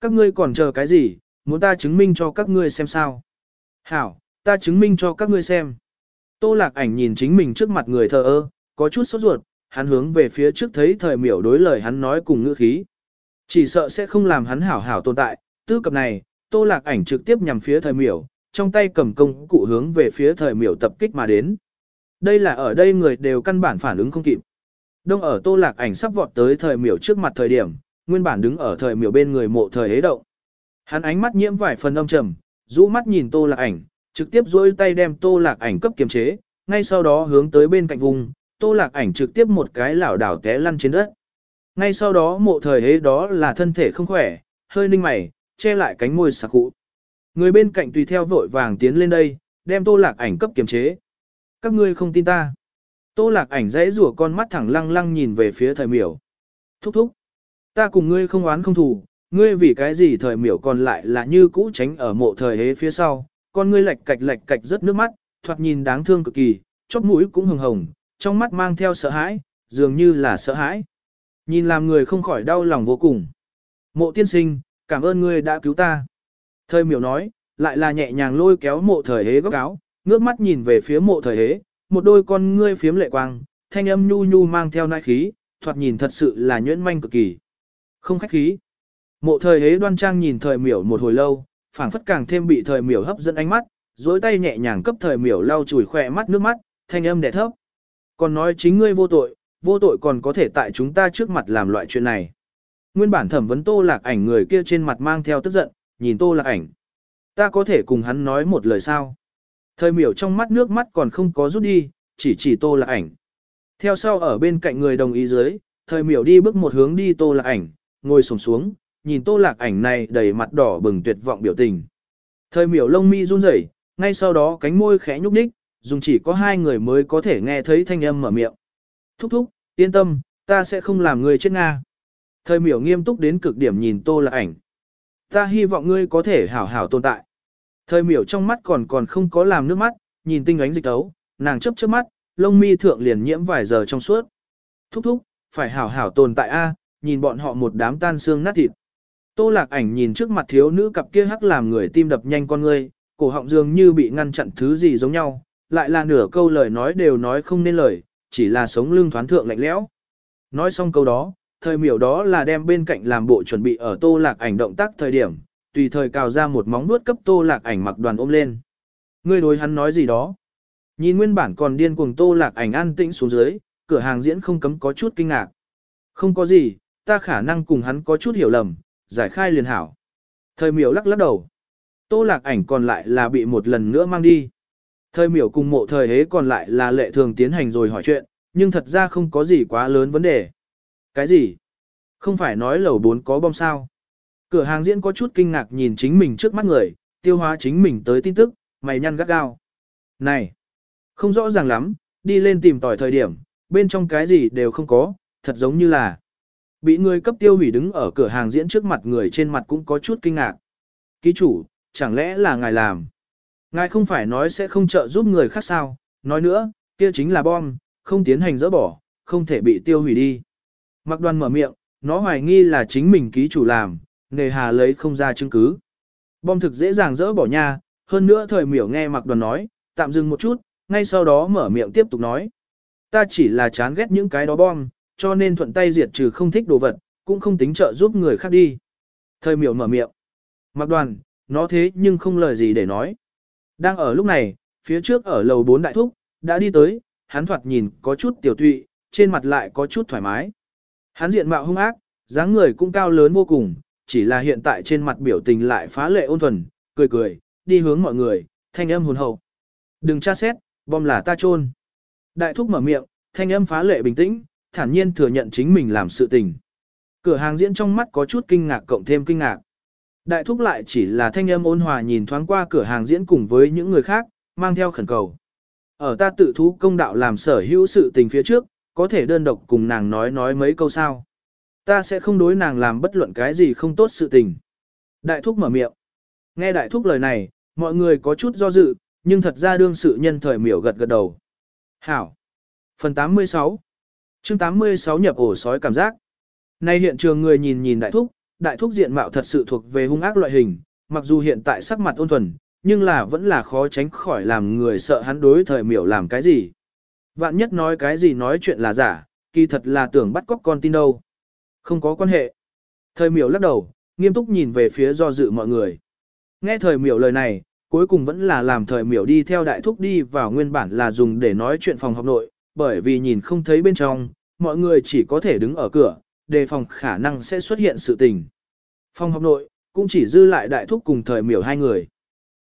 Các ngươi còn chờ cái gì, muốn ta chứng minh cho các ngươi xem sao. Hảo, ta chứng minh cho các ngươi xem. Tô lạc ảnh nhìn chính mình trước mặt người thờ ơ, có chút sốt ruột, hắn hướng về phía trước thấy thời miểu đối lời hắn nói cùng ngữ khí. Chỉ sợ sẽ không làm hắn hảo hảo tồn tại, tư cập này, tô lạc ảnh trực tiếp nhằm phía thời miểu, trong tay cầm công cụ hướng về phía thời miểu tập kích mà đến. Đây là ở đây người đều căn bản phản ứng không kịp. Đông ở tô lạc ảnh sắp vọt tới thời miểu trước mặt thời điểm, nguyên bản đứng ở thời miểu bên người mộ thời hế động. Hắn ánh mắt nhiễm vài phần âm trầm, rũ mắt nhìn tô lạc ảnh, trực tiếp duỗi tay đem tô lạc ảnh cấp kiềm chế, ngay sau đó hướng tới bên cạnh vùng, tô lạc ảnh trực tiếp một cái lảo đảo té lăn trên đất. Ngay sau đó mộ thời hế đó là thân thể không khỏe, hơi ninh mày, che lại cánh môi sạc cụ. Người bên cạnh tùy theo vội vàng tiến lên đây, đem tô lạc ảnh cấp kiềm chế. Các ngươi không tin ta. Tô lạc ảnh dãy rủa con mắt thẳng lăng lăng nhìn về phía thời miểu. Thúc thúc. Ta cùng ngươi không oán không thù, ngươi vì cái gì thời miểu còn lại là như cũ tránh ở mộ thời hế phía sau, con ngươi lệch cạch lệch cạch rất nước mắt, thoạt nhìn đáng thương cực kỳ, chóp mũi cũng hồng hồng, trong mắt mang theo sợ hãi, dường như là sợ hãi. Nhìn làm người không khỏi đau lòng vô cùng. Mộ tiên sinh, cảm ơn ngươi đã cứu ta. Thời miểu nói, lại là nhẹ nhàng lôi kéo mộ thời hế góc áo, ngước mắt nhìn về phía mộ thời hế, một đôi con ngươi phiếm lệ quang, thanh âm nhu nhu mang theo nai khí, thoạt nhìn thật sự là nhuyễn manh cực kỳ. Không khách khí. Mộ thời hế đoan trang nhìn thời miểu một hồi lâu, phảng phất càng thêm bị thời miểu hấp dẫn ánh mắt, dối tay nhẹ nhàng cấp thời miểu lau chùi khỏe mắt nước mắt, thanh âm đẻ thấp. Còn nói chính ngươi vô tội, vô tội còn có thể tại chúng ta trước mặt làm loại chuyện này. Nguyên bản thẩm vấn tô lạc ảnh người kia trên mặt mang theo tức giận, nhìn tô lạc ảnh. Ta có thể cùng hắn nói một lời sao? Thời miểu trong mắt nước mắt còn không có rút đi, chỉ chỉ tô lạc ảnh. Theo sau ở bên cạnh người đồng ý dưới, thời miểu đi bước một hướng đi tô lạc ảnh, ngồi sổng xuống, nhìn tô lạc ảnh này đầy mặt đỏ bừng tuyệt vọng biểu tình. Thời miểu lông mi run rẩy, ngay sau đó cánh môi khẽ nhúc nhích, dùng chỉ có hai người mới có thể nghe thấy thanh âm mở miệng. Thúc thúc, yên tâm, ta sẽ không làm người chết Nga. Thời miểu nghiêm túc đến cực điểm nhìn tô lạc ảnh. Ta hy vọng ngươi có thể hảo hảo tồn tại. Thời miểu trong mắt còn còn không có làm nước mắt, nhìn tinh ánh dịch tấu, nàng chấp chớp mắt, lông mi thượng liền nhiễm vài giờ trong suốt. Thúc thúc, phải hảo hảo tồn tại a, nhìn bọn họ một đám tan xương nát thịt. Tô lạc ảnh nhìn trước mặt thiếu nữ cặp kia hắc làm người tim đập nhanh con ngươi, cổ họng dường như bị ngăn chặn thứ gì giống nhau, lại là nửa câu lời nói đều nói không nên lời, chỉ là sống lưng thoán thượng lạnh lẽo. Nói xong câu đó, thời miểu đó là đem bên cạnh làm bộ chuẩn bị ở tô lạc ảnh động tác thời điểm, tùy thời cào ra một móng nuốt cấp tô lạc ảnh mặc đoàn ôm lên. Ngươi đối hắn nói gì đó? Nhìn nguyên bản còn điên cuồng tô lạc ảnh an tĩnh xuống dưới, cửa hàng diễn không cấm có chút kinh ngạc. Không có gì, ta khả năng cùng hắn có chút hiểu lầm, giải khai liền hảo. Thời miểu lắc lắc đầu. Tô lạc ảnh còn lại là bị một lần nữa mang đi. Thời miểu cùng mộ thời hế còn lại là lệ thường tiến hành rồi hỏi chuyện, nhưng thật ra không có gì quá lớn vấn đề. Cái gì? Không phải nói lầu 4 có bom sao? Cửa hàng diễn có chút kinh ngạc nhìn chính mình trước mắt người, tiêu hóa chính mình tới tin tức, mày nhăn gắt gao. Này! Không rõ ràng lắm, đi lên tìm tỏi thời điểm, bên trong cái gì đều không có, thật giống như là bị người cấp tiêu hủy đứng ở cửa hàng diễn trước mặt người trên mặt cũng có chút kinh ngạc. Ký chủ, chẳng lẽ là ngài làm? Ngài không phải nói sẽ không trợ giúp người khác sao, nói nữa, kia chính là bom, không tiến hành dỡ bỏ, không thể bị tiêu hủy đi. Mặc đoàn mở miệng, nó hoài nghi là chính mình ký chủ làm, nề hà lấy không ra chứng cứ. Bom thực dễ dàng dỡ bỏ nha, hơn nữa thời miểu nghe mặc đoàn nói, tạm dừng một chút, ngay sau đó mở miệng tiếp tục nói. Ta chỉ là chán ghét những cái đó bom, cho nên thuận tay diệt trừ không thích đồ vật, cũng không tính trợ giúp người khác đi. Thời miểu mở miệng. Mặc đoàn, nó thế nhưng không lời gì để nói. Đang ở lúc này, phía trước ở lầu 4 đại thúc, đã đi tới, hắn thoạt nhìn có chút tiểu tụy, trên mặt lại có chút thoải mái. Hắn diện mạo hung ác, dáng người cũng cao lớn vô cùng, chỉ là hiện tại trên mặt biểu tình lại phá lệ ôn thuần, cười cười, đi hướng mọi người, thanh âm hồn hậu. Đừng tra xét, bom là ta trôn. Đại thúc mở miệng, thanh âm phá lệ bình tĩnh, thản nhiên thừa nhận chính mình làm sự tình. Cửa hàng diễn trong mắt có chút kinh ngạc cộng thêm kinh ngạc. Đại thúc lại chỉ là thanh âm ôn hòa nhìn thoáng qua cửa hàng diễn cùng với những người khác, mang theo khẩn cầu. Ở ta tự thú công đạo làm sở hữu sự tình phía trước, có thể đơn độc cùng nàng nói nói mấy câu sao. Ta sẽ không đối nàng làm bất luận cái gì không tốt sự tình. Đại thúc mở miệng. Nghe đại thúc lời này, mọi người có chút do dự, nhưng thật ra đương sự nhân thời miểu gật gật đầu. Hảo. Phần 86 chương 86 nhập ổ sói cảm giác. Nay hiện trường người nhìn nhìn đại thúc, đại thúc diện mạo thật sự thuộc về hung ác loại hình, mặc dù hiện tại sắc mặt ôn thuần, nhưng là vẫn là khó tránh khỏi làm người sợ hắn đối thời miểu làm cái gì. Vạn nhất nói cái gì nói chuyện là giả, kỳ thật là tưởng bắt cóc con tin đâu. Không có quan hệ. Thời miểu lắc đầu, nghiêm túc nhìn về phía do dự mọi người. Nghe thời miểu lời này, cuối cùng vẫn là làm thời miểu đi theo đại thúc đi vào nguyên bản là dùng để nói chuyện phòng học nội, bởi vì nhìn không thấy bên trong, mọi người chỉ có thể đứng ở cửa, đề phòng khả năng sẽ xuất hiện sự tình. Phòng học nội, cũng chỉ dư lại đại thúc cùng thời miểu hai người.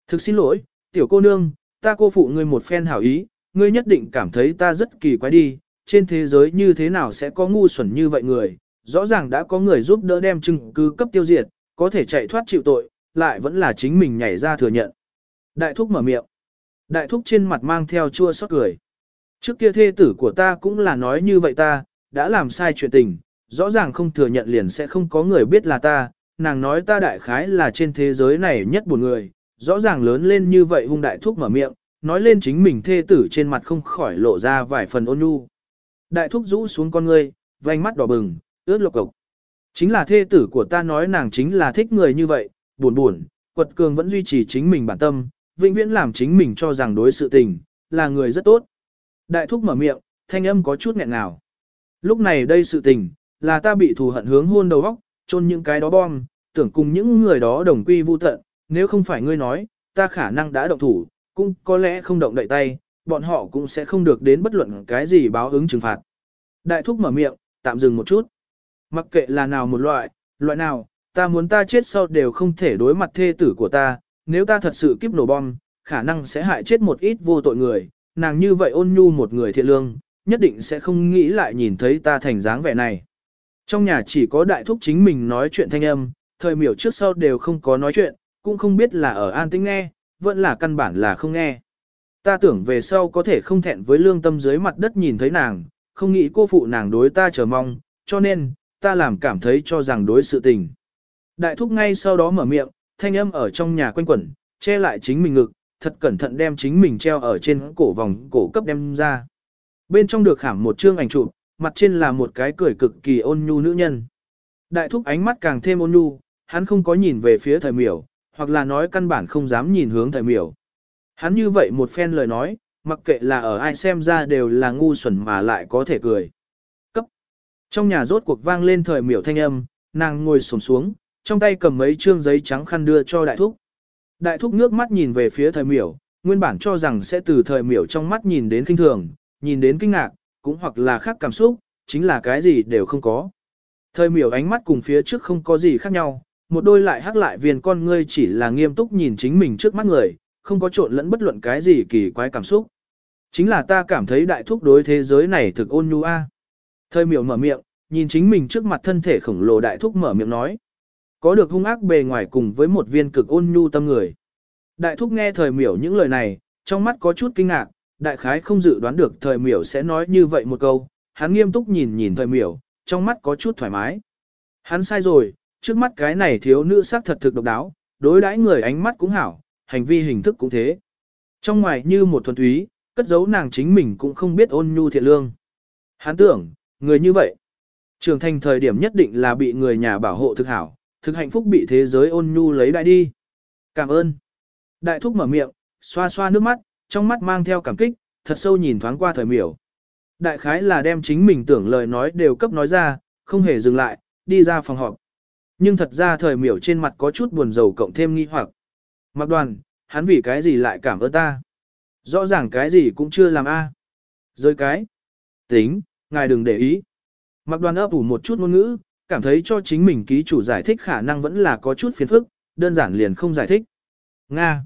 Thực xin lỗi, tiểu cô nương, ta cô phụ ngươi một phen hảo ý, ngươi nhất định cảm thấy ta rất kỳ quái đi, trên thế giới như thế nào sẽ có ngu xuẩn như vậy người, rõ ràng đã có người giúp đỡ đem chứng cứ cấp tiêu diệt, có thể chạy thoát chịu tội, lại vẫn là chính mình nhảy ra thừa nhận. Đại thúc mở miệng. Đại thúc trên mặt mang theo chua xót cười. Trước kia thê tử của ta cũng là nói như vậy ta, đã làm sai chuyện tình, rõ ràng không thừa nhận liền sẽ không có người biết là ta, nàng nói ta đại khái là trên thế giới này nhất buồn người, rõ ràng lớn lên như vậy hung đại thúc mở miệng, nói lên chính mình thê tử trên mặt không khỏi lộ ra vài phần ôn nhu. Đại thúc rũ xuống con ngươi, vành mắt đỏ bừng, ướt lộc cộc. Chính là thê tử của ta nói nàng chính là thích người như vậy, buồn buồn, quật cường vẫn duy trì chính mình bản tâm, vĩnh viễn làm chính mình cho rằng đối sự tình, là người rất tốt. Đại thúc mở miệng, thanh âm có chút nghẹn ngào. Lúc này đây sự tình, là ta bị thù hận hướng hôn đầu góc, chôn những cái đó bom, tưởng cùng những người đó đồng quy vu tận, nếu không phải ngươi nói, ta khả năng đã động thủ, cũng có lẽ không động đậy tay, bọn họ cũng sẽ không được đến bất luận cái gì báo ứng trừng phạt. Đại thúc mở miệng, tạm dừng một chút. Mặc kệ là nào một loại, loại nào, ta muốn ta chết sau đều không thể đối mặt thê tử của ta, nếu ta thật sự kiếp nổ bom, khả năng sẽ hại chết một ít vô tội người, nàng như vậy ôn nhu một người thiện lương, nhất định sẽ không nghĩ lại nhìn thấy ta thành dáng vẻ này. Trong nhà chỉ có đại thúc chính mình nói chuyện thanh âm, thời miểu trước sau đều không có nói chuyện, cũng không biết là ở an tĩnh nghe, vẫn là căn bản là không nghe. Ta tưởng về sau có thể không thẹn với lương tâm dưới mặt đất nhìn thấy nàng, không nghĩ cô phụ nàng đối ta chờ mong, cho nên, ta làm cảm thấy cho rằng đối sự tình. Đại thúc ngay sau đó mở miệng, thanh âm ở trong nhà quanh quẩn, che lại chính mình ngực, thật cẩn thận đem chính mình treo ở trên cổ vòng cổ cấp đem ra. Bên trong được khảm một chương ảnh chụp, mặt trên là một cái cười cực kỳ ôn nhu nữ nhân. Đại thúc ánh mắt càng thêm ôn nhu, hắn không có nhìn về phía thời miểu, hoặc là nói căn bản không dám nhìn hướng thời miểu. Hắn như vậy một phen lời nói, mặc kệ là ở ai xem ra đều là ngu xuẩn mà lại có thể cười. Trong nhà rốt cuộc vang lên thời miểu thanh âm, nàng ngồi xổm xuống, trong tay cầm mấy trương giấy trắng khăn đưa cho đại thúc. Đại thúc nước mắt nhìn về phía thời miểu, nguyên bản cho rằng sẽ từ thời miểu trong mắt nhìn đến kinh thường, nhìn đến kinh ngạc, cũng hoặc là khác cảm xúc, chính là cái gì đều không có. Thời miểu ánh mắt cùng phía trước không có gì khác nhau, một đôi lại hắc lại viên con ngươi chỉ là nghiêm túc nhìn chính mình trước mắt người, không có trộn lẫn bất luận cái gì kỳ quái cảm xúc. Chính là ta cảm thấy đại thúc đối thế giới này thực ôn nhu a. Thời miểu mở miệng, nhìn chính mình trước mặt thân thể khổng lồ đại thúc mở miệng nói. Có được hung ác bề ngoài cùng với một viên cực ôn nhu tâm người. Đại thúc nghe thời miểu những lời này, trong mắt có chút kinh ngạc, đại khái không dự đoán được thời miểu sẽ nói như vậy một câu, hắn nghiêm túc nhìn nhìn thời miểu, trong mắt có chút thoải mái. Hắn sai rồi, trước mắt cái này thiếu nữ sắc thật thực độc đáo, đối đãi người ánh mắt cũng hảo, hành vi hình thức cũng thế. Trong ngoài như một thuần túy, cất giấu nàng chính mình cũng không biết ôn nhu thiện lương. Hắn tưởng, người như vậy, trưởng thành thời điểm nhất định là bị người nhà bảo hộ thực hảo, thực hạnh phúc bị thế giới ôn nhu lấy đại đi. Cảm ơn. Đại thúc mở miệng, xoa xoa nước mắt, trong mắt mang theo cảm kích, thật sâu nhìn thoáng qua thời miểu. Đại khái là đem chính mình tưởng lời nói đều cấp nói ra, không hề dừng lại, đi ra phòng họp. Nhưng thật ra thời miểu trên mặt có chút buồn rầu cộng thêm nghi hoặc. Mặc đoàn, hắn vì cái gì lại cảm ơn ta? Rõ ràng cái gì cũng chưa làm a. À. Rơi cái. Tính, ngài đừng để ý. Mặc đoàn ấp ủ một chút ngôn ngữ, cảm thấy cho chính mình ký chủ giải thích khả năng vẫn là có chút phiền phức, đơn giản liền không giải thích. Nga.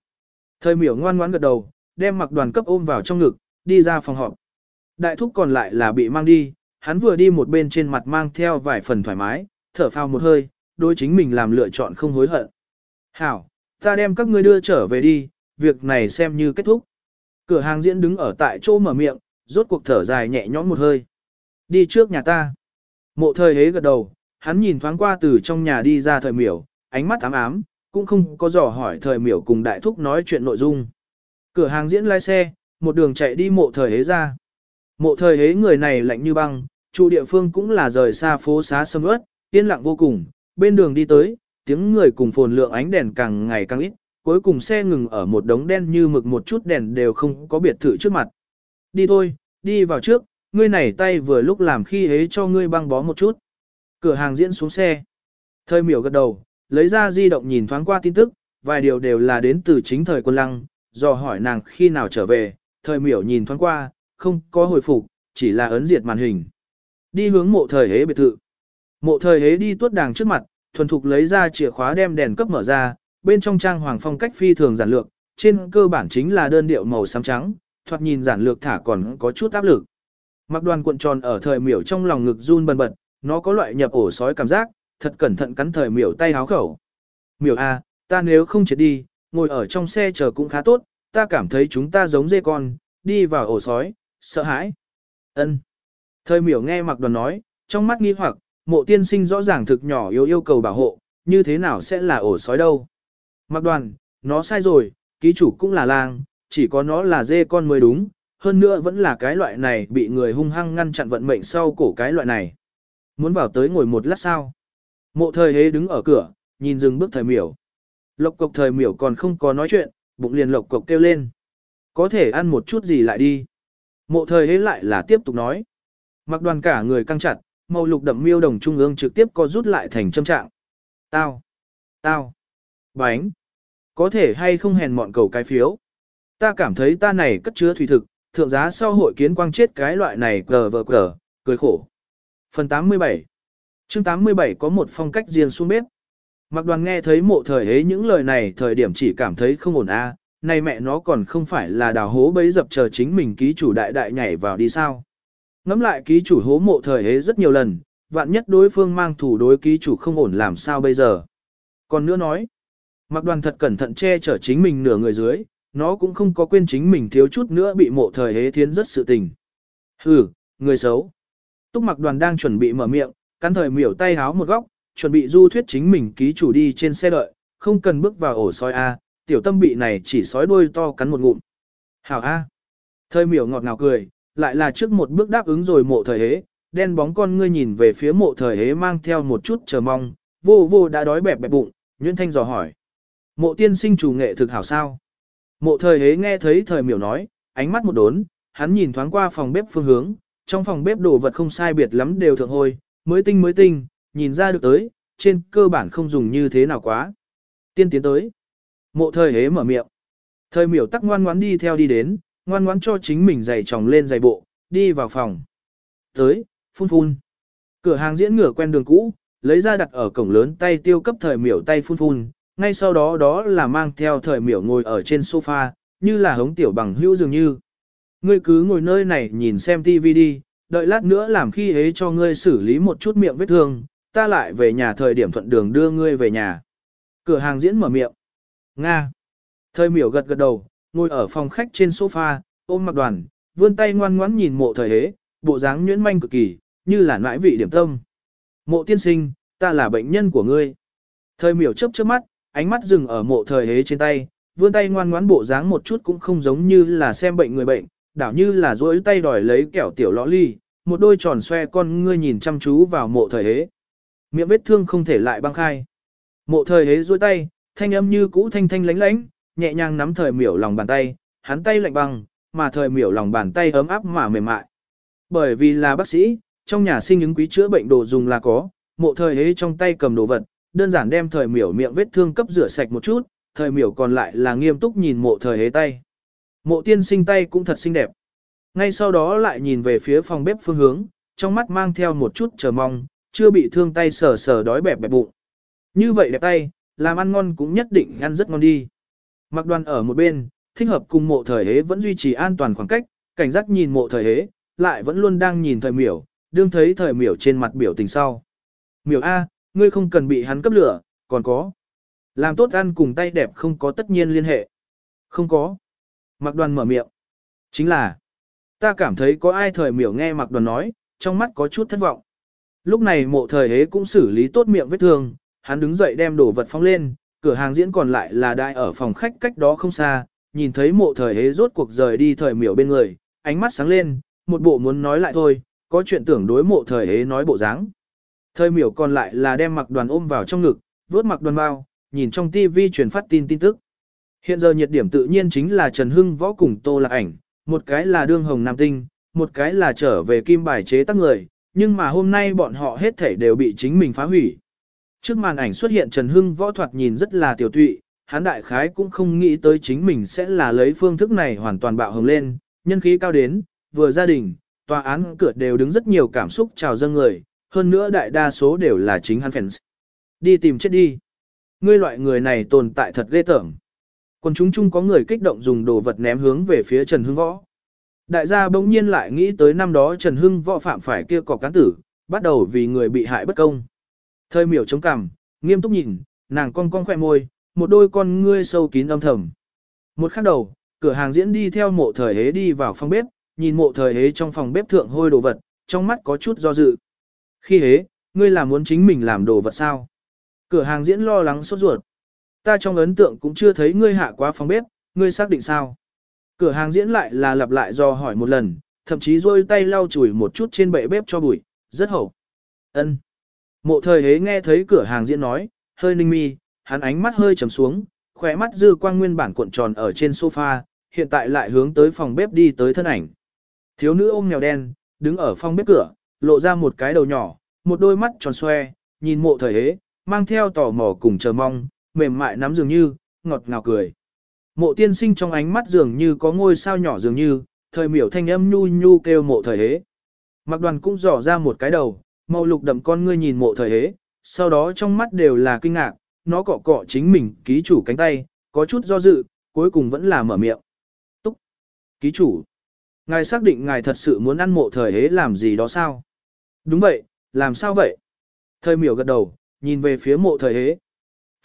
Thời miểu ngoan ngoãn gật đầu, đem mặc đoàn cấp ôm vào trong ngực, đi ra phòng họp. Đại thúc còn lại là bị mang đi, hắn vừa đi một bên trên mặt mang theo vài phần thoải mái, thở phào một hơi, đối chính mình làm lựa chọn không hối hận. Hảo, ta đem các ngươi đưa trở về đi, việc này xem như kết thúc. Cửa hàng diễn đứng ở tại chỗ mở miệng, rốt cuộc thở dài nhẹ nhõm một hơi. Đi trước nhà ta. Mộ thời hế gật đầu, hắn nhìn thoáng qua từ trong nhà đi ra thời miểu, ánh mắt ám ám, cũng không có dò hỏi thời miểu cùng đại thúc nói chuyện nội dung. Cửa hàng diễn lái xe, một đường chạy đi mộ thời hế ra. Mộ thời hế người này lạnh như băng, chủ địa phương cũng là rời xa phố xá sâm ướt, yên lặng vô cùng, bên đường đi tới, tiếng người cùng phồn lượng ánh đèn càng ngày càng ít, cuối cùng xe ngừng ở một đống đen như mực một chút đèn đều không có biệt thự trước mặt. Đi thôi, đi vào trước, ngươi này tay vừa lúc làm khi ấy cho ngươi băng bó một chút. Cửa hàng diễn xuống xe. Thời miểu gật đầu, lấy ra di động nhìn thoáng qua tin tức, vài điều đều là đến từ chính thời quân lăng, dò hỏi nàng khi nào trở về, thời miểu nhìn thoáng qua, không có hồi phục, chỉ là ấn diệt màn hình. Đi hướng mộ thời hế biệt thự. Mộ thời hế đi tuốt đàng trước mặt, thuần thục lấy ra chìa khóa đem đèn cấp mở ra, bên trong trang hoàng phong cách phi thường giản lược, trên cơ bản chính là đơn điệu màu xám trắng, thoạt nhìn giản lược thả còn có chút áp lực. Mặc đoàn cuộn tròn ở thời miểu trong lòng ngực run bần bật, nó có loại nhập ổ sói cảm giác, thật cẩn thận cắn thời miểu tay háo khẩu. Miểu a, à, ta nếu không chết đi, ngồi ở trong xe chờ cũng khá tốt, ta cảm thấy chúng ta giống dê con, đi vào ổ sói, sợ hãi. Ân. Thời miểu nghe mặc đoàn nói, trong mắt nghi hoặc, mộ tiên sinh rõ ràng thực nhỏ yếu yêu cầu bảo hộ, như thế nào sẽ là ổ sói đâu. Mặc đoàn, nó sai rồi, ký chủ cũng là lang, chỉ có nó là dê con mới đúng, hơn nữa vẫn là cái loại này bị người hung hăng ngăn chặn vận mệnh sau cổ cái loại này. Muốn vào tới ngồi một lát sao? Mộ thời hế đứng ở cửa, nhìn dừng bước thời miểu. Lộc cộc thời miểu còn không có nói chuyện, bụng liền lộc cộc kêu lên. Có thể ăn một chút gì lại đi. Mộ thời hế lại là tiếp tục nói. Mặc đoàn cả người căng chặt, màu lục đậm miêu đồng trung ương trực tiếp co rút lại thành châm trạng. Tao, tao, bánh, có thể hay không hèn mọn cầu cái phiếu. Ta cảm thấy ta này cất chứa thủy thực, thượng giá sau hội kiến quang chết cái loại này cờ vờ cờ, cười khổ. Phần 87 chương 87 có một phong cách riêng xuống bếp. Mặc đoàn nghe thấy mộ thời ấy những lời này thời điểm chỉ cảm thấy không ổn a này mẹ nó còn không phải là đào hố bấy dập chờ chính mình ký chủ đại đại nhảy vào đi sao. Ngắm lại ký chủ hố mộ thời ấy rất nhiều lần, vạn nhất đối phương mang thủ đối ký chủ không ổn làm sao bây giờ. Còn nữa nói, mặc đoàn thật cẩn thận che chở chính mình nửa người dưới, nó cũng không có quên chính mình thiếu chút nữa bị mộ thời hế thiến rất sự tình. Hừ, người xấu. Túc mặc đoàn đang chuẩn bị mở miệng, căn thời miểu tay háo một góc, chuẩn bị du thuyết chính mình ký chủ đi trên xe đợi, không cần bước vào ổ sói A, tiểu tâm bị này chỉ sói đuôi to cắn một ngụm. Hảo A. Thời miểu ngọt ngào cười, lại là trước một bước đáp ứng rồi mộ thời hế, đen bóng con ngươi nhìn về phía mộ thời hế mang theo một chút chờ mong, vô vô đã đói bẹp bẹp bụng, Nguyễn Thanh dò hỏi. Mộ tiên sinh chủ nghệ thực hảo sao? Mộ thời hế nghe thấy thời miểu nói, ánh mắt một đốn, hắn nhìn thoáng qua phòng bếp phương hướng, trong phòng bếp đồ vật không sai biệt lắm đều thượng hôi, mới tinh mới tinh, nhìn ra được tới, trên cơ bản không dùng như thế nào quá. Tiên tiến tới. Mộ thời hế mở miệng. Thời miểu tắc ngoan ngoãn đi theo đi đến, ngoan ngoãn cho chính mình giày tròng lên giày bộ, đi vào phòng. Tới, phun phun. Cửa hàng diễn ngửa quen đường cũ, lấy ra đặt ở cổng lớn tay tiêu cấp thời miểu tay phun phun, ngay sau đó đó là mang theo thời miểu ngồi ở trên sofa, như là hống tiểu bằng hữu dường như. Ngươi cứ ngồi nơi này nhìn xem TV đi, đợi lát nữa làm khi ấy cho ngươi xử lý một chút miệng vết thương, ta lại về nhà thời điểm thuận đường đưa ngươi về nhà. Cửa hàng diễn mở miệng. Nga. Thời miểu gật gật đầu, ngồi ở phòng khách trên sofa, ôm mặc đoàn, vươn tay ngoan ngoãn nhìn mộ thời hế, bộ dáng nhuyễn manh cực kỳ, như là nãi vị điểm tâm. Mộ tiên sinh, ta là bệnh nhân của ngươi. Thời miểu chớp chớp mắt, ánh mắt dừng ở mộ thời hế trên tay, vươn tay ngoan ngoãn bộ dáng một chút cũng không giống như là xem bệnh người bệnh, đảo như là duỗi tay đòi lấy kẹo tiểu lõ ly, một đôi tròn xoe con ngươi nhìn chăm chú vào mộ thời hế. Miệng vết thương không thể lại băng khai. Mộ thời hế duỗi tay, thanh âm như cũ thanh thanh lánh lánh, nhẹ nhàng nắm thời miểu lòng bàn tay, hắn tay lạnh băng, mà thời miểu lòng bàn tay ấm áp mà mềm mại. Bởi vì là bác sĩ, trong nhà sinh ứng quý chữa bệnh đồ dùng là có, mộ thời hế trong tay cầm đồ vật, đơn giản đem thời miểu miệng vết thương cấp rửa sạch một chút, thời miểu còn lại là nghiêm túc nhìn mộ thời hế tay. Mộ tiên sinh tay cũng thật xinh đẹp. Ngay sau đó lại nhìn về phía phòng bếp phương hướng, trong mắt mang theo một chút chờ mong, chưa bị thương tay sờ sờ đói bẹp bẹp bụng. Như vậy đẹp tay, làm ăn ngon cũng nhất định ăn rất ngon đi. Mặc đoàn ở một bên, thích hợp cùng mộ thời hế vẫn duy trì an toàn khoảng cách, cảnh giác nhìn mộ thời hế, lại vẫn luôn đang nhìn thời miểu, đương thấy thời miểu trên mặt biểu tình sau. Miểu A, ngươi không cần bị hắn cấp lửa, còn có. Làm tốt ăn cùng tay đẹp không có tất nhiên liên hệ. Không có. Mặc đoàn mở miệng. Chính là, ta cảm thấy có ai thời miểu nghe mặc đoàn nói, trong mắt có chút thất vọng. Lúc này mộ thời hế cũng xử lý tốt miệng vết thương, hắn đứng dậy đem đồ vật phong lên, cửa hàng diễn còn lại là đại ở phòng khách cách đó không xa, nhìn thấy mộ thời hế rốt cuộc rời đi thời miểu bên người, ánh mắt sáng lên, một bộ muốn nói lại thôi, có chuyện tưởng đối mộ thời hế nói bộ dáng. Thời miểu còn lại là đem mặc đoàn ôm vào trong ngực, vớt mặc đoàn bao, nhìn trong TV truyền phát tin tin tức. Hiện giờ nhiệt điểm tự nhiên chính là Trần Hưng võ cùng Tô Lạc Ảnh, một cái là đương hồng nam tinh, một cái là trở về kim bài chế tác người, nhưng mà hôm nay bọn họ hết thể đều bị chính mình phá hủy. Trước màn ảnh xuất hiện Trần Hưng võ thoạt nhìn rất là tiểu tụy, hắn đại khái cũng không nghĩ tới chính mình sẽ là lấy phương thức này hoàn toàn bạo hồng lên, nhân khí cao đến, vừa gia đình, tòa án cửa đều đứng rất nhiều cảm xúc chào dâng người, hơn nữa đại đa số đều là chính hắn fans. Đi tìm chết đi. Ngươi loại người này tồn tại thật ghê tởm. Còn chúng chung có người kích động dùng đồ vật ném hướng về phía Trần Hưng Võ. Đại gia bỗng nhiên lại nghĩ tới năm đó Trần Hưng võ phạm phải kia cọc cán tử, bắt đầu vì người bị hại bất công. Thời miểu chống cằm, nghiêm túc nhìn, nàng cong cong khỏe môi, một đôi con ngươi sâu kín âm thầm. Một khắc đầu, cửa hàng diễn đi theo mộ thời hế đi vào phòng bếp, nhìn mộ thời hế trong phòng bếp thượng hôi đồ vật, trong mắt có chút do dự. Khi hế, ngươi là muốn chính mình làm đồ vật sao? Cửa hàng diễn lo lắng sốt ruột. Ta trong ấn tượng cũng chưa thấy ngươi hạ quá phòng bếp, ngươi xác định sao? Cửa hàng diễn lại là lặp lại do hỏi một lần, thậm chí rôi tay lau chùi một chút trên bệ bếp cho bụi, rất hậu. Ân. Mộ thời hế nghe thấy cửa hàng diễn nói, hơi ninh mi, hắn ánh mắt hơi trầm xuống, khỏe mắt dư quang nguyên bản cuộn tròn ở trên sofa, hiện tại lại hướng tới phòng bếp đi tới thân ảnh. Thiếu nữ ôm mèo đen, đứng ở phòng bếp cửa, lộ ra một cái đầu nhỏ, một đôi mắt tròn xoe, nhìn mộ thời hế, mang theo tò mò cùng chờ mong, mềm mại nắm dường như, ngọt ngào cười. Mộ tiên sinh trong ánh mắt dường như có ngôi sao nhỏ dường như, thời miểu thanh âm nhu nhu kêu mộ thời hế. Mặc đoàn cũng dò ra một cái đầu, màu lục đậm con ngươi nhìn mộ thời hế, sau đó trong mắt đều là kinh ngạc, nó cọ cọ chính mình ký chủ cánh tay, có chút do dự, cuối cùng vẫn là mở miệng. Túc! Ký chủ! Ngài xác định ngài thật sự muốn ăn mộ thời hế làm gì đó sao? Đúng vậy, làm sao vậy? Thời miểu gật đầu, nhìn về phía mộ thời hế.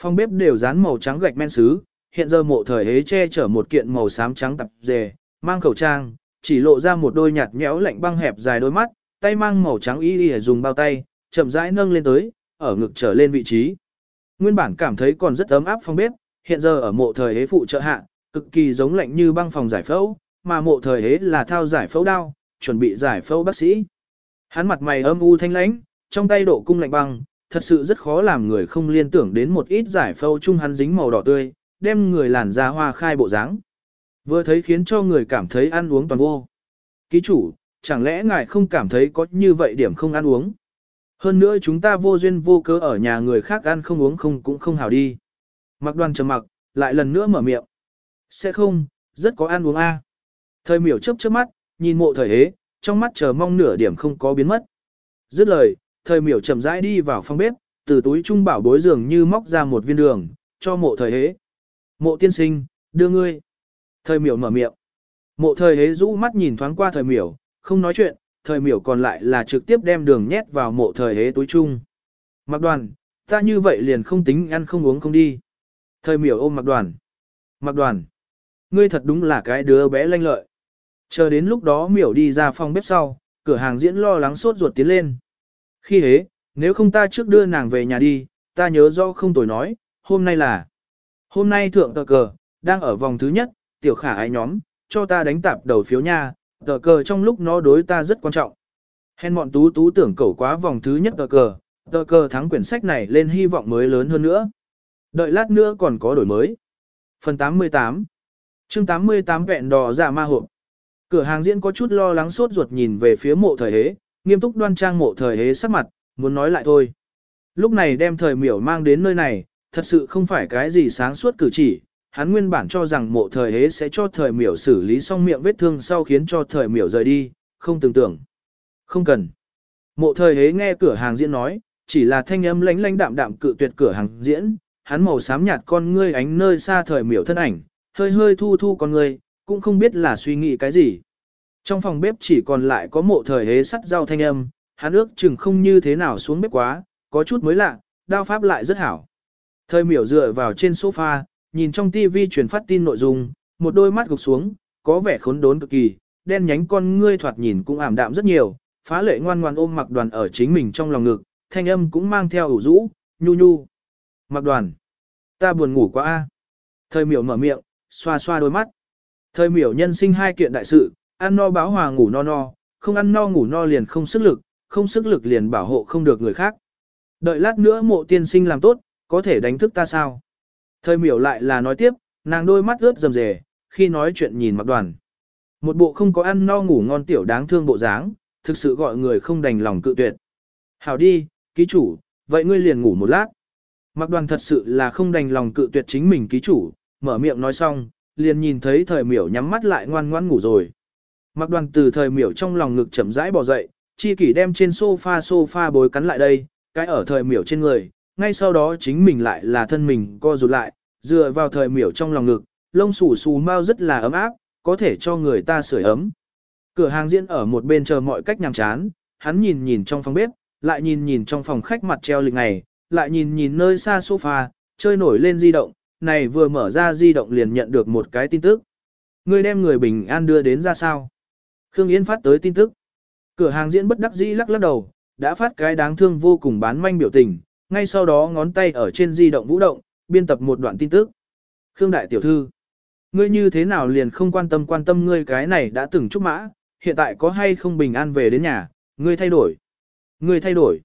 Phòng bếp đều dán màu trắng gạch men sứ, hiện giờ mộ thời hế che chở một kiện màu xám trắng tập dề, mang khẩu trang, chỉ lộ ra một đôi nhạt nhẽo lạnh băng hẹp dài đôi mắt, tay mang màu trắng y y dùng bao tay, chậm rãi nâng lên tới, ở ngực trở lên vị trí. Nguyên bản cảm thấy còn rất ấm áp phòng bếp, hiện giờ ở mộ thời hế phụ trợ hạ, cực kỳ giống lạnh như băng phòng giải phẫu, mà mộ thời hế là thao giải phẫu đao, chuẩn bị giải phẫu bác sĩ. Hắn mặt mày âm u thanh lãnh, trong tay độ cung lạnh băng, thật sự rất khó làm người không liên tưởng đến một ít giải phâu chung hắn dính màu đỏ tươi, đem người làn da hoa khai bộ dáng. Vừa thấy khiến cho người cảm thấy ăn uống toàn vô. Ký chủ, chẳng lẽ ngài không cảm thấy có như vậy điểm không ăn uống? Hơn nữa chúng ta vô duyên vô cớ ở nhà người khác ăn không uống không cũng không hảo đi. Mặc đoàn trầm mặc, lại lần nữa mở miệng. Sẽ không, rất có ăn uống a. Thời miểu chớp chớp mắt, nhìn mộ thời hế, trong mắt chờ mong nửa điểm không có biến mất. Dứt lời, thời miểu chậm rãi đi vào phòng bếp, từ túi trung bảo bối dường như móc ra một viên đường, cho mộ thời hế. Mộ tiên sinh, đưa ngươi. Thời miểu mở miệng. Mộ thời hế rũ mắt nhìn thoáng qua thời miểu, không nói chuyện, thời miểu còn lại là trực tiếp đem đường nhét vào mộ thời hế túi trung Mặc đoàn, ta như vậy liền không tính ăn không uống không đi. Thời miểu ôm mặc đoàn. Mặc đoàn, ngươi thật đúng là cái đứa bé lanh lợi. Chờ đến lúc đó miểu đi ra phòng bếp sau, cửa hàng diễn lo lắng sốt ruột tiến lên. Khi hế, nếu không ta trước đưa nàng về nhà đi, ta nhớ do không tồi nói, hôm nay là. Hôm nay thượng tờ cờ, đang ở vòng thứ nhất, tiểu khả ái nhóm, cho ta đánh tạp đầu phiếu nha, tờ cờ trong lúc nó đối ta rất quan trọng. Hèn bọn tú tú tưởng cầu quá vòng thứ nhất tờ cờ, tờ cờ thắng quyển sách này lên hy vọng mới lớn hơn nữa. Đợi lát nữa còn có đổi mới. Phần 88 chương 88 vẹn đỏ giả ma hộp. Cửa hàng diễn có chút lo lắng sốt ruột nhìn về phía mộ thời hế, nghiêm túc đoan trang mộ thời hế sắc mặt, muốn nói lại thôi. Lúc này đem thời miểu mang đến nơi này, thật sự không phải cái gì sáng suốt cử chỉ, hắn nguyên bản cho rằng mộ thời hế sẽ cho thời miểu xử lý xong miệng vết thương sau khiến cho thời miểu rời đi, không tưởng tưởng. Không cần. Mộ thời hế nghe cửa hàng diễn nói, chỉ là thanh âm lánh lánh đạm đạm cự tuyệt cửa hàng diễn, hắn màu xám nhạt con ngươi ánh nơi xa thời miểu thân ảnh, hơi hơi thu thu con ngươi, cũng không biết là suy nghĩ cái gì. Trong phòng bếp chỉ còn lại có mộ thời hế sắt rau thanh âm, hắn ước chừng không như thế nào xuống bếp quá, có chút mới lạ, đao pháp lại rất hảo. Thời miểu dựa vào trên sofa, nhìn trong tivi truyền phát tin nội dung, một đôi mắt gục xuống, có vẻ khốn đốn cực kỳ, đen nhánh con ngươi thoạt nhìn cũng ảm đạm rất nhiều, phá lệ ngoan ngoan ôm mặc đoàn ở chính mình trong lòng ngực, thanh âm cũng mang theo ủ rũ, nhu nhu. Mặc đoàn, ta buồn ngủ quá a. Thời miểu mở miệng, xoa xoa đôi mắt. Thời miểu nhân sinh hai kiện đại sự, ăn no báo hòa ngủ no no, không ăn no ngủ no liền không sức lực, không sức lực liền bảo hộ không được người khác. Đợi lát nữa mộ tiên sinh làm tốt, có thể đánh thức ta sao? Thời miểu lại là nói tiếp, nàng đôi mắt ướt rầm rề, khi nói chuyện nhìn mặc đoàn. Một bộ không có ăn no ngủ ngon tiểu đáng thương bộ dáng, thực sự gọi người không đành lòng cự tuyệt. Hảo đi, ký chủ, vậy ngươi liền ngủ một lát. Mặc đoàn thật sự là không đành lòng cự tuyệt chính mình ký chủ, mở miệng nói xong, liền nhìn thấy thời miểu nhắm mắt lại ngoan ngoan ngủ rồi. Mặc đoàn từ thời miểu trong lòng ngực chậm rãi bò dậy, chi kỷ đem trên sofa sofa bối cắn lại đây, cái ở thời miểu trên người, ngay sau đó chính mình lại là thân mình co rụt lại, dựa vào thời miểu trong lòng ngực, lông xù xù mau rất là ấm áp, có thể cho người ta sưởi ấm. Cửa hàng diễn ở một bên chờ mọi cách nhàm chán, hắn nhìn nhìn trong phòng bếp, lại nhìn nhìn trong phòng khách mặt treo lịch ngày, lại nhìn nhìn nơi xa sofa, chơi nổi lên di động, này vừa mở ra di động liền nhận được một cái tin tức. Người đem người bình an đưa đến ra sao? Khương Yến phát tới tin tức. Cửa hàng diễn bất đắc dĩ lắc lắc đầu, đã phát cái đáng thương vô cùng bán manh biểu tình, ngay sau đó ngón tay ở trên di động vũ động, biên tập một đoạn tin tức. Khương Đại Tiểu Thư, ngươi như thế nào liền không quan tâm quan tâm ngươi cái này đã từng chúc mã, hiện tại có hay không bình an về đến nhà, ngươi thay đổi. Ngươi thay đổi.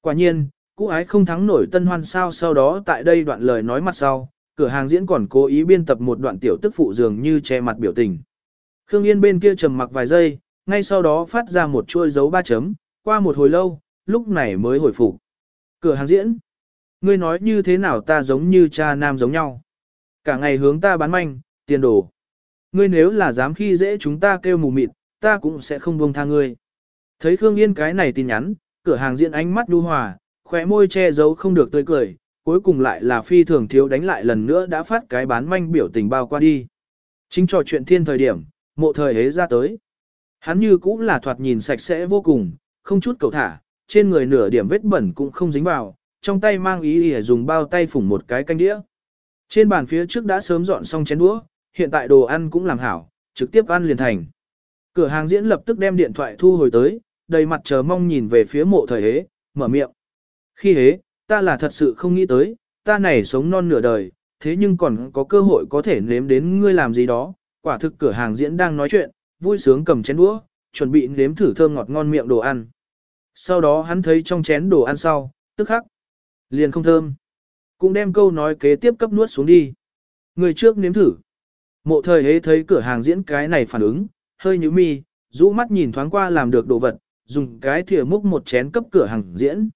Quả nhiên, cũ ái không thắng nổi tân hoan sao sau đó tại đây đoạn lời nói mặt sau, cửa hàng diễn còn cố ý biên tập một đoạn tiểu tức phụ dường như che mặt biểu tình. Khương Yên bên kia trầm mặc vài giây, ngay sau đó phát ra một chuôi dấu ba chấm, qua một hồi lâu, lúc này mới hồi phục. Cửa hàng diễn. Ngươi nói như thế nào ta giống như cha nam giống nhau. Cả ngày hướng ta bán manh, tiền đồ. Ngươi nếu là dám khi dễ chúng ta kêu mù mịt, ta cũng sẽ không buông tha ngươi. Thấy Khương Yên cái này tin nhắn, cửa hàng diễn ánh mắt nhu hòa, khóe môi che giấu không được tươi cười, cuối cùng lại là phi thường thiếu đánh lại lần nữa đã phát cái bán manh biểu tình bao qua đi. Chính trò chuyện thiên thời điểm, mộ thời hế ra tới. Hắn như cũng là thoạt nhìn sạch sẽ vô cùng, không chút cầu thả, trên người nửa điểm vết bẩn cũng không dính vào, trong tay mang ý ý dùng bao tay phủng một cái canh đĩa. Trên bàn phía trước đã sớm dọn xong chén đũa, hiện tại đồ ăn cũng làm hảo, trực tiếp ăn liền thành. Cửa hàng diễn lập tức đem điện thoại thu hồi tới, đầy mặt chờ mong nhìn về phía mộ thời hế, mở miệng. Khi hế, ta là thật sự không nghĩ tới, ta này sống non nửa đời, thế nhưng còn có cơ hội có thể nếm đến ngươi làm gì đó. Quả thực cửa hàng diễn đang nói chuyện, vui sướng cầm chén đũa, chuẩn bị nếm thử thơm ngọt ngon miệng đồ ăn. Sau đó hắn thấy trong chén đồ ăn sau, tức khắc, liền không thơm. Cũng đem câu nói kế tiếp cấp nuốt xuống đi. Người trước nếm thử. Mộ thời hế thấy cửa hàng diễn cái này phản ứng, hơi nhíu mi, rũ mắt nhìn thoáng qua làm được đồ vật, dùng cái thìa múc một chén cấp cửa hàng diễn.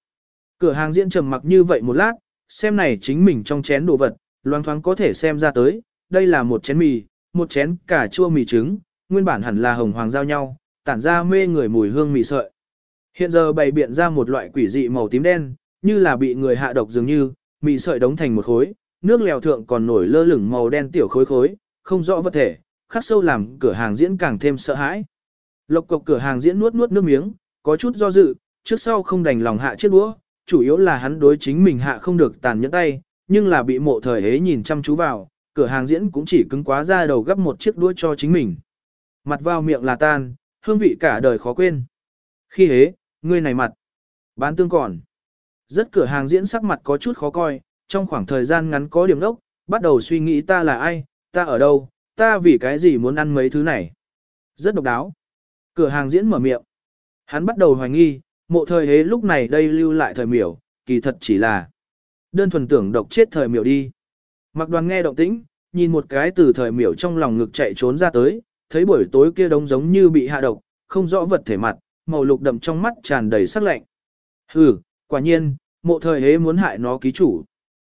Cửa hàng diễn trầm mặc như vậy một lát, xem này chính mình trong chén đồ vật, loang thoáng có thể xem ra tới, đây là một chén mì, một chén cà chua mì trứng, nguyên bản hẳn là hồng hoàng giao nhau, tản ra mê người mùi hương mì sợi. Hiện giờ bày biện ra một loại quỷ dị màu tím đen, như là bị người hạ độc dường như, mì sợi đóng thành một khối, nước lèo thượng còn nổi lơ lửng màu đen tiểu khối khối, không rõ vật thể, khắc sâu làm cửa hàng diễn càng thêm sợ hãi. Lộc cộc cửa hàng diễn nuốt nuốt nước miếng, có chút do dự, trước sau không đành lòng hạ chiếc đũa, chủ yếu là hắn đối chính mình hạ không được tàn nhẫn tay, nhưng là bị mộ thời hế nhìn chăm chú vào, cửa hàng diễn cũng chỉ cứng quá ra đầu gấp một chiếc đũa cho chính mình. Mặt vào miệng là tan, hương vị cả đời khó quên. Khi hế, ngươi này mặt, bán tương còn. Rất cửa hàng diễn sắc mặt có chút khó coi, trong khoảng thời gian ngắn có điểm đốc, bắt đầu suy nghĩ ta là ai, ta ở đâu, ta vì cái gì muốn ăn mấy thứ này. Rất độc đáo. Cửa hàng diễn mở miệng. Hắn bắt đầu hoài nghi, mộ thời hế lúc này đây lưu lại thời miểu, kỳ thật chỉ là đơn thuần tưởng độc chết thời miểu đi. Mặc đoàn nghe động tĩnh, nhìn một cái từ thời miểu trong lòng ngực chạy trốn ra tới, thấy buổi tối kia đống giống như bị hạ độc, không rõ vật thể mặt, màu lục đậm trong mắt tràn đầy sắc lạnh. Hừ, quả nhiên, mộ thời hế muốn hại nó ký chủ.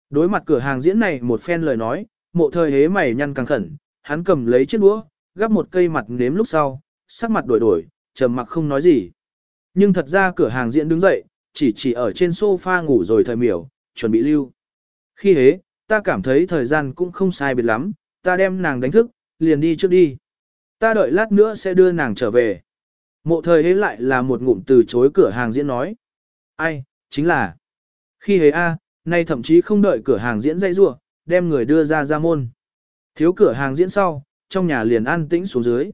Đối mặt cửa hàng diễn này một phen lời nói, mộ thời hế mày nhăn căng khẩn, hắn cầm lấy chiếc đũa, gắp một cây mặt nếm lúc sau, sắc mặt đổi đổi, trầm mặc không nói gì. Nhưng thật ra cửa hàng diễn đứng dậy, chỉ chỉ ở trên sofa ngủ rồi thời miểu, chuẩn bị lưu. Khi hế, ta cảm thấy thời gian cũng không sai biệt lắm, ta đem nàng đánh thức, liền đi trước đi. Ta đợi lát nữa sẽ đưa nàng trở về. Mộ thời hế lại là một ngụm từ chối cửa hàng diễn nói. Ai, chính là. Khi hế A, nay thậm chí không đợi cửa hàng diễn dây rua, đem người đưa ra ra môn. Thiếu cửa hàng diễn sau, trong nhà liền an tĩnh xuống dưới.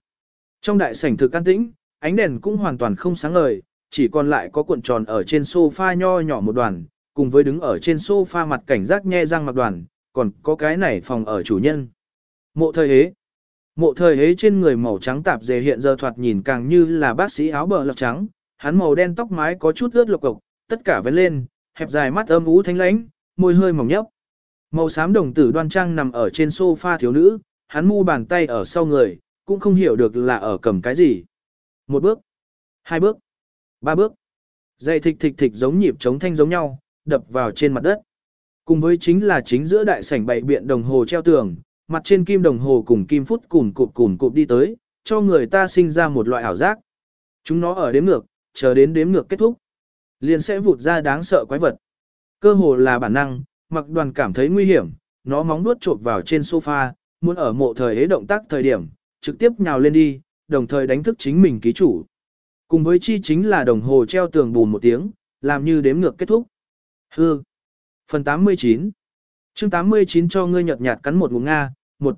Trong đại sảnh thực an tĩnh, ánh đèn cũng hoàn toàn không sáng ngời, chỉ còn lại có cuộn tròn ở trên sofa nho nhỏ một đoàn, cùng với đứng ở trên sofa mặt cảnh giác nhe răng mặt đoàn, còn có cái này phòng ở chủ nhân. Mộ thời hế. Mộ thời hế trên người màu trắng tạp dề hiện giờ thoạt nhìn càng như là bác sĩ áo bờ lọc trắng, hắn màu đen tóc mái có chút ướt lộc cộc, tất cả vén lên, hẹp dài mắt âm ú thanh lãnh, môi hơi mỏng nhấp. Màu xám đồng tử đoan trang nằm ở trên sofa thiếu nữ, hắn mu bàn tay ở sau người, cũng không hiểu được là ở cầm cái gì. Một bước, hai bước, ba bước. Dây thịch thịch thịch giống nhịp chống thanh giống nhau, đập vào trên mặt đất. Cùng với chính là chính giữa đại sảnh bảy biện đồng hồ treo tường, mặt trên kim đồng hồ cùng kim phút cùng cụp cùng cụp đi tới, cho người ta sinh ra một loại ảo giác. Chúng nó ở đếm ngược, chờ đến đếm ngược kết thúc. Liền sẽ vụt ra đáng sợ quái vật. Cơ hồ là bản năng, mặc đoàn cảm thấy nguy hiểm, nó móng nuốt trộn vào trên sofa, muốn ở mộ thời hế động tác thời điểm, trực tiếp nhào lên đi, đồng thời đánh thức chính mình ký chủ. Cùng với chi chính là đồng hồ treo tường bùn một tiếng, làm như đếm ngược kết thúc. Hư. Phần 89 chương 89 cho ngươi nhợt nhạt cắn một ngụm Nga, một.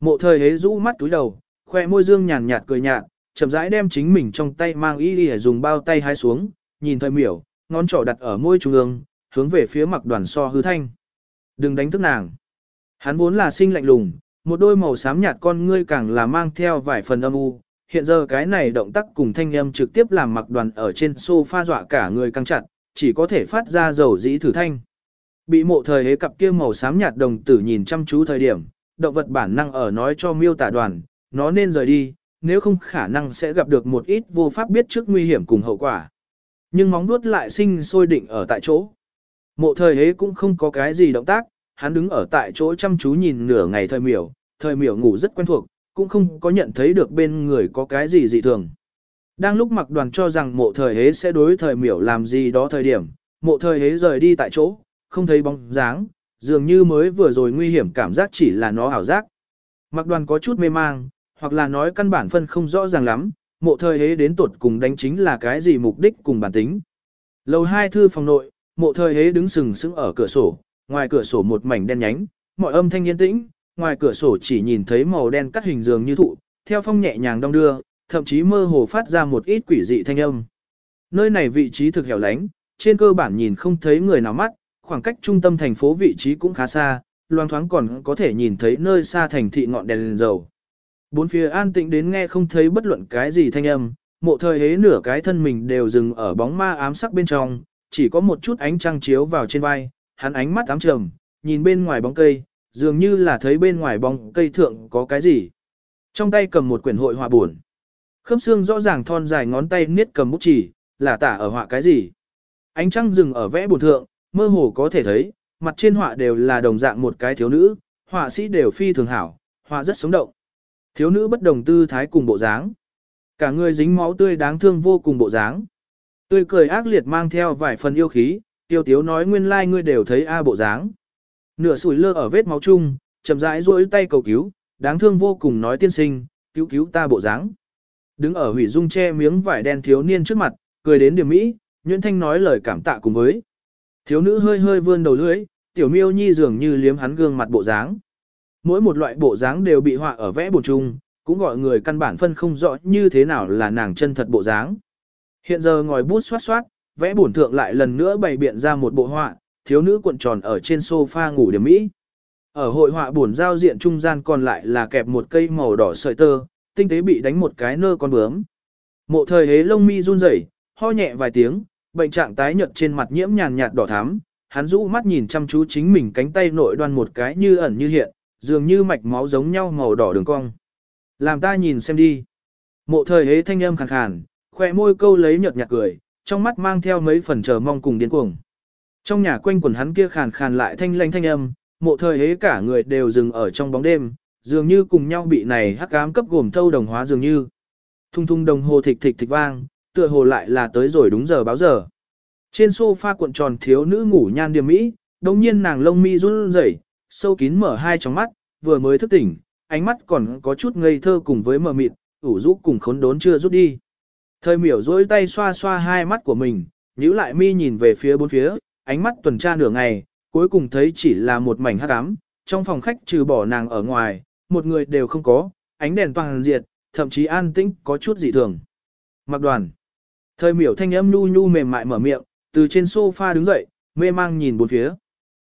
Mộ thời hế rũ mắt túi đầu, khoe môi dương nhàn nhạt cười nhạt, chậm rãi đem chính mình trong tay mang y đi dùng bao tay hái xuống, nhìn thời miểu, ngón trỏ đặt ở môi trung ương, hướng về phía mặc đoàn so hư thanh. Đừng đánh thức nàng. Hắn vốn là sinh lạnh lùng, một đôi màu xám nhạt con ngươi càng là mang theo vài phần âm u. Hiện giờ cái này động tác cùng thanh âm trực tiếp làm mặc đoàn ở trên sofa dọa cả người căng chặt, chỉ có thể phát ra dầu dĩ thử thanh. Bị mộ thời hế cặp kia màu xám nhạt đồng tử nhìn chăm chú thời điểm, động vật bản năng ở nói cho miêu tả đoàn, nó nên rời đi, nếu không khả năng sẽ gặp được một ít vô pháp biết trước nguy hiểm cùng hậu quả. Nhưng móng vuốt lại sinh sôi định ở tại chỗ. Mộ thời hế cũng không có cái gì động tác, hắn đứng ở tại chỗ chăm chú nhìn nửa ngày thời miểu, thời miểu ngủ rất quen thuộc, cũng không có nhận thấy được bên người có cái gì dị thường. Đang lúc mặc đoàn cho rằng mộ thời hế sẽ đối thời miểu làm gì đó thời điểm, mộ thời hế rời đi tại chỗ, không thấy bóng dáng, dường như mới vừa rồi nguy hiểm cảm giác chỉ là nó ảo giác. Mặc đoàn có chút mê mang, hoặc là nói căn bản phân không rõ ràng lắm, mộ thời hế đến tuột cùng đánh chính là cái gì mục đích cùng bản tính. Lầu hai thư phòng nội, mộ thời hế đứng sừng sững ở cửa sổ, ngoài cửa sổ một mảnh đen nhánh, mọi âm thanh yên tĩnh, ngoài cửa sổ chỉ nhìn thấy màu đen cắt hình dường như thụ, theo phong nhẹ nhàng đong đưa, thậm chí mơ hồ phát ra một ít quỷ dị thanh âm. Nơi này vị trí thực hẻo lánh, trên cơ bản nhìn không thấy người nào mắt, khoảng cách trung tâm thành phố vị trí cũng khá xa, loang thoáng còn có thể nhìn thấy nơi xa thành thị ngọn đèn, đèn dầu. Bốn phía an tĩnh đến nghe không thấy bất luận cái gì thanh âm, mộ thời hế nửa cái thân mình đều dừng ở bóng ma ám sắc bên trong, chỉ có một chút ánh trăng chiếu vào trên vai, hắn ánh mắt ám trầm, nhìn bên ngoài bóng cây, dường như là thấy bên ngoài bóng cây thượng có cái gì. Trong tay cầm một quyển hội họa buồn. Khớp xương rõ ràng thon dài ngón tay niết cầm bút chỉ, là tả ở họa cái gì. Ánh trăng dừng ở vẽ buồn thượng, mơ hồ có thể thấy, mặt trên họa đều là đồng dạng một cái thiếu nữ, họa sĩ đều phi thường hảo, họa rất sống động. Thiếu nữ bất đồng tư thái cùng bộ dáng. Cả người dính máu tươi đáng thương vô cùng bộ dáng. Tươi cười ác liệt mang theo vài phần yêu khí, tiêu tiếu nói nguyên lai like ngươi đều thấy A bộ dáng. Nửa sủi lơ ở vết máu chung, chậm rãi duỗi tay cầu cứu, đáng thương vô cùng nói tiên sinh, cứu cứu ta bộ dáng. Đứng ở hủy dung che miếng vải đen thiếu niên trước mặt, cười đến điểm mỹ, Nguyễn Thanh nói lời cảm tạ cùng với. Thiếu nữ hơi hơi vươn đầu lưỡi, tiểu miêu nhi dường như liếm hắn gương mặt bộ dáng. Mỗi một loại bộ dáng đều bị họa ở vẽ bổ chung, cũng gọi người căn bản phân không rõ như thế nào là nàng chân thật bộ dáng. Hiện giờ ngòi bút xoát xoát, vẽ bổn thượng lại lần nữa bày biện ra một bộ họa, thiếu nữ cuộn tròn ở trên sofa ngủ điểm mỹ. Ở hội họa bổn giao diện trung gian còn lại là kẹp một cây màu đỏ sợi tơ, tinh tế bị đánh một cái nơ con bướm. Mộ thời hế lông mi run rẩy, ho nhẹ vài tiếng, bệnh trạng tái nhợt trên mặt nhiễm nhàn nhạt đỏ thắm, hắn rũ mắt nhìn chăm chú chính mình cánh tay nội đoan một cái như ẩn như hiện, dường như mạch máu giống nhau màu đỏ đường cong. Làm ta nhìn xem đi. Mộ thời hế thanh âm khàn khàn, khoe môi câu lấy nhợt nhạt cười, trong mắt mang theo mấy phần chờ mong cùng điên cuồng. Trong nhà quanh quần hắn kia khàn khàn lại thanh lanh thanh âm, mộ thời hế cả người đều dừng ở trong bóng đêm, dường như cùng nhau bị này hắc ám cấp gồm thâu đồng hóa dường như. Thung thung đồng hồ thịch thịch thịch vang, tựa hồ lại là tới rồi đúng giờ báo giờ. Trên sofa cuộn tròn thiếu nữ ngủ nhan điềm mỹ, đồng nhiên nàng lông mi run rẩy, sâu kín mở hai tròng mắt, vừa mới thức tỉnh, ánh mắt còn có chút ngây thơ cùng với mờ mịt, ủ rũ cùng khốn đốn chưa rút đi. Thời miểu dối tay xoa xoa hai mắt của mình, nhíu lại mi nhìn về phía bốn phía, ánh mắt tuần tra nửa ngày, cuối cùng thấy chỉ là một mảnh hắc ám, trong phòng khách trừ bỏ nàng ở ngoài, một người đều không có, ánh đèn toàn diệt, thậm chí an tĩnh có chút dị thường. Mặc đoàn. Thời miểu thanh âm nhu nhu mềm mại mở miệng, từ trên sofa đứng dậy, mê mang nhìn bốn phía.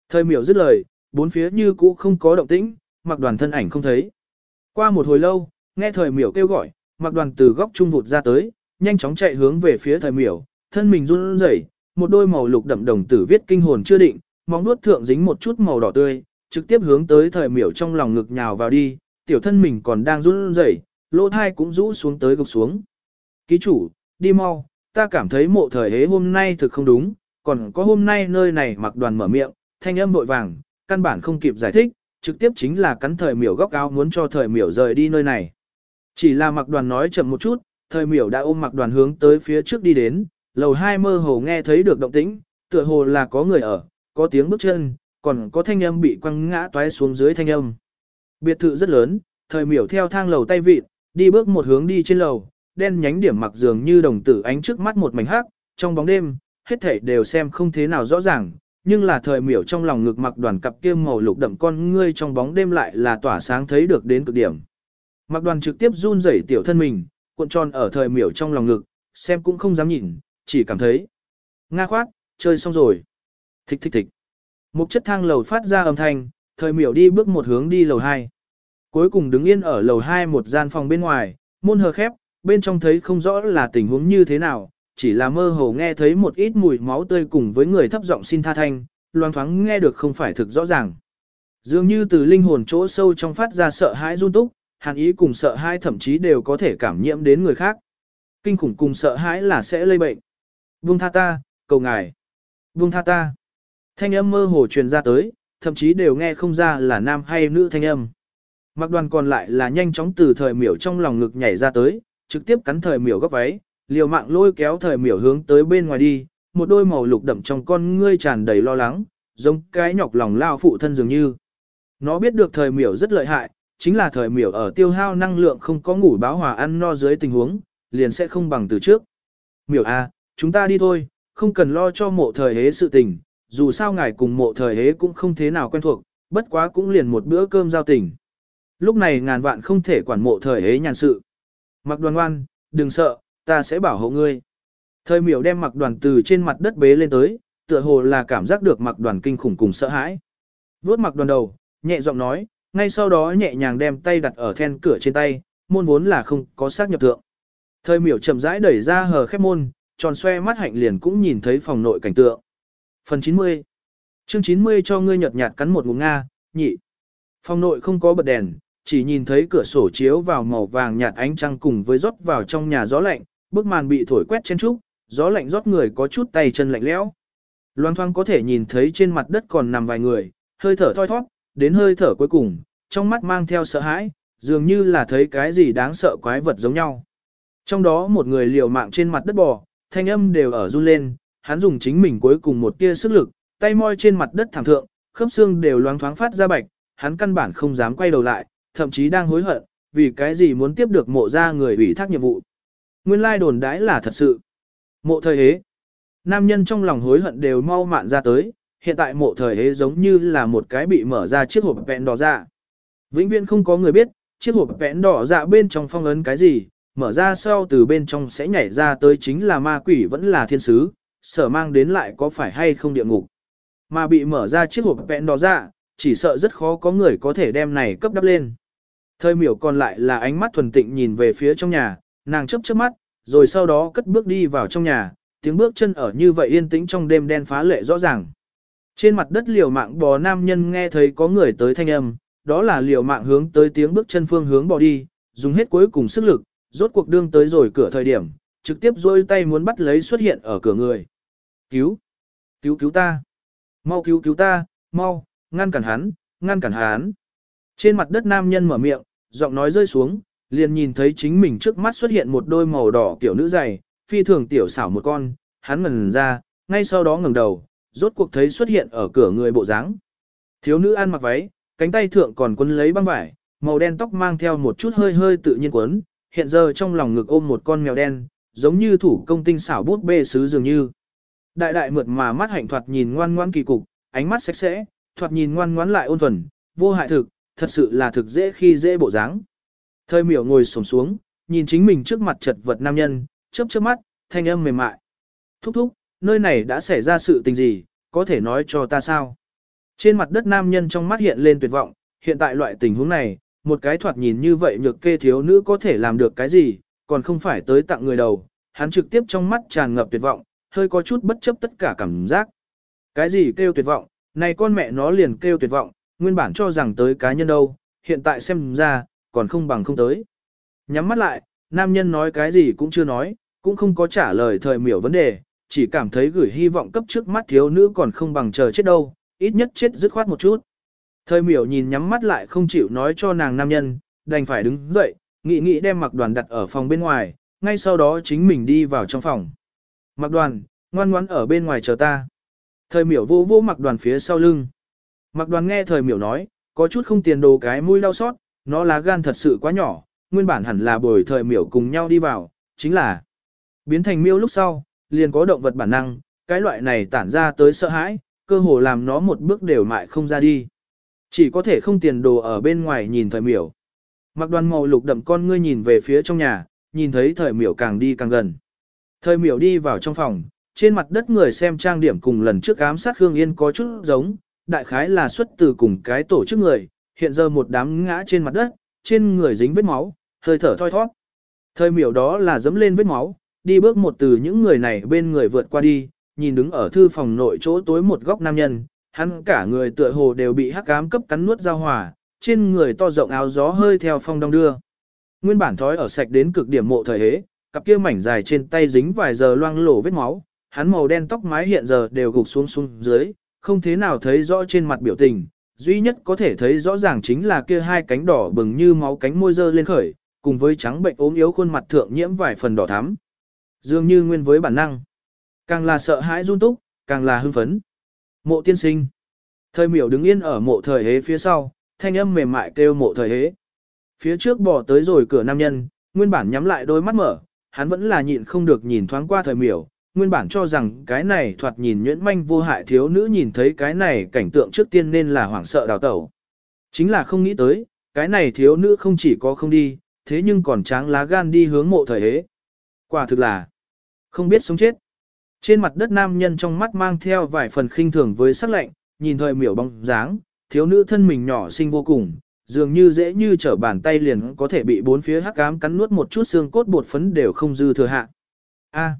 Thời miểu dứt lời, bốn phía như cũ không có động tĩnh, mặc đoàn thân ảnh không thấy. Qua một hồi lâu, nghe thời miểu kêu gọi, mặc đoàn từ góc trung vụt ra tới, nhanh chóng chạy hướng về phía thời miểu, thân mình run rẩy, một đôi màu lục đậm đồng tử viết kinh hồn chưa định, móng nuốt thượng dính một chút màu đỏ tươi, trực tiếp hướng tới thời miểu trong lòng ngực nhào vào đi, tiểu thân mình còn đang run rẩy, lỗ thai cũng rũ xuống tới gục xuống. Ký chủ, đi mau, ta cảm thấy mộ thời hế hôm nay thực không đúng, còn có hôm nay nơi này mặc đoàn mở miệng, thanh âm vội vàng, căn bản không kịp giải thích, trực tiếp chính là cắn thời miểu góc áo muốn cho thời miểu rời đi nơi này. Chỉ là mặc đoàn nói chậm một chút, thời miểu đã ôm mặc đoàn hướng tới phía trước đi đến, lầu hai mơ hồ nghe thấy được động tĩnh, tựa hồ là có người ở, có tiếng bước chân, còn có thanh âm bị quăng ngã toái xuống dưới thanh âm. Biệt thự rất lớn, thời miểu theo thang lầu tay vịt, Đi bước một hướng đi trên lầu, đen nhánh điểm mặc dường như đồng tử ánh trước mắt một mảnh hắc, trong bóng đêm, hết thảy đều xem không thế nào rõ ràng, nhưng là thời miểu trong lòng ngực mặc đoàn cặp kia màu lục đậm con ngươi trong bóng đêm lại là tỏa sáng thấy được đến cực điểm. Mặc đoàn trực tiếp run rẩy tiểu thân mình, cuộn tròn ở thời miểu trong lòng ngực, xem cũng không dám nhìn, chỉ cảm thấy. Nga khoát, chơi xong rồi. Thích thích thích. Một chất thang lầu phát ra âm thanh, thời miểu đi bước một hướng đi lầu 2. Cuối cùng đứng yên ở lầu 2 một gian phòng bên ngoài, môn hờ khép, bên trong thấy không rõ là tình huống như thế nào, chỉ là mơ hồ nghe thấy một ít mùi máu tươi cùng với người thấp giọng xin tha thanh, loang thoáng nghe được không phải thực rõ ràng. Dường như từ linh hồn chỗ sâu trong phát ra sợ hãi run túc, hàn ý cùng sợ hãi thậm chí đều có thể cảm nhiễm đến người khác. Kinh khủng cùng sợ hãi là sẽ lây bệnh. Vương tha ta, cầu ngài. Vương tha ta. Thanh âm mơ hồ truyền ra tới, thậm chí đều nghe không ra là nam hay nữ thanh âm. Mặc đoàn còn lại là nhanh chóng từ thời miểu trong lòng ngực nhảy ra tới, trực tiếp cắn thời miểu góc váy, liều mạng lôi kéo thời miểu hướng tới bên ngoài đi, một đôi màu lục đậm trong con ngươi tràn đầy lo lắng, giống cái nhọc lòng lao phụ thân dường như. Nó biết được thời miểu rất lợi hại, chính là thời miểu ở tiêu hao năng lượng không có ngủ báo hòa ăn no dưới tình huống, liền sẽ không bằng từ trước. Miểu a, à, chúng ta đi thôi, không cần lo cho mộ thời hế sự tình, dù sao ngài cùng mộ thời hế cũng không thế nào quen thuộc, bất quá cũng liền một bữa cơm giao tình. Lúc này ngàn vạn không thể quản mộ thời hế nhàn sự. Mặc đoàn ngoan, đừng sợ, ta sẽ bảo hộ ngươi. Thời miểu đem mặc đoàn từ trên mặt đất bế lên tới, tựa hồ là cảm giác được mặc đoàn kinh khủng cùng sợ hãi. Vốt mặc đoàn đầu, nhẹ giọng nói, ngay sau đó nhẹ nhàng đem tay đặt ở then cửa trên tay, môn vốn là không có xác nhập tượng. Thời miểu chậm rãi đẩy ra hờ khép môn, tròn xoe mắt hạnh liền cũng nhìn thấy phòng nội cảnh tượng. Phần 90 Chương 90 cho ngươi nhợt nhạt cắn một ngụm Nga, nhị. Phòng nội không có bật đèn, chỉ nhìn thấy cửa sổ chiếu vào màu vàng nhạt ánh trăng cùng với rót vào trong nhà gió lạnh, bức màn bị thổi quét trên trúc, gió lạnh rót người có chút tay chân lạnh lẽo. Loan thoang có thể nhìn thấy trên mặt đất còn nằm vài người, hơi thở thoi thoát, đến hơi thở cuối cùng, trong mắt mang theo sợ hãi, dường như là thấy cái gì đáng sợ quái vật giống nhau. Trong đó một người liều mạng trên mặt đất bò, thanh âm đều ở run lên, hắn dùng chính mình cuối cùng một tia sức lực, tay moi trên mặt đất thảm thượng, khớp xương đều loáng thoáng phát ra bạch, hắn căn bản không dám quay đầu lại, thậm chí đang hối hận, vì cái gì muốn tiếp được mộ ra người ủy thác nhiệm vụ. Nguyên lai đồn đãi là thật sự. Mộ thời hế. Nam nhân trong lòng hối hận đều mau mạn ra tới, hiện tại mộ thời hế giống như là một cái bị mở ra chiếc hộp vẹn đỏ dạ. Vĩnh viễn không có người biết, chiếc hộp vẹn đỏ dạ bên trong phong ấn cái gì, mở ra sau từ bên trong sẽ nhảy ra tới chính là ma quỷ vẫn là thiên sứ, sở mang đến lại có phải hay không địa ngục. Mà bị mở ra chiếc hộp vẹn đó ra, dạ, chỉ sợ rất khó có người có thể đem này cấp đắp lên. Thời miểu còn lại là ánh mắt thuần tịnh nhìn về phía trong nhà, nàng chấp chớp mắt, rồi sau đó cất bước đi vào trong nhà, tiếng bước chân ở như vậy yên tĩnh trong đêm đen phá lệ rõ ràng. Trên mặt đất liều mạng bò nam nhân nghe thấy có người tới thanh âm, đó là liều mạng hướng tới tiếng bước chân phương hướng bò đi, dùng hết cuối cùng sức lực, rốt cuộc đương tới rồi cửa thời điểm, trực tiếp dôi tay muốn bắt lấy xuất hiện ở cửa người. Cứu! Cứu cứu ta! Mau cứu cứu ta! Mau! Ngăn cản hắn! Ngăn cản hắn! Trên mặt đất nam nhân mở miệng, giọng nói rơi xuống, liền nhìn thấy chính mình trước mắt xuất hiện một đôi màu đỏ kiểu nữ dày, phi thường tiểu xảo một con, hắn ngần ra, ngay sau đó ngẩng đầu, rốt cuộc thấy xuất hiện ở cửa người bộ dáng. Thiếu nữ ăn mặc váy, cánh tay thượng còn quấn lấy băng vải, màu đen tóc mang theo một chút hơi hơi tự nhiên quấn, hiện giờ trong lòng ngực ôm một con mèo đen, giống như thủ công tinh xảo bút bê sứ dường như. Đại đại mượt mà mắt hạnh thoạt nhìn ngoan ngoan kỳ cục, ánh mắt sạch sẽ, thoạt nhìn ngoan ngoãn lại ôn thuần, vô hại thực, thật sự là thực dễ khi dễ bộ dáng. Thời miểu ngồi xổm xuống, nhìn chính mình trước mặt chật vật nam nhân, chớp chớp mắt, thanh âm mềm mại. Thúc thúc, nơi này đã xảy ra sự tình gì, có thể nói cho ta sao? Trên mặt đất nam nhân trong mắt hiện lên tuyệt vọng, hiện tại loại tình huống này, một cái thoạt nhìn như vậy nhược kê thiếu nữ có thể làm được cái gì, còn không phải tới tặng người đầu, hắn trực tiếp trong mắt tràn ngập tuyệt vọng, hơi có chút bất chấp tất cả cảm giác. Cái gì kêu tuyệt vọng, này con mẹ nó liền kêu tuyệt vọng, nguyên bản cho rằng tới cá nhân đâu, hiện tại xem ra, còn không bằng không tới. Nhắm mắt lại, nam nhân nói cái gì cũng chưa nói, cũng không có trả lời thời miểu vấn đề, chỉ cảm thấy gửi hy vọng cấp trước mắt thiếu nữ còn không bằng chờ chết đâu, ít nhất chết dứt khoát một chút. Thời miểu nhìn nhắm mắt lại không chịu nói cho nàng nam nhân, đành phải đứng dậy, nghĩ nghĩ đem mặc đoàn đặt ở phòng bên ngoài, ngay sau đó chính mình đi vào trong phòng. Mặc đoàn, ngoan ngoãn ở bên ngoài chờ ta. Thời miểu vô vô mặc đoàn phía sau lưng. Mặc đoàn nghe thời miểu nói, có chút không tiền đồ cái mũi đau xót, nó lá gan thật sự quá nhỏ, nguyên bản hẳn là bồi thời miểu cùng nhau đi vào, chính là biến thành miêu lúc sau, liền có động vật bản năng, cái loại này tản ra tới sợ hãi, cơ hồ làm nó một bước đều mại không ra đi. Chỉ có thể không tiền đồ ở bên ngoài nhìn thời miểu. Mặc đoàn màu lục đậm con ngươi nhìn về phía trong nhà, nhìn thấy thời miểu càng đi càng gần. Thời miểu đi vào trong phòng, trên mặt đất người xem trang điểm cùng lần trước ám sát Khương Yên có chút giống, đại khái là xuất từ cùng cái tổ chức người, hiện giờ một đám ngã trên mặt đất, trên người dính vết máu, hơi thở thoi thoát. Thời miểu đó là dẫm lên vết máu, đi bước một từ những người này bên người vượt qua đi, nhìn đứng ở thư phòng nội chỗ tối một góc nam nhân, hắn cả người tựa hồ đều bị hắc ám cấp cắn nuốt giao hòa, trên người to rộng áo gió hơi theo phong đông đưa. Nguyên bản thói ở sạch đến cực điểm mộ thời hế, cặp kia mảnh dài trên tay dính vài giờ loang lổ vết máu, hắn màu đen tóc mái hiện giờ đều gục xuống xuống dưới, không thế nào thấy rõ trên mặt biểu tình, duy nhất có thể thấy rõ ràng chính là kia hai cánh đỏ bừng như máu cánh môi dơ lên khởi, cùng với trắng bệnh ốm yếu khuôn mặt thượng nhiễm vài phần đỏ thắm. Dường như nguyên với bản năng. Càng là sợ hãi run túc, càng là hưng phấn. Mộ tiên sinh. Thời miểu đứng yên ở mộ thời hế phía sau, thanh âm mềm mại kêu mộ thời hế. Phía trước bỏ tới rồi cửa nam nhân, nguyên bản nhắm lại đôi mắt mở, hắn vẫn là nhịn không được nhìn thoáng qua thời miểu, nguyên bản cho rằng cái này thoạt nhìn nhuyễn manh vô hại thiếu nữ nhìn thấy cái này cảnh tượng trước tiên nên là hoảng sợ đào tẩu. Chính là không nghĩ tới, cái này thiếu nữ không chỉ có không đi, thế nhưng còn tráng lá gan đi hướng mộ thời hế. Quả thực là không biết sống chết. Trên mặt đất nam nhân trong mắt mang theo vài phần khinh thường với sắc lạnh, nhìn thời miểu bóng dáng, thiếu nữ thân mình nhỏ xinh vô cùng, dường như dễ như trở bàn tay liền có thể bị bốn phía hắc ám cắn nuốt một chút xương cốt bột phấn đều không dư thừa hạ. A,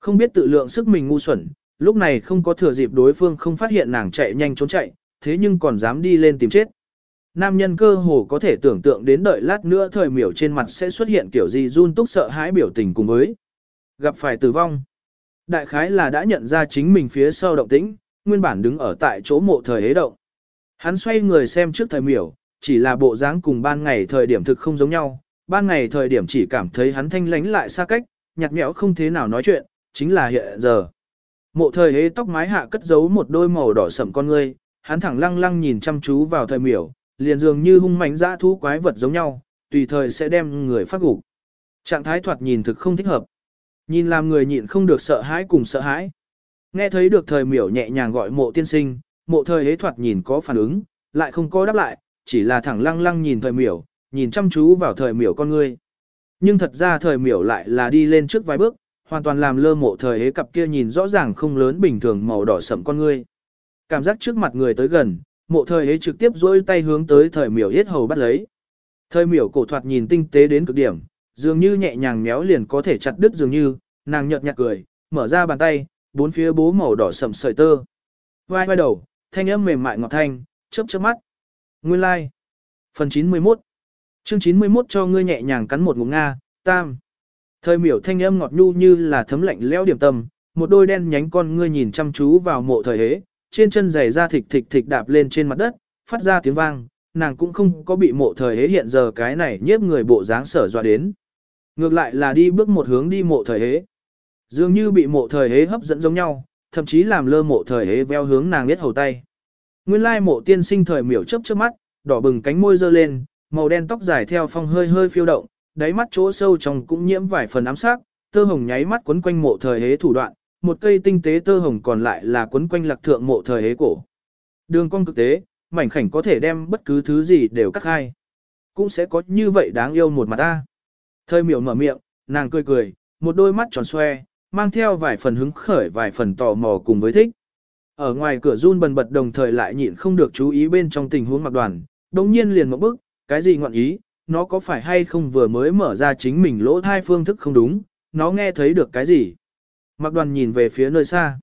không biết tự lượng sức mình ngu xuẩn, lúc này không có thừa dịp đối phương không phát hiện nàng chạy nhanh trốn chạy, thế nhưng còn dám đi lên tìm chết. Nam nhân cơ hồ có thể tưởng tượng đến đợi lát nữa thời miểu trên mặt sẽ xuất hiện kiểu gì run túc sợ hãi biểu tình cùng với gặp phải tử vong. Đại khái là đã nhận ra chính mình phía sau động tĩnh, nguyên bản đứng ở tại chỗ mộ thời hế động. Hắn xoay người xem trước thời miểu, chỉ là bộ dáng cùng ban ngày thời điểm thực không giống nhau, ban ngày thời điểm chỉ cảm thấy hắn thanh lánh lại xa cách, nhạt nhẽo không thế nào nói chuyện, chính là hiện giờ. Mộ thời hế tóc mái hạ cất giấu một đôi màu đỏ sậm con ngươi, hắn thẳng lăng lăng nhìn chăm chú vào thời miểu, liền dường như hung mãnh dã thú quái vật giống nhau, tùy thời sẽ đem người phát gục. Trạng thái thoạt nhìn thực không thích hợp. Nhìn làm người nhịn không được sợ hãi cùng sợ hãi. Nghe thấy được thời miểu nhẹ nhàng gọi mộ tiên sinh, mộ thời hế thoạt nhìn có phản ứng, lại không có đáp lại, chỉ là thẳng lăng lăng nhìn thời miểu, nhìn chăm chú vào thời miểu con ngươi. Nhưng thật ra thời miểu lại là đi lên trước vài bước, hoàn toàn làm lơ mộ thời hế cặp kia nhìn rõ ràng không lớn bình thường màu đỏ sậm con ngươi. Cảm giác trước mặt người tới gần, mộ thời hế trực tiếp duỗi tay hướng tới thời miểu yết hầu bắt lấy. Thời miểu cổ thoạt nhìn tinh tế đến cực điểm, dường như nhẹ nhàng méo liền có thể chặt đứt dường như, nàng nhợt nhạt cười, mở ra bàn tay, bốn phía bố màu đỏ sậm sợi tơ. Vai vai đầu, thanh âm mềm mại ngọt thanh, chớp chớp mắt. Nguyên lai. Like. Phần 91. Chương 91 cho ngươi nhẹ nhàng cắn một ngụm nga, tam. Thời miểu thanh âm ngọt nhu như là thấm lạnh lẽo điểm tâm, một đôi đen nhánh con ngươi nhìn chăm chú vào mộ thời hế, trên chân giày ra thịt thịt thịt đạp lên trên mặt đất, phát ra tiếng vang, nàng cũng không có bị mộ thời hế hiện giờ cái này nhiếp người bộ dáng sở dọa đến. Ngược lại là đi bước một hướng đi mộ thời hế. Dường như bị mộ thời hế hấp dẫn giống nhau, thậm chí làm lơ mộ thời hế veo hướng nàng biết hầu tay. Nguyên lai mộ tiên sinh thời miểu chớp trước mắt, đỏ bừng cánh môi dơ lên, màu đen tóc dài theo phong hơi hơi phiêu động, đáy mắt chỗ sâu trong cũng nhiễm vài phần ám sắc, tơ hồng nháy mắt quấn quanh mộ thời hế thủ đoạn, một cây tinh tế tơ hồng còn lại là quấn quanh lạc thượng mộ thời hế cổ. Đường cong cực tế, mảnh khảnh có thể đem bất cứ thứ gì đều cắt hai. Cũng sẽ có như vậy đáng yêu một mặt ta. Thời miểu mở miệng, nàng cười cười, một đôi mắt tròn xoe, mang theo vài phần hứng khởi vài phần tò mò cùng với thích. Ở ngoài cửa run bần bật đồng thời lại nhịn không được chú ý bên trong tình huống mặc đoàn, đồng nhiên liền một bước, cái gì ngọn ý, nó có phải hay không vừa mới mở ra chính mình lỗ thai phương thức không đúng, nó nghe thấy được cái gì. Mặc đoàn nhìn về phía nơi xa.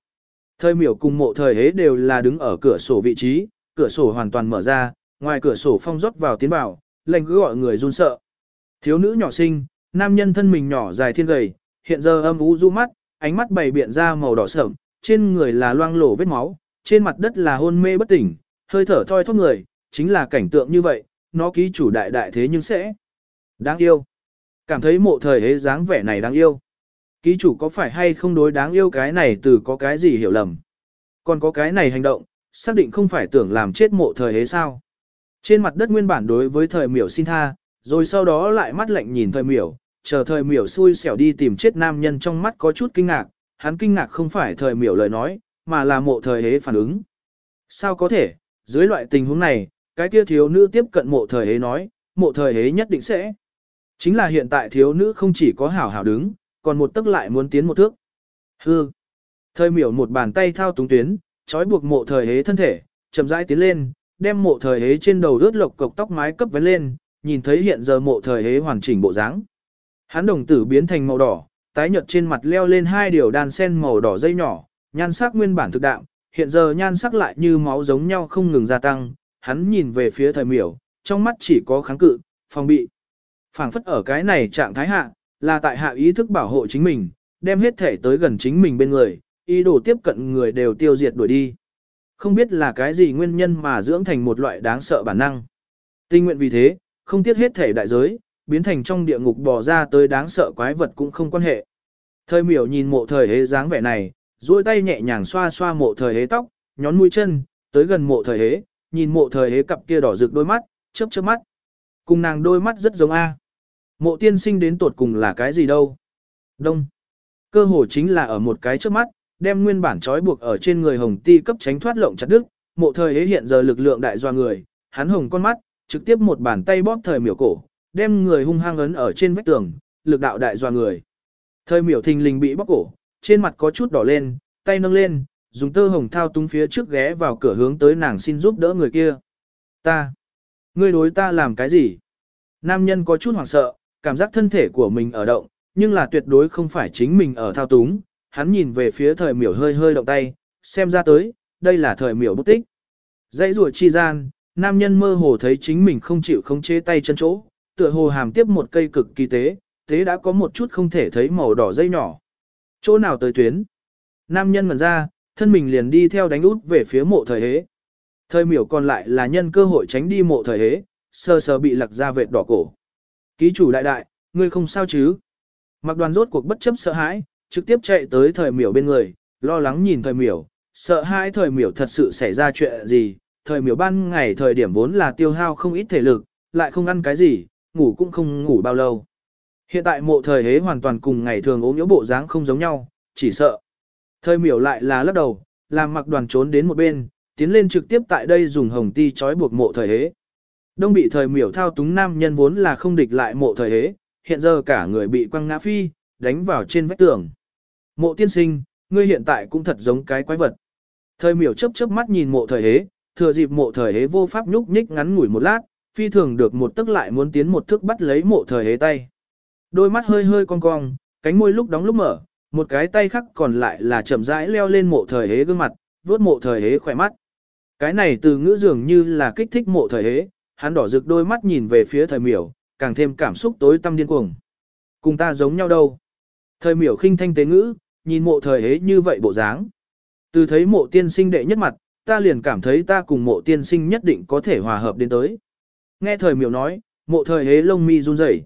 Thời miểu cùng mộ thời hế đều là đứng ở cửa sổ vị trí, cửa sổ hoàn toàn mở ra, ngoài cửa sổ phong rót vào tiến vào, lệnh cứ gọi người run sợ. Thiếu nữ nhỏ sinh nam nhân thân mình nhỏ dài thiên gầy, hiện giờ âm u du mắt, ánh mắt bày biện ra màu đỏ sẫm, trên người là loang lổ vết máu, trên mặt đất là hôn mê bất tỉnh, hơi thở thoi thóp người, chính là cảnh tượng như vậy, nó ký chủ đại đại thế nhưng sẽ đáng yêu. Cảm thấy mộ thời hế dáng vẻ này đáng yêu. Ký chủ có phải hay không đối đáng yêu cái này từ có cái gì hiểu lầm. Còn có cái này hành động, xác định không phải tưởng làm chết mộ thời hế sao. Trên mặt đất nguyên bản đối với thời miểu xin tha, rồi sau đó lại mắt lạnh nhìn thời miểu, chờ thời miểu xui xẻo đi tìm chết nam nhân trong mắt có chút kinh ngạc, hắn kinh ngạc không phải thời miểu lời nói, mà là mộ thời hế phản ứng. Sao có thể, dưới loại tình huống này, cái kia thiếu nữ tiếp cận mộ thời hế nói, mộ thời hế nhất định sẽ. Chính là hiện tại thiếu nữ không chỉ có hảo hảo đứng, còn một tức lại muốn tiến một thước. Hư. Thời miểu một bàn tay thao túng tuyến, trói buộc mộ thời hế thân thể, chậm rãi tiến lên, đem mộ thời hế trên đầu rớt lộc cộc tóc mái cấp vén lên, nhìn thấy hiện giờ mộ thời hế hoàn chỉnh bộ dáng. Hắn đồng tử biến thành màu đỏ, tái nhợt trên mặt leo lên hai điều đan sen màu đỏ dây nhỏ, nhan sắc nguyên bản thực đạm, hiện giờ nhan sắc lại như máu giống nhau không ngừng gia tăng, hắn nhìn về phía thời miểu, trong mắt chỉ có kháng cự, phòng bị. phảng phất ở cái này trạng thái hạ, là tại hạ ý thức bảo hộ chính mình, đem hết thể tới gần chính mình bên người, ý đồ tiếp cận người đều tiêu diệt đuổi đi. Không biết là cái gì nguyên nhân mà dưỡng thành một loại đáng sợ bản năng. Tinh nguyện vì thế, không tiếc hết thể đại giới, biến thành trong địa ngục bò ra tới đáng sợ quái vật cũng không quan hệ. Thời miểu nhìn mộ thời hế dáng vẻ này, duỗi tay nhẹ nhàng xoa xoa mộ thời hế tóc, nhón mũi chân, tới gần mộ thời hế, nhìn mộ thời hế cặp kia đỏ rực đôi mắt, chớp chớp mắt. Cùng nàng đôi mắt rất giống A. Mộ tiên sinh đến tột cùng là cái gì đâu? Đông. Cơ hồ chính là ở một cái trước mắt, đem nguyên bản trói buộc ở trên người hồng ti cấp tránh thoát lộng chặt đứt, mộ thời hế hiện giờ lực lượng đại doa người, hắn hồng con mắt, trực tiếp một bàn tay bóp thời miểu cổ, đem người hung hăng ấn ở trên vách tường, lực đạo đại doa người. Thời miểu thình lình bị bóp cổ, trên mặt có chút đỏ lên, tay nâng lên, dùng tơ hồng thao túng phía trước ghé vào cửa hướng tới nàng xin giúp đỡ người kia. Ta, ngươi đối ta làm cái gì? Nam nhân có chút hoảng sợ, cảm giác thân thể của mình ở động, nhưng là tuyệt đối không phải chính mình ở thao túng. Hắn nhìn về phía thời miểu hơi hơi động tay, xem ra tới, đây là thời miểu bút tích. Dãy rùa chi gian, nam nhân mơ hồ thấy chính mình không chịu khống chế tay chân chỗ, tựa hồ hàm tiếp một cây cực kỳ tế, tế đã có một chút không thể thấy màu đỏ dây nhỏ. Chỗ nào tới tuyến? Nam nhân ngần ra, thân mình liền đi theo đánh út về phía mộ thời hế. Thời miểu còn lại là nhân cơ hội tránh đi mộ thời hế, sơ sơ bị lặc ra vệt đỏ cổ. Ký chủ đại đại, ngươi không sao chứ? Mặc đoàn rốt cuộc bất chấp sợ hãi, trực tiếp chạy tới thời miểu bên người, lo lắng nhìn thời miểu, sợ hãi thời miểu thật sự xảy ra chuyện gì. Thời miểu ban ngày thời điểm vốn là tiêu hao không ít thể lực, lại không ăn cái gì, ngủ cũng không ngủ bao lâu. Hiện tại mộ thời hế hoàn toàn cùng ngày thường ốm yếu bộ dáng không giống nhau, chỉ sợ. Thời miểu lại là lắc đầu, làm mặc đoàn trốn đến một bên, tiến lên trực tiếp tại đây dùng hồng ti trói buộc mộ thời hế. Đông bị thời miểu thao túng nam nhân vốn là không địch lại mộ thời hế, hiện giờ cả người bị quăng ngã phi, đánh vào trên vách tường. Mộ tiên sinh, ngươi hiện tại cũng thật giống cái quái vật. Thời miểu chớp chớp mắt nhìn mộ thời hế, thừa dịp mộ thời hế vô pháp nhúc nhích ngắn ngủi một lát, phi thường được một tức lại muốn tiến một thước bắt lấy mộ thời hế tay. Đôi mắt hơi hơi cong cong, cánh môi lúc đóng lúc mở, một cái tay khác còn lại là chậm rãi leo lên mộ thời hế gương mặt, vuốt mộ thời hế khỏe mắt. Cái này từ ngữ dường như là kích thích mộ thời hế, hắn đỏ rực đôi mắt nhìn về phía thời miểu, càng thêm cảm xúc tối tâm điên cuồng. Cùng ta giống nhau đâu. Thời miểu khinh thanh tế ngữ, nhìn mộ thời hế như vậy bộ dáng. Từ thấy mộ tiên sinh đệ nhất mặt, ta liền cảm thấy ta cùng mộ tiên sinh nhất định có thể hòa hợp đến tới. Nghe thời miểu nói, mộ thời hế lông mi run rẩy.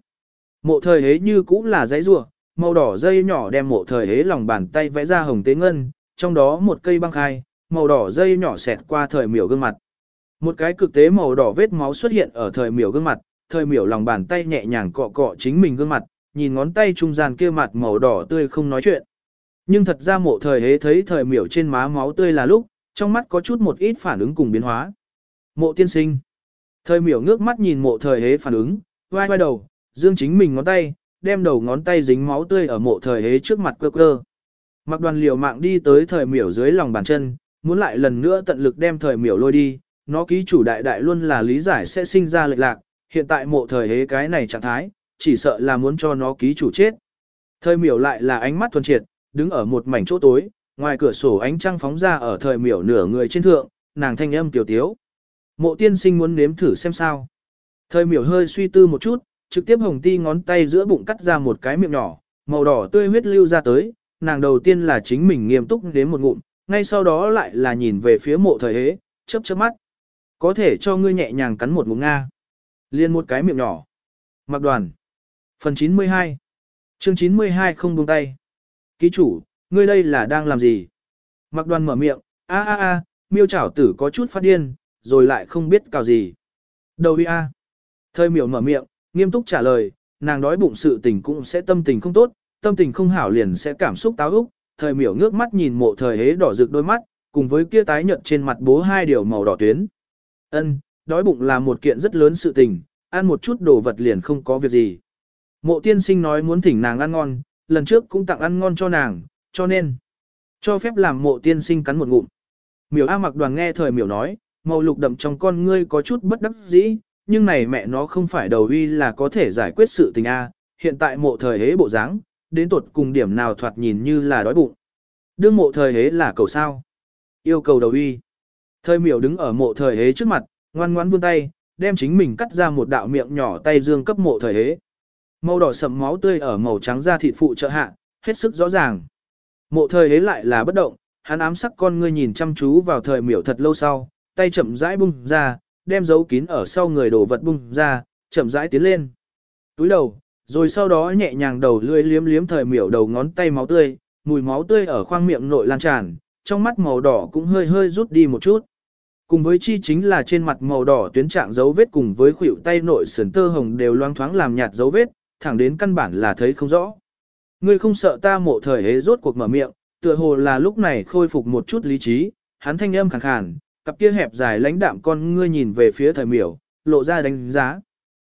Mộ thời hế như cũng là giấy rùa, màu đỏ dây nhỏ đem mộ thời hế lòng bàn tay vẽ ra hồng tế ngân, trong đó một cây băng khai, màu đỏ dây nhỏ xẹt qua thời miểu gương mặt. Một cái cực tế màu đỏ vết máu xuất hiện ở thời miểu gương mặt, thời miểu lòng bàn tay nhẹ nhàng cọ cọ chính mình gương mặt, nhìn ngón tay trung gian kia mặt màu đỏ tươi không nói chuyện. Nhưng thật ra mộ thời hế thấy thời miểu trên má máu tươi là lúc, trong mắt có chút một ít phản ứng cùng biến hóa. Mộ tiên sinh. Thời miểu ngước mắt nhìn mộ thời hế phản ứng, vai vai đầu, dương chính mình ngón tay, đem đầu ngón tay dính máu tươi ở mộ thời hế trước mặt cơ cơ. Mặc đoàn liều mạng đi tới thời miểu dưới lòng bàn chân, muốn lại lần nữa tận lực đem thời miểu lôi đi, nó ký chủ đại đại luôn là lý giải sẽ sinh ra lệch lạc, hiện tại mộ thời hế cái này trạng thái, chỉ sợ là muốn cho nó ký chủ chết. Thời miểu lại là ánh mắt thuần triệt, đứng ở một mảnh chỗ tối, ngoài cửa sổ ánh trăng phóng ra ở thời miểu nửa người trên thượng, nàng thanh âm tiểu tiếu. Mộ tiên sinh muốn nếm thử xem sao. Thời miểu hơi suy tư một chút, trực tiếp hồng ti ngón tay giữa bụng cắt ra một cái miệng nhỏ, màu đỏ tươi huyết lưu ra tới, nàng đầu tiên là chính mình nghiêm túc đến một ngụm, ngay sau đó lại là nhìn về phía mộ thời hế, chớp chớp mắt. Có thể cho ngươi nhẹ nhàng cắn một ngụm Nga. Liên một cái miệng nhỏ. Mặc đoàn. Phần 92. Chương 92 không buông tay. Ký chủ, ngươi đây là đang làm gì? Mặc đoàn mở miệng, a a a, miêu chảo tử có chút phát điên, rồi lại không biết cào gì. Đầu đi a. Thời miểu mở miệng, Nghiêm túc trả lời, nàng đói bụng sự tình cũng sẽ tâm tình không tốt, tâm tình không hảo liền sẽ cảm xúc táo úc, thời miểu ngước mắt nhìn mộ thời hế đỏ rực đôi mắt, cùng với kia tái nhợt trên mặt bố hai điều màu đỏ tuyến. Ân, đói bụng là một kiện rất lớn sự tình, ăn một chút đồ vật liền không có việc gì. Mộ tiên sinh nói muốn thỉnh nàng ăn ngon, lần trước cũng tặng ăn ngon cho nàng, cho nên cho phép làm mộ tiên sinh cắn một ngụm. Miểu A mặc đoàn nghe thời miểu nói, màu lục đậm trong con ngươi có chút bất đắc dĩ, nhưng này mẹ nó không phải đầu uy là có thể giải quyết sự tình A, hiện tại mộ thời hế bộ dáng, đến tột cùng điểm nào thoạt nhìn như là đói bụng. Đương mộ thời hế là cầu sao? Yêu cầu đầu uy. Thời miểu đứng ở mộ thời hế trước mặt, ngoan ngoan vươn tay, đem chính mình cắt ra một đạo miệng nhỏ tay dương cấp mộ thời hế. Màu đỏ sậm máu tươi ở màu trắng da thịt phụ trợ hạ, hết sức rõ ràng. Mộ thời ấy lại là bất động, hắn ám sắc con ngươi nhìn chăm chú vào thời miểu thật lâu sau, tay chậm rãi bung ra, đem dấu kín ở sau người đổ vật bung ra, chậm rãi tiến lên. Túi đầu, rồi sau đó nhẹ nhàng đầu lưỡi liếm liếm thời miểu đầu ngón tay máu tươi, mùi máu tươi ở khoang miệng nội lan tràn, trong mắt màu đỏ cũng hơi hơi rút đi một chút. Cùng với chi chính là trên mặt màu đỏ tuyến trạng dấu vết cùng với khuỷu tay nội sườn tơ hồng đều loang thoáng làm nhạt dấu vết, thẳng đến căn bản là thấy không rõ. Ngươi không sợ ta mộ thời hế rốt cuộc mở miệng, tựa hồ là lúc này khôi phục một chút lý trí, hắn thanh âm khàn khàn, cặp kia hẹp dài lãnh đạm con ngươi nhìn về phía thời miểu, lộ ra đánh giá.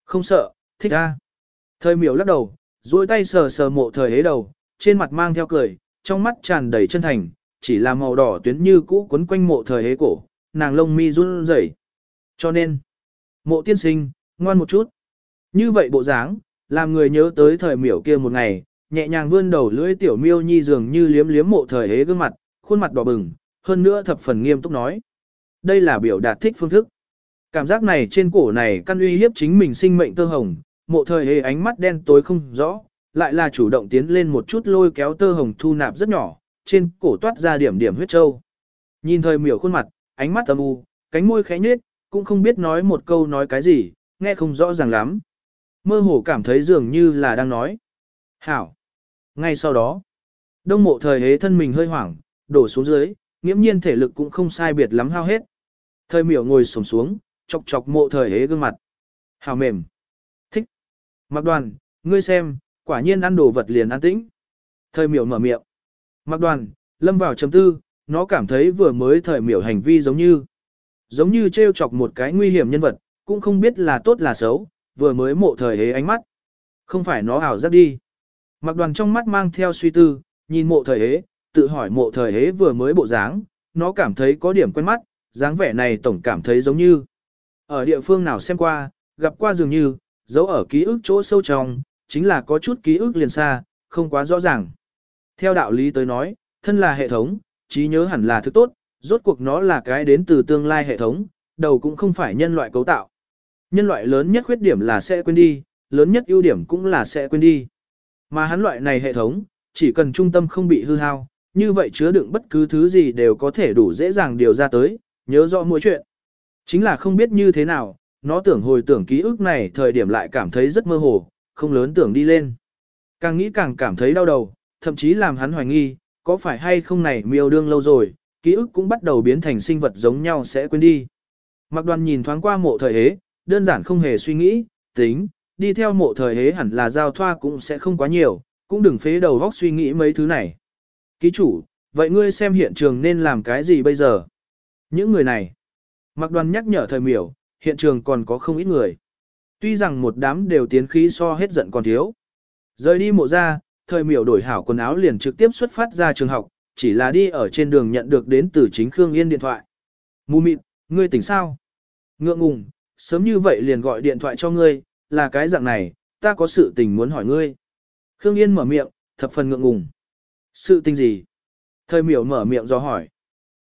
Không sợ, thích a. Thời miểu lắc đầu, duỗi tay sờ sờ mộ thời hế đầu, trên mặt mang theo cười, trong mắt tràn đầy chân thành, chỉ là màu đỏ tuyến như cũ quấn quanh mộ thời hế cổ, nàng lông mi run rẩy. Cho nên, mộ tiên sinh, ngoan một chút. Như vậy bộ dáng, làm người nhớ tới thời miểu kia một ngày, nhẹ nhàng vươn đầu lưỡi tiểu miêu nhi dường như liếm liếm mộ thời hế gương mặt, khuôn mặt đỏ bừng, hơn nữa thập phần nghiêm túc nói. Đây là biểu đạt thích phương thức. Cảm giác này trên cổ này căn uy hiếp chính mình sinh mệnh tơ hồng, mộ thời hề ánh mắt đen tối không rõ, lại là chủ động tiến lên một chút lôi kéo tơ hồng thu nạp rất nhỏ, trên cổ toát ra điểm điểm huyết trâu. Nhìn thời miểu khuôn mặt, ánh mắt âm u, cánh môi khẽ nhếch, cũng không biết nói một câu nói cái gì, nghe không rõ ràng lắm. Mơ hồ cảm thấy dường như là đang nói. Hảo. Ngay sau đó, đông mộ thời hế thân mình hơi hoảng, đổ xuống dưới, nghiễm nhiên thể lực cũng không sai biệt lắm hao hết. Thời miểu ngồi sổng xuống, chọc chọc mộ thời hế gương mặt. Hào mềm. Thích. Mặc đoàn, ngươi xem, quả nhiên ăn đồ vật liền an tĩnh. Thời miểu mở miệng. Mặc đoàn, lâm vào chấm tư, nó cảm thấy vừa mới thời miểu hành vi giống như. Giống như trêu chọc một cái nguy hiểm nhân vật, cũng không biết là tốt là xấu, vừa mới mộ thời hế ánh mắt. Không phải nó ảo giác đi. Mặc đoàn trong mắt mang theo suy tư, nhìn mộ thời hế, tự hỏi mộ thời hế vừa mới bộ dáng, nó cảm thấy có điểm quen mắt, dáng vẻ này tổng cảm thấy giống như. Ở địa phương nào xem qua, gặp qua dường như, giấu ở ký ức chỗ sâu trong, chính là có chút ký ức liền xa, không quá rõ ràng. Theo đạo lý tới nói, thân là hệ thống, trí nhớ hẳn là thứ tốt, rốt cuộc nó là cái đến từ tương lai hệ thống, đầu cũng không phải nhân loại cấu tạo. Nhân loại lớn nhất khuyết điểm là sẽ quên đi, lớn nhất ưu điểm cũng là sẽ quên đi. Mà hắn loại này hệ thống, chỉ cần trung tâm không bị hư hao, như vậy chứa đựng bất cứ thứ gì đều có thể đủ dễ dàng điều ra tới, nhớ rõ mỗi chuyện. Chính là không biết như thế nào, nó tưởng hồi tưởng ký ức này thời điểm lại cảm thấy rất mơ hồ, không lớn tưởng đi lên. Càng nghĩ càng cảm thấy đau đầu, thậm chí làm hắn hoài nghi, có phải hay không này miêu đương lâu rồi, ký ức cũng bắt đầu biến thành sinh vật giống nhau sẽ quên đi. Mặc đoàn nhìn thoáng qua mộ thời hế, đơn giản không hề suy nghĩ, tính, đi theo mộ thời hế hẳn là giao thoa cũng sẽ không quá nhiều, cũng đừng phế đầu vóc suy nghĩ mấy thứ này. Ký chủ, vậy ngươi xem hiện trường nên làm cái gì bây giờ? Những người này. Mặc đoàn nhắc nhở thời miểu, hiện trường còn có không ít người. Tuy rằng một đám đều tiến khí so hết giận còn thiếu. Rời đi mộ ra, thời miểu đổi hảo quần áo liền trực tiếp xuất phát ra trường học, chỉ là đi ở trên đường nhận được đến từ chính Khương Yên điện thoại. Mù mịt, ngươi tỉnh sao? Ngượng ngùng, sớm như vậy liền gọi điện thoại cho ngươi, là cái dạng này, ta có sự tình muốn hỏi ngươi. Khương Yên mở miệng, thập phần ngượng ngùng. Sự tình gì? Thời miểu mở miệng do hỏi.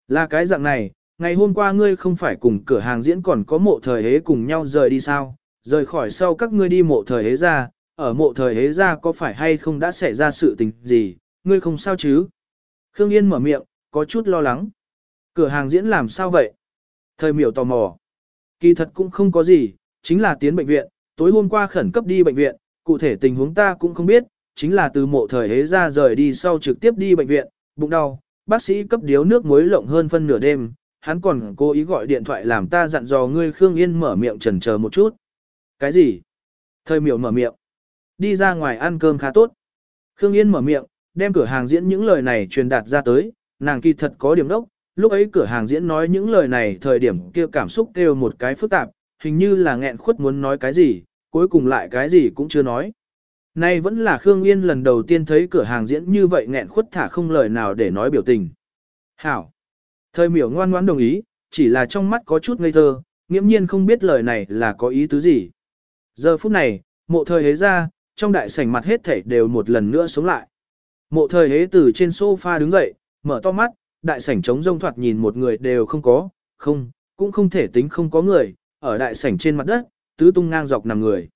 Là cái dạng này, ngày hôm qua ngươi không phải cùng cửa hàng diễn còn có mộ thời hế cùng nhau rời đi sao? Rời khỏi sau các ngươi đi mộ thời hế ra, ở mộ thời hế ra có phải hay không đã xảy ra sự tình gì, ngươi không sao chứ? Khương Yên mở miệng, có chút lo lắng. Cửa hàng diễn làm sao vậy? Thời miểu tò mò. Kỳ thật cũng không có gì, chính là tiến bệnh viện, tối hôm qua khẩn cấp đi bệnh viện, cụ thể tình huống ta cũng không biết, chính là từ mộ thời hế ra rời đi sau trực tiếp đi bệnh viện, bụng đau, bác sĩ cấp điếu nước muối lộng hơn phân nửa đêm, hắn còn cố ý gọi điện thoại làm ta dặn dò ngươi Khương Yên mở miệng trần chờ một chút. Cái gì? Thời miểu mở miệng. Đi ra ngoài ăn cơm khá tốt. Khương Yên mở miệng, đem cửa hàng diễn những lời này truyền đạt ra tới, nàng kỳ thật có điểm đốc. Lúc ấy cửa hàng diễn nói những lời này thời điểm kia cảm xúc kêu một cái phức tạp, hình như là nghẹn khuất muốn nói cái gì, cuối cùng lại cái gì cũng chưa nói. Nay vẫn là Khương Yên lần đầu tiên thấy cửa hàng diễn như vậy nghẹn khuất thả không lời nào để nói biểu tình. Hảo. Thời miểu ngoan ngoãn đồng ý, chỉ là trong mắt có chút ngây thơ, nghiễm nhiên không biết lời này là có ý tứ gì. Giờ phút này, mộ thời hế ra, trong đại sảnh mặt hết thảy đều một lần nữa sống lại. Mộ thời hế từ trên sofa đứng dậy, mở to mắt, đại sảnh trống rông thoạt nhìn một người đều không có, không, cũng không thể tính không có người, ở đại sảnh trên mặt đất, tứ tung ngang dọc nằm người.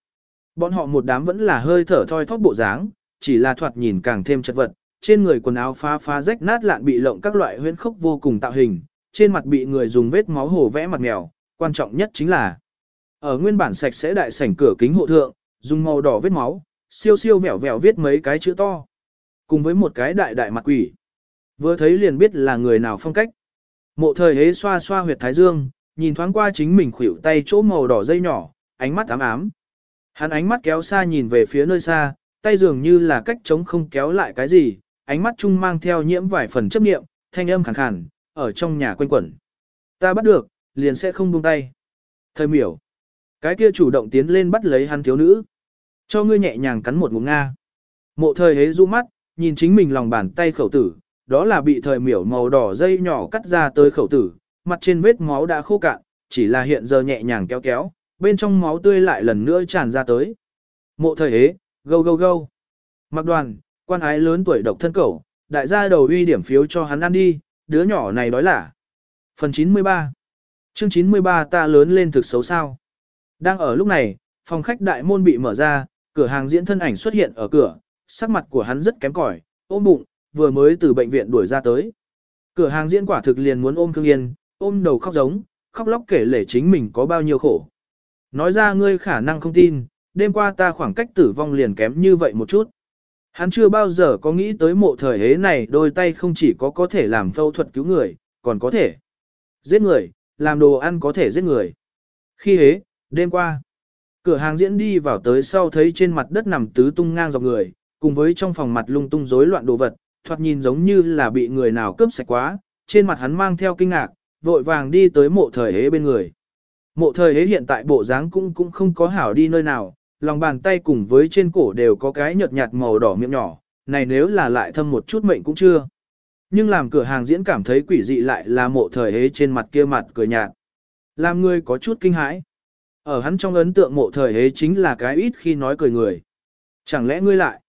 Bọn họ một đám vẫn là hơi thở thoi thóp bộ dáng, chỉ là thoạt nhìn càng thêm chật vật, trên người quần áo phá phá rách nát lạn bị lộng các loại huyễn khốc vô cùng tạo hình, trên mặt bị người dùng vết máu hồ vẽ mặt mèo, quan trọng nhất chính là ở nguyên bản sạch sẽ đại sảnh cửa kính hộ thượng, dùng màu đỏ vết máu, siêu siêu vẻo vẻo viết mấy cái chữ to, cùng với một cái đại đại mặt quỷ. Vừa thấy liền biết là người nào phong cách. Mộ thời hế xoa xoa huyệt thái dương, nhìn thoáng qua chính mình khuỷu tay chỗ màu đỏ dây nhỏ, ánh mắt ám ám. Hắn ánh mắt kéo xa nhìn về phía nơi xa, tay dường như là cách chống không kéo lại cái gì, ánh mắt chung mang theo nhiễm vài phần chấp niệm, thanh âm khàn khàn, ở trong nhà quanh quẩn. Ta bắt được, liền sẽ không buông tay. Thời miểu. Cái kia chủ động tiến lên bắt lấy hắn thiếu nữ. Cho ngươi nhẹ nhàng cắn một ngụm Nga. Mộ thời hế du mắt, nhìn chính mình lòng bàn tay khẩu tử, đó là bị thời miểu màu đỏ dây nhỏ cắt ra tới khẩu tử, mặt trên vết máu đã khô cạn, chỉ là hiện giờ nhẹ nhàng kéo kéo, bên trong máu tươi lại lần nữa tràn ra tới. Mộ thời hế, gâu gâu gâu. Mặc đoàn, quan ái lớn tuổi độc thân cẩu, đại gia đầu uy điểm phiếu cho hắn ăn đi, đứa nhỏ này đói lả. Phần 93 Chương 93 ta lớn lên thực xấu sao. Đang ở lúc này, phòng khách đại môn bị mở ra, cửa hàng diễn thân ảnh xuất hiện ở cửa, sắc mặt của hắn rất kém cỏi, ôm bụng, vừa mới từ bệnh viện đuổi ra tới. Cửa hàng diễn quả thực liền muốn ôm Khương Yên, ôm đầu khóc giống, khóc lóc kể lể chính mình có bao nhiêu khổ. Nói ra ngươi khả năng không tin, đêm qua ta khoảng cách tử vong liền kém như vậy một chút. Hắn chưa bao giờ có nghĩ tới mộ thời hế này đôi tay không chỉ có có thể làm phẫu thuật cứu người, còn có thể giết người, làm đồ ăn có thể giết người. Khi hế, đêm qua, cửa hàng diễn đi vào tới sau thấy trên mặt đất nằm tứ tung ngang dọc người, cùng với trong phòng mặt lung tung rối loạn đồ vật, thoạt nhìn giống như là bị người nào cướp sạch quá, trên mặt hắn mang theo kinh ngạc, vội vàng đi tới mộ thời hế bên người. Mộ thời hế hiện tại bộ dáng cũng cũng không có hảo đi nơi nào, lòng bàn tay cùng với trên cổ đều có cái nhợt nhạt màu đỏ miệng nhỏ, này nếu là lại thâm một chút mệnh cũng chưa. Nhưng làm cửa hàng diễn cảm thấy quỷ dị lại là mộ thời hế trên mặt kia mặt cười nhạt. Làm người có chút kinh hãi. Ở hắn trong ấn tượng mộ thời hế chính là cái ít khi nói cười người. Chẳng lẽ ngươi lại?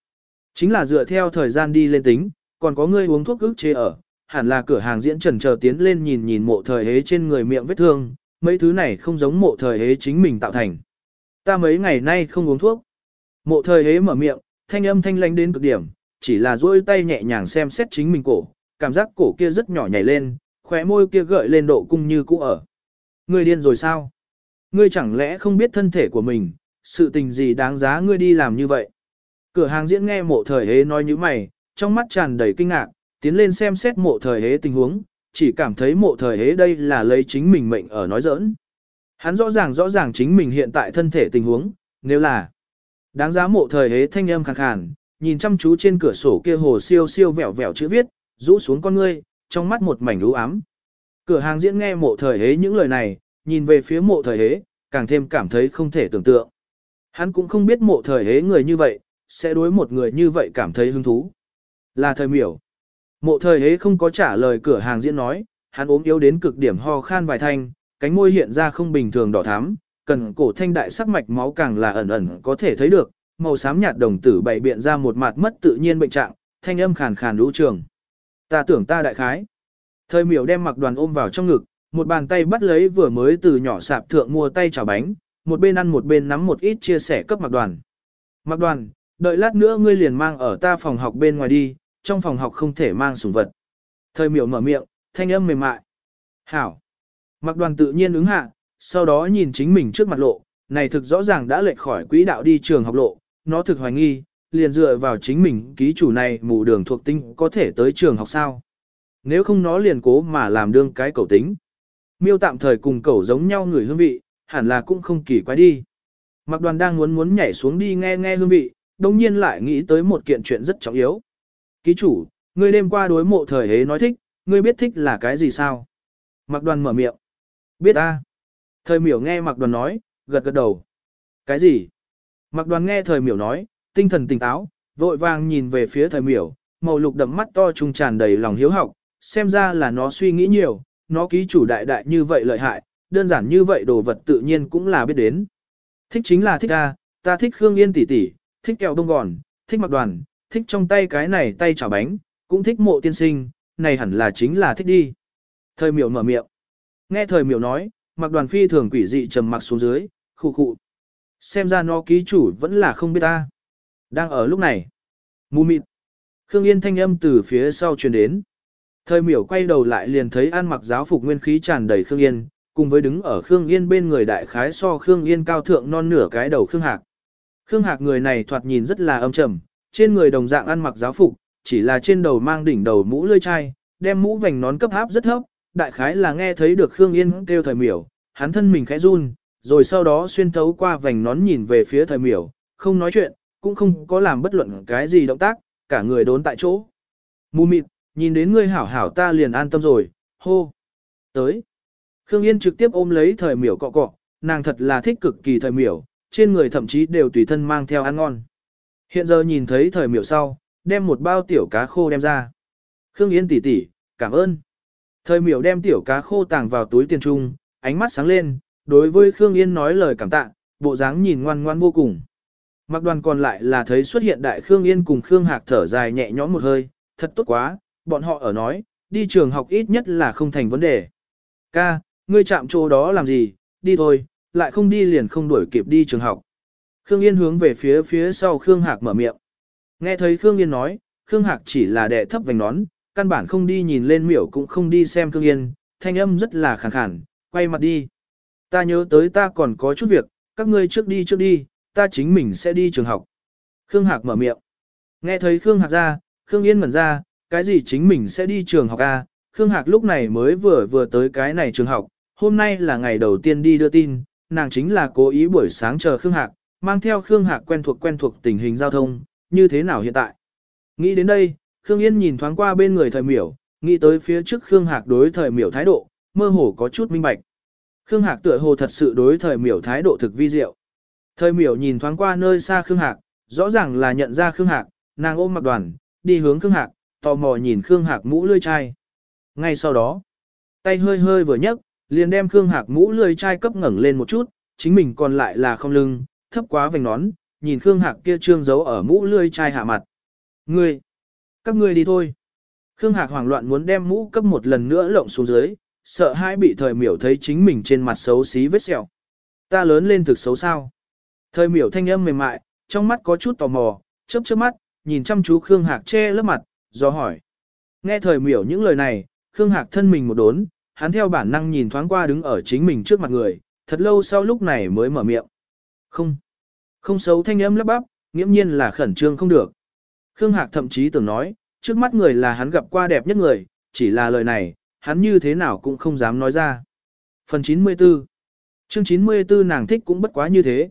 Chính là dựa theo thời gian đi lên tính, còn có ngươi uống thuốc ức chế ở, hẳn là cửa hàng diễn trần chờ tiến lên nhìn nhìn mộ thời hế trên người miệng vết thương, mấy thứ này không giống mộ thời hế chính mình tạo thành. Ta mấy ngày nay không uống thuốc. Mộ thời hế mở miệng, thanh âm thanh lánh đến cực điểm, chỉ là duỗi tay nhẹ nhàng xem xét chính mình cổ, cảm giác cổ kia rất nhỏ nhảy lên, khóe môi kia gợi lên độ cung như cũ ở. Ngươi điên rồi sao? Ngươi chẳng lẽ không biết thân thể của mình, sự tình gì đáng giá ngươi đi làm như vậy? Cửa hàng diễn nghe mộ thời hế nói như mày, trong mắt tràn đầy kinh ngạc, tiến lên xem xét mộ thời hế tình huống, chỉ cảm thấy mộ thời hế đây là lấy chính mình mệnh ở nói giỡn. Hắn rõ ràng rõ ràng chính mình hiện tại thân thể tình huống, nếu là đáng giá mộ thời hế thanh âm khàn khàn, nhìn chăm chú trên cửa sổ kia hồ siêu siêu vẹo vẹo chữ viết, rũ xuống con ngươi, trong mắt một mảnh u ám. Cửa hàng diễn nghe mộ thời hế những lời này, nhìn về phía mộ thời hế, càng thêm cảm thấy không thể tưởng tượng. Hắn cũng không biết mộ thời hế người như vậy, sẽ đối một người như vậy cảm thấy hứng thú. Là thời miểu. Mộ thời hế không có trả lời cửa hàng diễn nói, hắn ốm yếu đến cực điểm ho khan vài thanh, cánh môi hiện ra không bình thường đỏ thắm, cần cổ thanh đại sắc mạch máu càng là ẩn ẩn có thể thấy được, màu xám nhạt đồng tử bày biện ra một mặt mất tự nhiên bệnh trạng, thanh âm khàn khàn lũ trường. Ta tưởng ta đại khái. Thời miểu đem mặc đoàn ôm vào trong ngực, một bàn tay bắt lấy vừa mới từ nhỏ sạp thượng mua tay chảo bánh, một bên ăn một bên nắm một ít chia sẻ cấp mặc đoàn. Mặc đoàn, đợi lát nữa ngươi liền mang ở ta phòng học bên ngoài đi, trong phòng học không thể mang sủng vật. Thời miểu mở miệng, thanh âm mềm mại. Hảo. Mặc đoàn tự nhiên ứng hạ, sau đó nhìn chính mình trước mặt lộ, này thực rõ ràng đã lệch khỏi quỹ đạo đi trường học lộ, nó thực hoài nghi, liền dựa vào chính mình ký chủ này mù đường thuộc tinh có thể tới trường học sao. Nếu không nó liền cố mà làm đương cái cầu tính. Miêu tạm thời cùng cầu giống nhau người hương vị, hẳn là cũng không kỳ quái đi. Mặc đoàn đang muốn muốn nhảy xuống đi nghe nghe hương vị, đồng nhiên lại nghĩ tới một kiện chuyện rất trọng yếu. Ký chủ, ngươi đêm qua đối mộ thời hế nói thích, ngươi biết thích là cái gì sao? Mặc đoàn mở miệng. Biết a. Thời miểu nghe mặc đoàn nói, gật gật đầu. Cái gì? Mặc đoàn nghe thời miểu nói, tinh thần tỉnh táo, vội vàng nhìn về phía thời miểu, màu lục đậm mắt to trung tràn đầy lòng hiếu học, xem ra là nó suy nghĩ nhiều, nó ký chủ đại đại như vậy lợi hại, đơn giản như vậy đồ vật tự nhiên cũng là biết đến. Thích chính là thích a, ta thích Khương Yên tỷ tỷ, thích kẹo đông gòn, thích mặc đoàn, thích trong tay cái này tay chảo bánh, cũng thích mộ tiên sinh, này hẳn là chính là thích đi. Thời miểu mở miệng. Nghe thời miểu nói, mặc đoàn phi thường quỷ dị trầm mặc xuống dưới, khụ khụ. Xem ra nó ký chủ vẫn là không biết ta. Đang ở lúc này. Mù mịt. Khương Yên thanh âm từ phía sau truyền đến. Thời miểu quay đầu lại liền thấy ăn mặc giáo phục nguyên khí tràn đầy Khương Yên, cùng với đứng ở Khương Yên bên người đại khái so Khương Yên cao thượng non nửa cái đầu Khương Hạc. Khương Hạc người này thoạt nhìn rất là âm trầm, trên người đồng dạng ăn mặc giáo phục, chỉ là trên đầu mang đỉnh đầu mũ lưỡi chai, đem mũ vành nón cấp áp rất thấp, đại khái là nghe thấy được Khương Yên kêu thời miểu, hắn thân mình khẽ run, rồi sau đó xuyên thấu qua vành nón nhìn về phía thời miểu, không nói chuyện, cũng không có làm bất luận cái gì động tác, cả người đốn tại chỗ. Mù mịt, nhìn đến ngươi hảo hảo ta liền an tâm rồi, hô. Tới. Khương Yên trực tiếp ôm lấy thời miểu cọ cọ, nàng thật là thích cực kỳ thời miểu, trên người thậm chí đều tùy thân mang theo ăn ngon. Hiện giờ nhìn thấy thời miểu sau, đem một bao tiểu cá khô đem ra. Khương Yên tỉ tỉ, cảm ơn. Thời miểu đem tiểu cá khô tàng vào túi tiền trung, ánh mắt sáng lên, đối với Khương Yên nói lời cảm tạ, bộ dáng nhìn ngoan ngoan vô cùng. Mặc đoàn còn lại là thấy xuất hiện đại Khương Yên cùng Khương Hạc thở dài nhẹ nhõm một hơi, thật tốt quá, bọn họ ở nói, đi trường học ít nhất là không thành vấn đề. Ca, ngươi chạm chỗ đó làm gì, đi thôi, lại không đi liền không đuổi kịp đi trường học. Khương Yên hướng về phía phía sau Khương Hạc mở miệng. Nghe thấy Khương Yên nói, Khương Hạc chỉ là đệ thấp vành nón, căn bản không đi nhìn lên miểu cũng không đi xem Khương Yên, thanh âm rất là khàn khàn, quay mặt đi. Ta nhớ tới ta còn có chút việc, các ngươi trước đi trước đi, ta chính mình sẽ đi trường học. Khương Hạc mở miệng. Nghe thấy Khương Hạc ra, Khương Yên mở ra, cái gì chính mình sẽ đi trường học à? Khương Hạc lúc này mới vừa vừa tới cái này trường học, hôm nay là ngày đầu tiên đi đưa tin, nàng chính là cố ý buổi sáng chờ Khương Hạc, mang theo Khương Hạc quen thuộc quen thuộc tình hình giao thông, như thế nào hiện tại. Nghĩ đến đây, Khương Yên nhìn thoáng qua bên người thời miểu, nghĩ tới phía trước Khương Hạc đối thời miểu thái độ, mơ hồ có chút minh bạch. Khương Hạc tựa hồ thật sự đối thời miểu thái độ thực vi diệu. Thời miểu nhìn thoáng qua nơi xa Khương Hạc, rõ ràng là nhận ra Khương Hạc, nàng ôm mặc đoàn, đi hướng Khương Hạc, tò mò nhìn Khương Hạc mũ lươi chai. Ngay sau đó, tay hơi hơi vừa nhấc, liền đem Khương Hạc mũ lươi chai cấp ngẩng lên một chút, chính mình còn lại là không lưng, thấp quá vành nón, nhìn Khương Hạc kia trương giấu ở mũ lươi chai hạ mặt. Ngươi, các ngươi đi thôi. Khương Hạc hoảng loạn muốn đem mũ cấp một lần nữa lộng xuống dưới, sợ hãi bị thời miểu thấy chính mình trên mặt xấu xí vết sẹo. Ta lớn lên thực xấu sao. Thời miểu thanh âm mềm mại, trong mắt có chút tò mò, chớp chớp mắt, nhìn chăm chú Khương Hạc che lớp mặt, do hỏi. Nghe thời miểu những lời này, Khương Hạc thân mình một đốn, hắn theo bản năng nhìn thoáng qua đứng ở chính mình trước mặt người, thật lâu sau lúc này mới mở miệng. Không, không xấu thanh âm lắp bắp, nghiễm nhiên là khẩn trương không được. Khương Hạc thậm chí tưởng nói, trước mắt người là hắn gặp qua đẹp nhất người, chỉ là lời này, hắn như thế nào cũng không dám nói ra. Phần 94 Chương 94 nàng thích cũng bất quá như thế.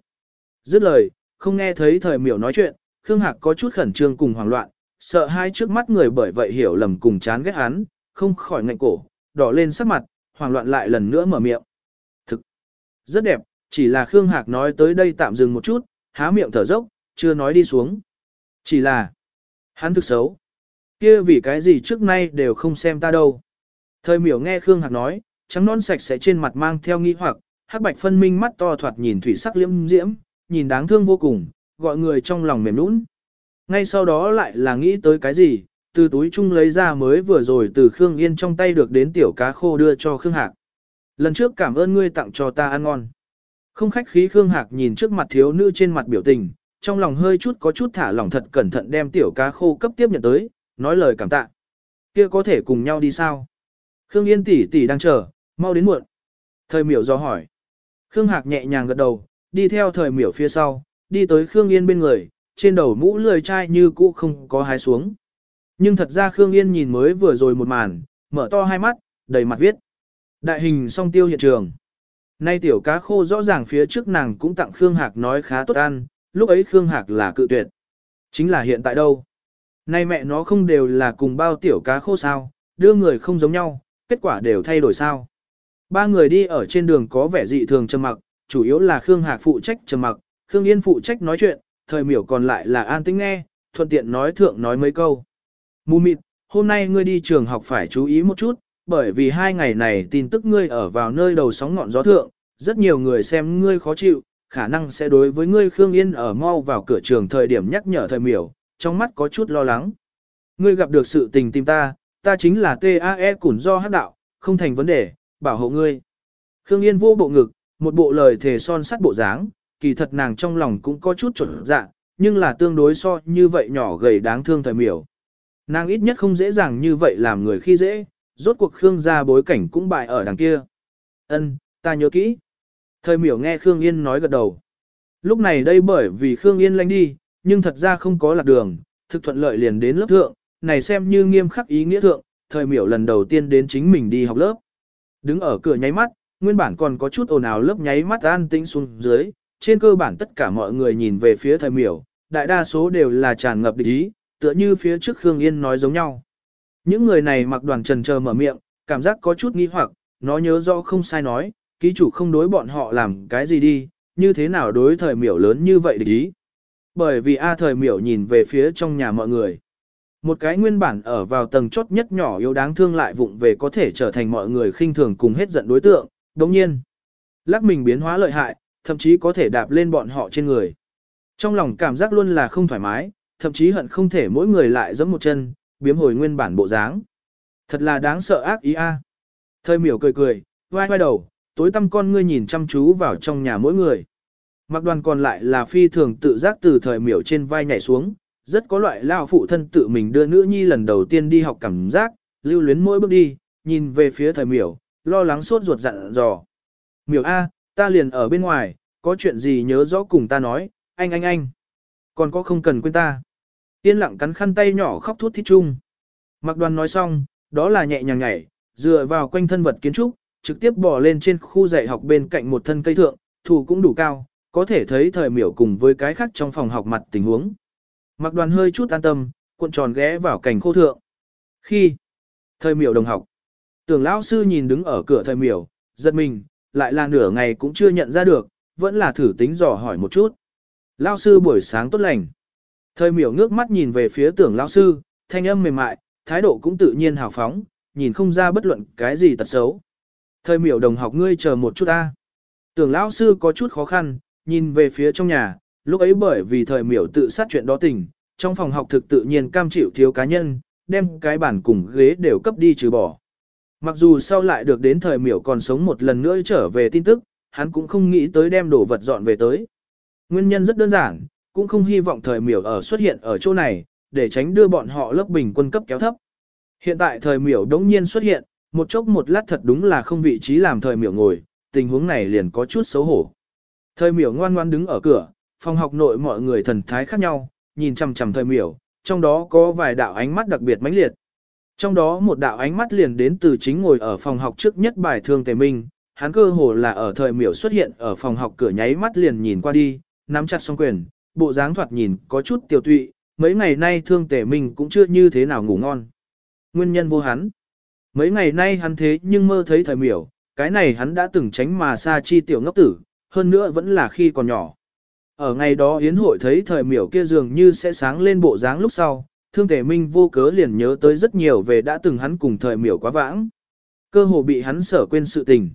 Dứt lời, không nghe thấy thời miểu nói chuyện, Khương Hạc có chút khẩn trương cùng hoảng loạn, sợ hai trước mắt người bởi vậy hiểu lầm cùng chán ghét hắn, không khỏi ngạnh cổ, đỏ lên sắc mặt, hoảng loạn lại lần nữa mở miệng. Thực, rất đẹp, chỉ là Khương Hạc nói tới đây tạm dừng một chút, há miệng thở dốc, chưa nói đi xuống. Chỉ là, hắn thực xấu. kia vì cái gì trước nay đều không xem ta đâu. Thời miểu nghe Khương Hạc nói, trắng non sạch sẽ trên mặt mang theo nghi hoặc, hắc bạch phân minh mắt to thoạt nhìn thủy sắc liễm diễm, nhìn đáng thương vô cùng, gọi người trong lòng mềm nũng. Ngay sau đó lại là nghĩ tới cái gì, từ túi chung lấy ra mới vừa rồi từ Khương Yên trong tay được đến tiểu cá khô đưa cho Khương Hạc. Lần trước cảm ơn ngươi tặng cho ta ăn ngon. Không khách khí Khương Hạc nhìn trước mặt thiếu nữ trên mặt biểu tình, trong lòng hơi chút có chút thả lỏng thật cẩn thận đem tiểu cá khô cấp tiếp nhận tới, nói lời cảm tạ. Kia có thể cùng nhau đi sao? Khương Yên tỷ tỷ đang chờ, mau đến muộn. Thời miểu do hỏi. Khương Hạc nhẹ nhàng gật đầu, đi theo thời miểu phía sau, đi tới Khương Yên bên người, trên đầu mũ lười chai như cũ không có hái xuống. Nhưng thật ra Khương Yên nhìn mới vừa rồi một màn, mở to hai mắt, đầy mặt viết. Đại hình song tiêu hiện trường. Nay tiểu cá khô rõ ràng phía trước nàng cũng tặng Khương Hạc nói khá tốt ăn, lúc ấy Khương Hạc là cự tuyệt. Chính là hiện tại đâu? Nay mẹ nó không đều là cùng bao tiểu cá khô sao, đưa người không giống nhau, kết quả đều thay đổi sao. Ba người đi ở trên đường có vẻ dị thường trầm mặc, chủ yếu là Khương Hạc phụ trách trầm mặc, Khương Yên phụ trách nói chuyện, thời miểu còn lại là an tĩnh nghe, thuận tiện nói thượng nói mấy câu. Mù mịt, hôm nay ngươi đi trường học phải chú ý một chút, bởi vì hai ngày này tin tức ngươi ở vào nơi đầu sóng ngọn gió thượng, rất nhiều người xem ngươi khó chịu, khả năng sẽ đối với ngươi Khương Yên ở mau vào cửa trường thời điểm nhắc nhở thời miểu, trong mắt có chút lo lắng. Ngươi gặp được sự tình tìm ta, ta chính là TAE củn do hát đạo, không thành vấn đề, bảo hộ ngươi. Khương Yên vô bộ ngực, một bộ lời thề son sắt bộ dáng, kỳ thật nàng trong lòng cũng có chút chuẩn dạ, nhưng là tương đối so như vậy nhỏ gầy đáng thương thời miểu. Nàng ít nhất không dễ dàng như vậy làm người khi dễ, rốt cuộc Khương gia bối cảnh cũng bại ở đằng kia. Ân, ta nhớ kỹ. Thời miểu nghe Khương Yên nói gật đầu. Lúc này đây bởi vì Khương Yên lanh đi, nhưng thật ra không có lạc đường, thực thuận lợi liền đến lớp thượng, này xem như nghiêm khắc ý nghĩa thượng, thời miểu lần đầu tiên đến chính mình đi học lớp. Đứng ở cửa nháy mắt, nguyên bản còn có chút ồn ào lớp nháy mắt an tĩnh xuống dưới, trên cơ bản tất cả mọi người nhìn về phía thời miểu, đại đa số đều là tràn ngập địch ý, tựa như phía trước Khương Yên nói giống nhau. Những người này mặc đoàn trần chờ mở miệng, cảm giác có chút nghi hoặc, nó nhớ rõ không sai nói, ký chủ không đối bọn họ làm cái gì đi, như thế nào đối thời miểu lớn như vậy địch ý. Bởi vì A thời miểu nhìn về phía trong nhà mọi người. Một cái nguyên bản ở vào tầng chốt nhất nhỏ yếu đáng thương lại vụng về có thể trở thành mọi người khinh thường cùng hết giận đối tượng, đồng nhiên. Lắc mình biến hóa lợi hại, thậm chí có thể đạp lên bọn họ trên người. Trong lòng cảm giác luôn là không thoải mái, thậm chí hận không thể mỗi người lại giẫm một chân, biếm hồi nguyên bản bộ dáng. Thật là đáng sợ ác ý a. À. Thời miểu cười cười, vai vai đầu, tối tăm con ngươi nhìn chăm chú vào trong nhà mỗi người. Mặc đoàn còn lại là phi thường tự giác từ thời miểu trên vai nhảy xuống, rất có loại lao phụ thân tự mình đưa nữ nhi lần đầu tiên đi học cảm giác, lưu luyến mỗi bước đi, nhìn về phía thời miểu, lo lắng sốt ruột dặn dò. Miểu A, ta liền ở bên ngoài, có chuyện gì nhớ rõ cùng ta nói, anh anh anh. Còn có không cần quên ta. Yên lặng cắn khăn tay nhỏ khóc thút thít chung. Mặc đoàn nói xong, đó là nhẹ nhàng nhảy, dựa vào quanh thân vật kiến trúc, trực tiếp bò lên trên khu dạy học bên cạnh một thân cây thượng, thủ cũng đủ cao, có thể thấy thời miểu cùng với cái khác trong phòng học mặt tình huống. Mặc đoàn hơi chút an tâm, cuộn tròn ghé vào cảnh khô thượng. Khi thời miểu đồng học, tưởng lão sư nhìn đứng ở cửa thời miểu, giật mình, lại là nửa ngày cũng chưa nhận ra được, vẫn là thử tính dò hỏi một chút. Lão sư buổi sáng tốt lành. Thời miểu ngước mắt nhìn về phía tưởng lão sư, thanh âm mềm mại, thái độ cũng tự nhiên hào phóng, nhìn không ra bất luận cái gì tật xấu. Thời miểu đồng học ngươi chờ một chút ta. Tưởng lão sư có chút khó khăn, nhìn về phía trong nhà, lúc ấy bởi vì thời miểu tự sát chuyện đó tình, trong phòng học thực tự nhiên cam chịu thiếu cá nhân, đem cái bản cùng ghế đều cấp đi trừ bỏ. Mặc dù sau lại được đến thời miểu còn sống một lần nữa trở về tin tức, hắn cũng không nghĩ tới đem đồ vật dọn về tới. Nguyên nhân rất đơn giản, cũng không hy vọng thời miểu ở xuất hiện ở chỗ này, để tránh đưa bọn họ lớp bình quân cấp kéo thấp. Hiện tại thời miểu đống nhiên xuất hiện, một chốc một lát thật đúng là không vị trí làm thời miểu ngồi, tình huống này liền có chút xấu hổ. Thời miểu ngoan ngoan đứng ở cửa, phòng học nội mọi người thần thái khác nhau, nhìn chằm chằm thời miểu, trong đó có vài đạo ánh mắt đặc biệt mãnh liệt. Trong đó một đạo ánh mắt liền đến từ chính ngồi ở phòng học trước nhất bài thương tề minh, hắn cơ hồ là ở thời miểu xuất hiện ở phòng học cửa nháy mắt liền nhìn qua đi, nắm chặt song quyền, bộ dáng thoạt nhìn có chút tiểu tụy, mấy ngày nay thương tể minh cũng chưa như thế nào ngủ ngon. Nguyên nhân vô hắn. Mấy ngày nay hắn thế nhưng mơ thấy thời miểu, cái này hắn đã từng tránh mà xa chi tiểu ngốc tử, hơn nữa vẫn là khi còn nhỏ. Ở ngày đó Yến hội thấy thời miểu kia dường như sẽ sáng lên bộ dáng lúc sau, thương thể minh vô cớ liền nhớ tới rất nhiều về đã từng hắn cùng thời miểu quá vãng. Cơ hồ bị hắn sở quên sự tình.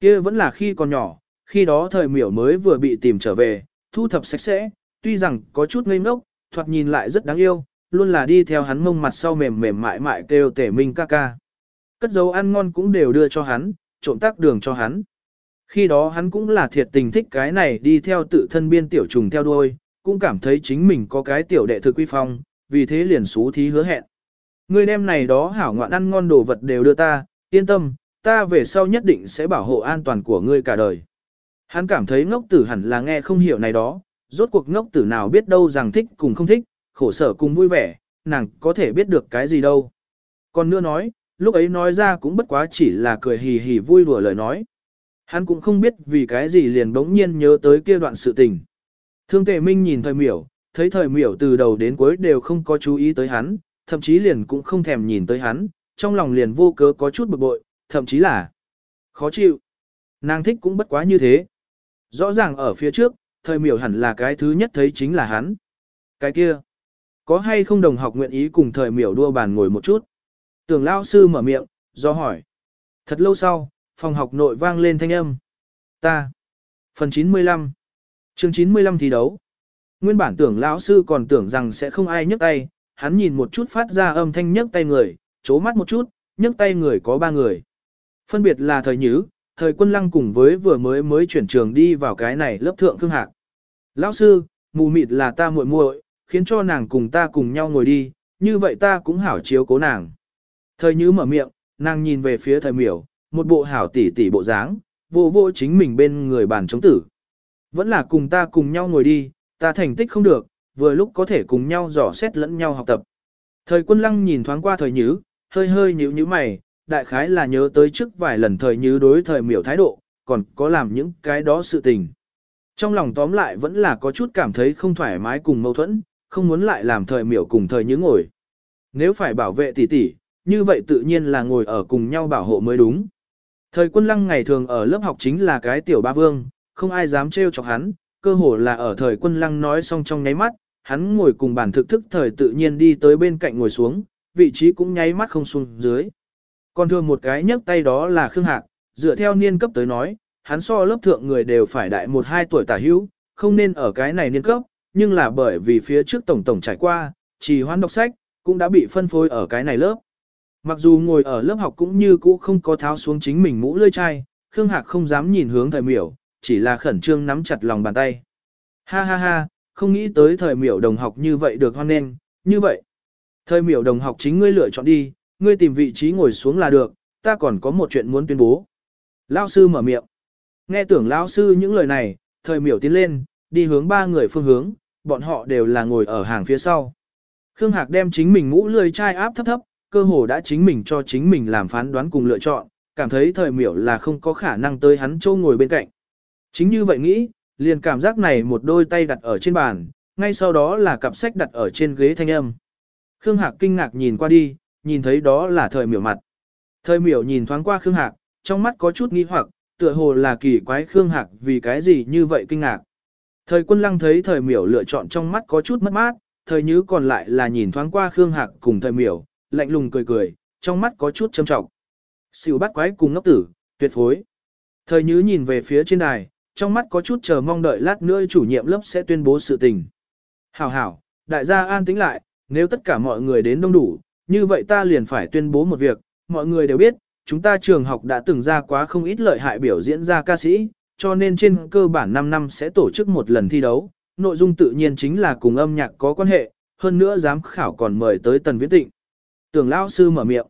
Kia vẫn là khi còn nhỏ, khi đó thời miểu mới vừa bị tìm trở về, thu thập sạch sẽ, tuy rằng có chút ngây ngốc, thoạt nhìn lại rất đáng yêu, luôn là đi theo hắn mông mặt sau mềm mềm mại mại kêu tể minh ca ca. Cất dấu ăn ngon cũng đều đưa cho hắn, trộm tác đường cho hắn. Khi đó hắn cũng là thiệt tình thích cái này đi theo tự thân biên tiểu trùng theo đuôi, cũng cảm thấy chính mình có cái tiểu đệ thực quy phong, vì thế liền xú thí hứa hẹn. Người đem này đó hảo ngoạn ăn ngon đồ vật đều đưa ta, yên tâm, ta về sau nhất định sẽ bảo hộ an toàn của ngươi cả đời. Hắn cảm thấy ngốc tử hẳn là nghe không hiểu này đó, rốt cuộc ngốc tử nào biết đâu rằng thích cùng không thích, khổ sở cùng vui vẻ, nàng có thể biết được cái gì đâu. Còn nữa nói, lúc ấy nói ra cũng bất quá chỉ là cười hì hì vui đùa lời nói. Hắn cũng không biết vì cái gì liền bỗng nhiên nhớ tới kia đoạn sự tình. Thương tệ minh nhìn thời miểu, thấy thời miểu từ đầu đến cuối đều không có chú ý tới hắn, thậm chí liền cũng không thèm nhìn tới hắn, trong lòng liền vô cớ có chút bực bội, thậm chí là khó chịu. Nàng thích cũng bất quá như thế. Rõ ràng ở phía trước, thời miểu hẳn là cái thứ nhất thấy chính là hắn. Cái kia, có hay không đồng học nguyện ý cùng thời miểu đua bàn ngồi một chút? Tưởng lao sư mở miệng, do hỏi. Thật lâu sau, phòng học nội vang lên thanh âm. Ta. Phần 95. Chương 95 thi đấu. Nguyên bản tưởng lão sư còn tưởng rằng sẽ không ai nhấc tay, hắn nhìn một chút phát ra âm thanh nhấc tay người, chố mắt một chút, nhấc tay người có ba người. Phân biệt là thời nhứ, thời quân lăng cùng với vừa mới mới chuyển trường đi vào cái này lớp thượng khương hạc. Lão sư, mù mịt là ta muội muội, khiến cho nàng cùng ta cùng nhau ngồi đi, như vậy ta cũng hảo chiếu cố nàng. Thời nhứ mở miệng, nàng nhìn về phía thời miểu, một bộ hảo tỷ tỷ bộ dáng, vô vô chính mình bên người bàn chống tử. Vẫn là cùng ta cùng nhau ngồi đi, ta thành tích không được, vừa lúc có thể cùng nhau dò xét lẫn nhau học tập. Thời quân lăng nhìn thoáng qua thời nhứ, hơi hơi nhíu nhíu mày, đại khái là nhớ tới trước vài lần thời nhứ đối thời miểu thái độ, còn có làm những cái đó sự tình. Trong lòng tóm lại vẫn là có chút cảm thấy không thoải mái cùng mâu thuẫn, không muốn lại làm thời miểu cùng thời nhớ ngồi. Nếu phải bảo vệ tỷ tỷ, như vậy tự nhiên là ngồi ở cùng nhau bảo hộ mới đúng. Thời quân lăng ngày thường ở lớp học chính là cái tiểu ba vương, không ai dám trêu chọc hắn, cơ hồ là ở thời quân lăng nói xong trong nháy mắt, hắn ngồi cùng bàn thực thức thời tự nhiên đi tới bên cạnh ngồi xuống, vị trí cũng nháy mắt không xuống dưới. Còn thường một cái nhấc tay đó là Khương Hạc, dựa theo niên cấp tới nói, hắn so lớp thượng người đều phải đại một hai tuổi tả hữu, không nên ở cái này niên cấp, nhưng là bởi vì phía trước tổng tổng trải qua, chỉ hoan đọc sách, cũng đã bị phân phối ở cái này lớp. Mặc dù ngồi ở lớp học cũng như cũ không có tháo xuống chính mình mũ lưỡi chai, Khương Hạc không dám nhìn hướng thời miểu, chỉ là khẩn trương nắm chặt lòng bàn tay. Ha ha ha, không nghĩ tới thời miểu đồng học như vậy được hoan nghênh, như vậy. Thời miểu đồng học chính ngươi lựa chọn đi, ngươi tìm vị trí ngồi xuống là được, ta còn có một chuyện muốn tuyên bố. Lao sư mở miệng. Nghe tưởng lão sư những lời này, thời miểu tiến lên, đi hướng ba người phương hướng, bọn họ đều là ngồi ở hàng phía sau. Khương Hạc đem chính mình mũ lười chai áp thấp thấp, cơ hồ đã chính mình cho chính mình làm phán đoán cùng lựa chọn, cảm thấy thời miểu là không có khả năng tới hắn châu ngồi bên cạnh. Chính như vậy nghĩ, liền cảm giác này một đôi tay đặt ở trên bàn, ngay sau đó là cặp sách đặt ở trên ghế thanh âm. Khương Hạc kinh ngạc nhìn qua đi, nhìn thấy đó là thời miểu mặt. Thời miểu nhìn thoáng qua Khương Hạc, trong mắt có chút nghi hoặc, tựa hồ là kỳ quái Khương Hạc vì cái gì như vậy kinh ngạc. Thời quân lăng thấy thời miểu lựa chọn trong mắt có chút mất mát, thời nhứ còn lại là nhìn thoáng qua Khương Hạc cùng thời miểu, lạnh lùng cười cười, trong mắt có chút châm trọng. Xỉu bắt quái cùng ngốc tử, tuyệt phối. Thời nhứ nhìn về phía trên đài, trong mắt có chút chờ mong đợi lát nữa chủ nhiệm lớp sẽ tuyên bố sự tình. Hảo hảo, đại gia an tĩnh lại, nếu tất cả mọi người đến đông đủ, như vậy ta liền phải tuyên bố một việc, mọi người đều biết, chúng ta trường học đã từng ra quá không ít lợi hại biểu diễn ra ca sĩ, cho nên trên cơ bản 5 năm sẽ tổ chức một lần thi đấu, nội dung tự nhiên chính là cùng âm nhạc có quan hệ, hơn nữa giám khảo còn mời tới Tần Viễn Tịnh. Tưởng lão sư mở miệng.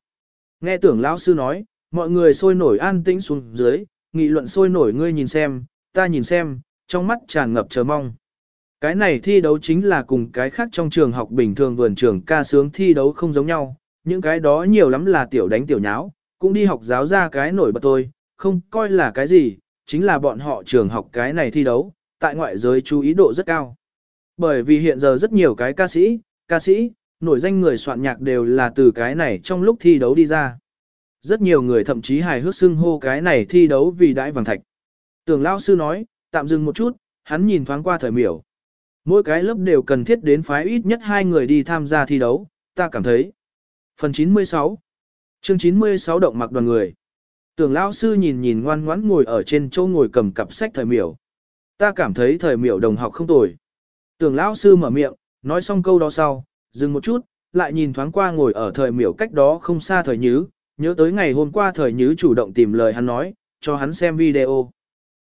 Nghe tưởng lão sư nói, mọi người sôi nổi an tĩnh xuống dưới, nghị luận sôi nổi ngươi nhìn xem, ta nhìn xem, trong mắt tràn ngập chờ mong. Cái này thi đấu chính là cùng cái khác trong trường học bình thường vườn trường ca sướng thi đấu không giống nhau, những cái đó nhiều lắm là tiểu đánh tiểu nháo, cũng đi học giáo ra cái nổi bật tôi, không coi là cái gì, chính là bọn họ trường học cái này thi đấu, tại ngoại giới chú ý độ rất cao. Bởi vì hiện giờ rất nhiều cái ca sĩ, ca sĩ, nổi danh người soạn nhạc đều là từ cái này trong lúc thi đấu đi ra. Rất nhiều người thậm chí hài hước xưng hô cái này thi đấu vì đãi vàng thạch. Tưởng lao sư nói, tạm dừng một chút, hắn nhìn thoáng qua thời miểu. Mỗi cái lớp đều cần thiết đến phái ít nhất hai người đi tham gia thi đấu, ta cảm thấy. Phần 96 Chương 96 động mặc đoàn người. Tưởng Lão sư nhìn nhìn ngoan ngoãn ngồi ở trên chỗ ngồi cầm cặp sách thời miểu. Ta cảm thấy thời miểu đồng học không tồi. Tưởng Lão sư mở miệng, nói xong câu đó sau, dừng một chút, lại nhìn thoáng qua ngồi ở thời miểu cách đó không xa thời nhứ, nhớ tới ngày hôm qua thời nhứ chủ động tìm lời hắn nói, cho hắn xem video.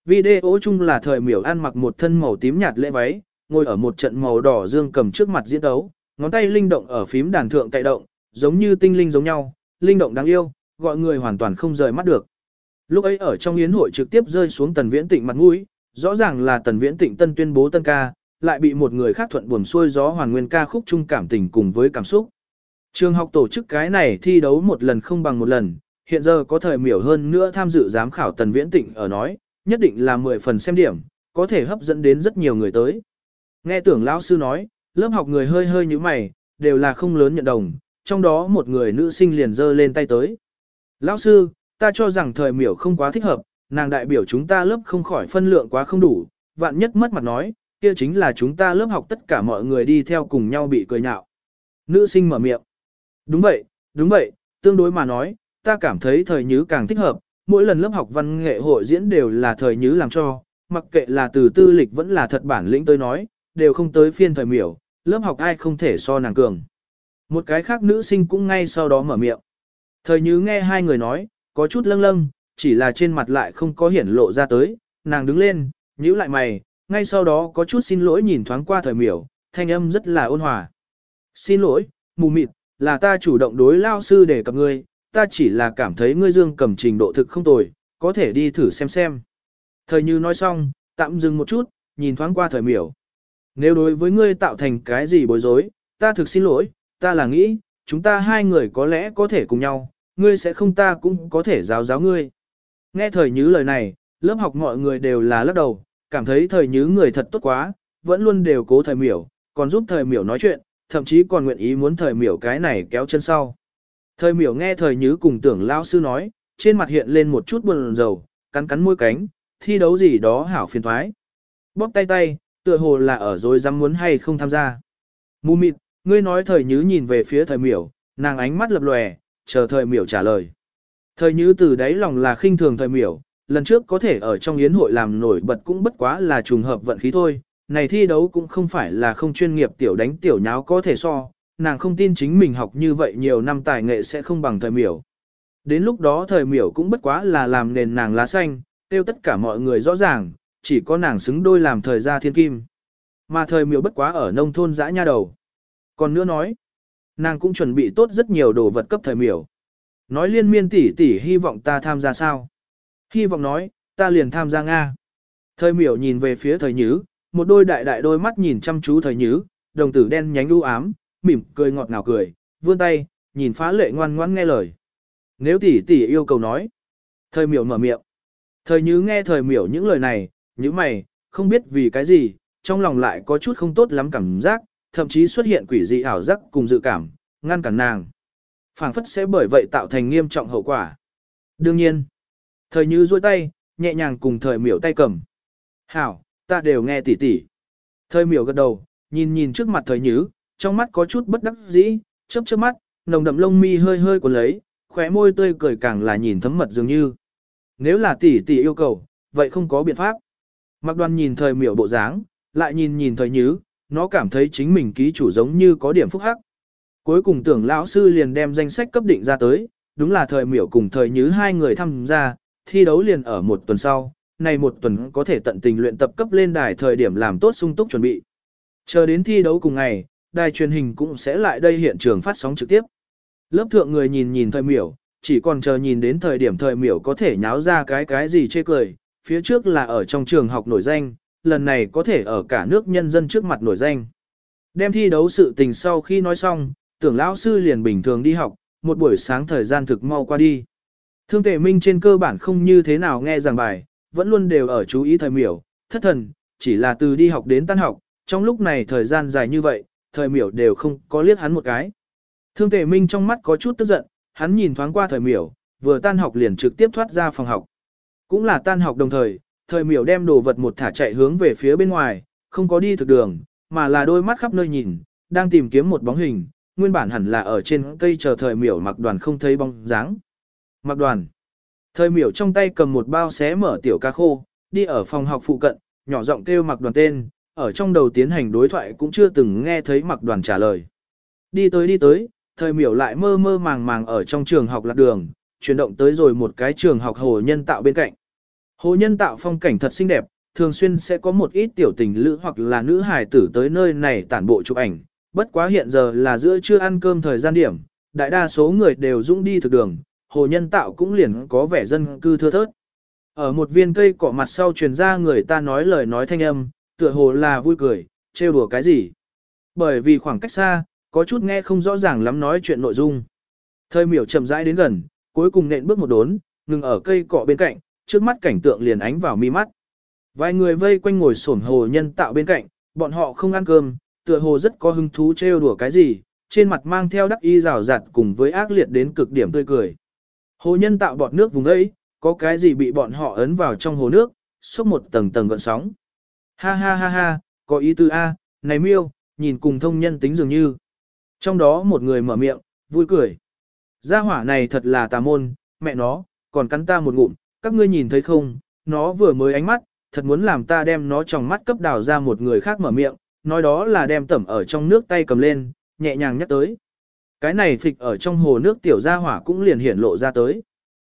Video chung là thời miểu ăn mặc một thân màu tím nhạt lễ váy, ngồi ở một trận màu đỏ dương cầm trước mặt diễn tấu, ngón tay linh động ở phím đàn thượng cậy động, giống như tinh linh giống nhau, linh động đáng yêu, gọi người hoàn toàn không rời mắt được. Lúc ấy ở trong yến hội trực tiếp rơi xuống tần viễn tịnh mặt mũi, rõ ràng là tần viễn tịnh tân tuyên bố tân ca, lại bị một người khác thuận buồm xuôi gió hoàn nguyên ca khúc chung cảm tình cùng với cảm xúc. Trường học tổ chức cái này thi đấu một lần không bằng một lần, hiện giờ có thời miểu hơn nữa tham dự giám khảo Tần Viễn Tịnh ở nói, nhất định là 10 phần xem điểm, có thể hấp dẫn đến rất nhiều người tới. Nghe tưởng lão sư nói, lớp học người hơi hơi như mày, đều là không lớn nhận đồng, trong đó một người nữ sinh liền giơ lên tay tới. Lão sư, ta cho rằng thời miểu không quá thích hợp, nàng đại biểu chúng ta lớp không khỏi phân lượng quá không đủ, vạn nhất mất mặt nói, kia chính là chúng ta lớp học tất cả mọi người đi theo cùng nhau bị cười nhạo. Nữ sinh mở miệng. Đúng vậy, đúng vậy, tương đối mà nói, ta cảm thấy thời nhứ càng thích hợp, mỗi lần lớp học văn nghệ hội diễn đều là thời nhứ làm cho, mặc kệ là từ tư lịch vẫn là thật bản lĩnh tới nói, đều không tới phiên thời miểu, lớp học ai không thể so nàng cường. Một cái khác nữ sinh cũng ngay sau đó mở miệng. Thời như nghe hai người nói, có chút lâng lâng, chỉ là trên mặt lại không có hiển lộ ra tới, nàng đứng lên, nhíu lại mày, ngay sau đó có chút xin lỗi nhìn thoáng qua thời miểu, thanh âm rất là ôn hòa. Xin lỗi, mù mịt, là ta chủ động đối lao sư để cập ngươi, ta chỉ là cảm thấy ngươi dương cầm trình độ thực không tồi, có thể đi thử xem xem. Thời như nói xong, tạm dừng một chút, nhìn thoáng qua thời miểu. Nếu đối với ngươi tạo thành cái gì bối rối, ta thực xin lỗi, ta là nghĩ, chúng ta hai người có lẽ có thể cùng nhau, ngươi sẽ không ta cũng có thể giáo giáo ngươi. Nghe thời nhứ lời này, lớp học mọi người đều là lắc đầu, cảm thấy thời nhứ người thật tốt quá, vẫn luôn đều cố thời miểu, còn giúp thời miểu nói chuyện, thậm chí còn nguyện ý muốn thời miểu cái này kéo chân sau. Thời miểu nghe thời nhứ cùng tưởng lao sư nói, trên mặt hiện lên một chút buồn rầu, cắn cắn môi cánh, thi đấu gì đó hảo phiền thoái. Bóp tay tay, tựa hồ là ở rồi dám muốn hay không tham gia. Mù mịt, ngươi nói thời nhứ nhìn về phía thời miểu, nàng ánh mắt lập lòe, chờ thời miểu trả lời. Thời nhứ từ đáy lòng là khinh thường thời miểu, lần trước có thể ở trong yến hội làm nổi bật cũng bất quá là trùng hợp vận khí thôi, này thi đấu cũng không phải là không chuyên nghiệp tiểu đánh tiểu nháo có thể so, nàng không tin chính mình học như vậy nhiều năm tài nghệ sẽ không bằng thời miểu. Đến lúc đó thời miểu cũng bất quá là làm nền nàng lá xanh, tiêu tất cả mọi người rõ ràng, chỉ có nàng xứng đôi làm thời gia thiên kim. Mà thời miểu bất quá ở nông thôn dã nha đầu. Còn nữa nói, nàng cũng chuẩn bị tốt rất nhiều đồ vật cấp thời miểu. Nói liên miên tỷ tỷ hy vọng ta tham gia sao? Hy vọng nói, ta liền tham gia Nga. Thời miểu nhìn về phía thời nhứ, một đôi đại đại đôi mắt nhìn chăm chú thời nhứ, đồng tử đen nhánh u ám, mỉm cười ngọt ngào cười, vươn tay, nhìn phá lệ ngoan ngoãn nghe lời. Nếu tỷ tỷ yêu cầu nói, thời miểu mở miệng. Thời nhứ nghe thời miểu những lời này, những mày, không biết vì cái gì, trong lòng lại có chút không tốt lắm cảm giác, thậm chí xuất hiện quỷ dị ảo giác cùng dự cảm, ngăn cản nàng. phảng phất sẽ bởi vậy tạo thành nghiêm trọng hậu quả. Đương nhiên, thời như duỗi tay, nhẹ nhàng cùng thời miểu tay cầm. Hảo, ta đều nghe tỉ tỉ. Thời miểu gật đầu, nhìn nhìn trước mặt thời nhứ, trong mắt có chút bất đắc dĩ, chớp chớp mắt, nồng đậm lông mi hơi hơi của lấy, khóe môi tươi cười càng là nhìn thấm mật dường như. Nếu là tỷ tỷ yêu cầu, vậy không có biện pháp. Mặc đoàn nhìn thời miểu bộ dáng, lại nhìn nhìn thời nhứ, nó cảm thấy chính mình ký chủ giống như có điểm phúc hắc. Cuối cùng tưởng lão sư liền đem danh sách cấp định ra tới, đúng là thời miểu cùng thời nhứ hai người tham gia, thi đấu liền ở một tuần sau, này một tuần có thể tận tình luyện tập cấp lên đài thời điểm làm tốt sung túc chuẩn bị. Chờ đến thi đấu cùng ngày, đài truyền hình cũng sẽ lại đây hiện trường phát sóng trực tiếp. Lớp thượng người nhìn nhìn thời miểu, chỉ còn chờ nhìn đến thời điểm thời miểu có thể nháo ra cái cái gì chê cười, phía trước là ở trong trường học nổi danh, lần này có thể ở cả nước nhân dân trước mặt nổi danh. Đem thi đấu sự tình sau khi nói xong, tưởng lão sư liền bình thường đi học, một buổi sáng thời gian thực mau qua đi. Thương tệ minh trên cơ bản không như thế nào nghe giảng bài, vẫn luôn đều ở chú ý thời miểu, thất thần, chỉ là từ đi học đến tan học, trong lúc này thời gian dài như vậy, thời miểu đều không có liếc hắn một cái. Thương tệ minh trong mắt có chút tức giận, hắn nhìn thoáng qua thời miểu, vừa tan học liền trực tiếp thoát ra phòng học. Cũng là tan học đồng thời, thời miểu đem đồ vật một thả chạy hướng về phía bên ngoài, không có đi thực đường, mà là đôi mắt khắp nơi nhìn, đang tìm kiếm một bóng hình, nguyên bản hẳn là ở trên cây chờ thời miểu mặc đoàn không thấy bóng dáng. Mặc đoàn. Thời miểu trong tay cầm một bao xé mở tiểu ca khô, đi ở phòng học phụ cận, nhỏ giọng kêu mặc đoàn tên, ở trong đầu tiến hành đối thoại cũng chưa từng nghe thấy mặc đoàn trả lời. Đi tới đi tới, thời miểu lại mơ mơ màng màng ở trong trường học lạc đường, chuyển động tới rồi một cái trường học hồ nhân tạo bên cạnh. Hồ nhân tạo phong cảnh thật xinh đẹp, thường xuyên sẽ có một ít tiểu tình lữ hoặc là nữ hài tử tới nơi này tản bộ chụp ảnh. Bất quá hiện giờ là giữa trưa ăn cơm thời gian điểm, đại đa số người đều dũng đi thực đường, hồ nhân tạo cũng liền có vẻ dân cư thưa thớt. Ở một viên cây cỏ mặt sau truyền ra người ta nói lời nói thanh âm, tựa hồ là vui cười, trêu đùa cái gì. Bởi vì khoảng cách xa, có chút nghe không rõ ràng lắm nói chuyện nội dung. Thời miểu chậm rãi đến gần, cuối cùng nện bước một đốn, ngừng ở cây cọ bên cạnh, trước mắt cảnh tượng liền ánh vào mi mắt. Vài người vây quanh ngồi xổm hồ nhân tạo bên cạnh, bọn họ không ăn cơm, tựa hồ rất có hứng thú trêu đùa cái gì, trên mặt mang theo đắc y rào rạt cùng với ác liệt đến cực điểm tươi cười. Hồ nhân tạo bọt nước vùng ấy, có cái gì bị bọn họ ấn vào trong hồ nước, xúc một tầng tầng gợn sóng. Ha ha ha ha, có ý tư A, này miêu, nhìn cùng thông nhân tính dường như. Trong đó một người mở miệng, vui cười. Gia hỏa này thật là tà môn, mẹ nó, còn cắn ta một ngụm, các ngươi nhìn thấy không, nó vừa mới ánh mắt, thật muốn làm ta đem nó trong mắt cấp đào ra một người khác mở miệng, nói đó là đem tẩm ở trong nước tay cầm lên, nhẹ nhàng nhắc tới. Cái này phịch ở trong hồ nước tiểu gia hỏa cũng liền hiển lộ ra tới.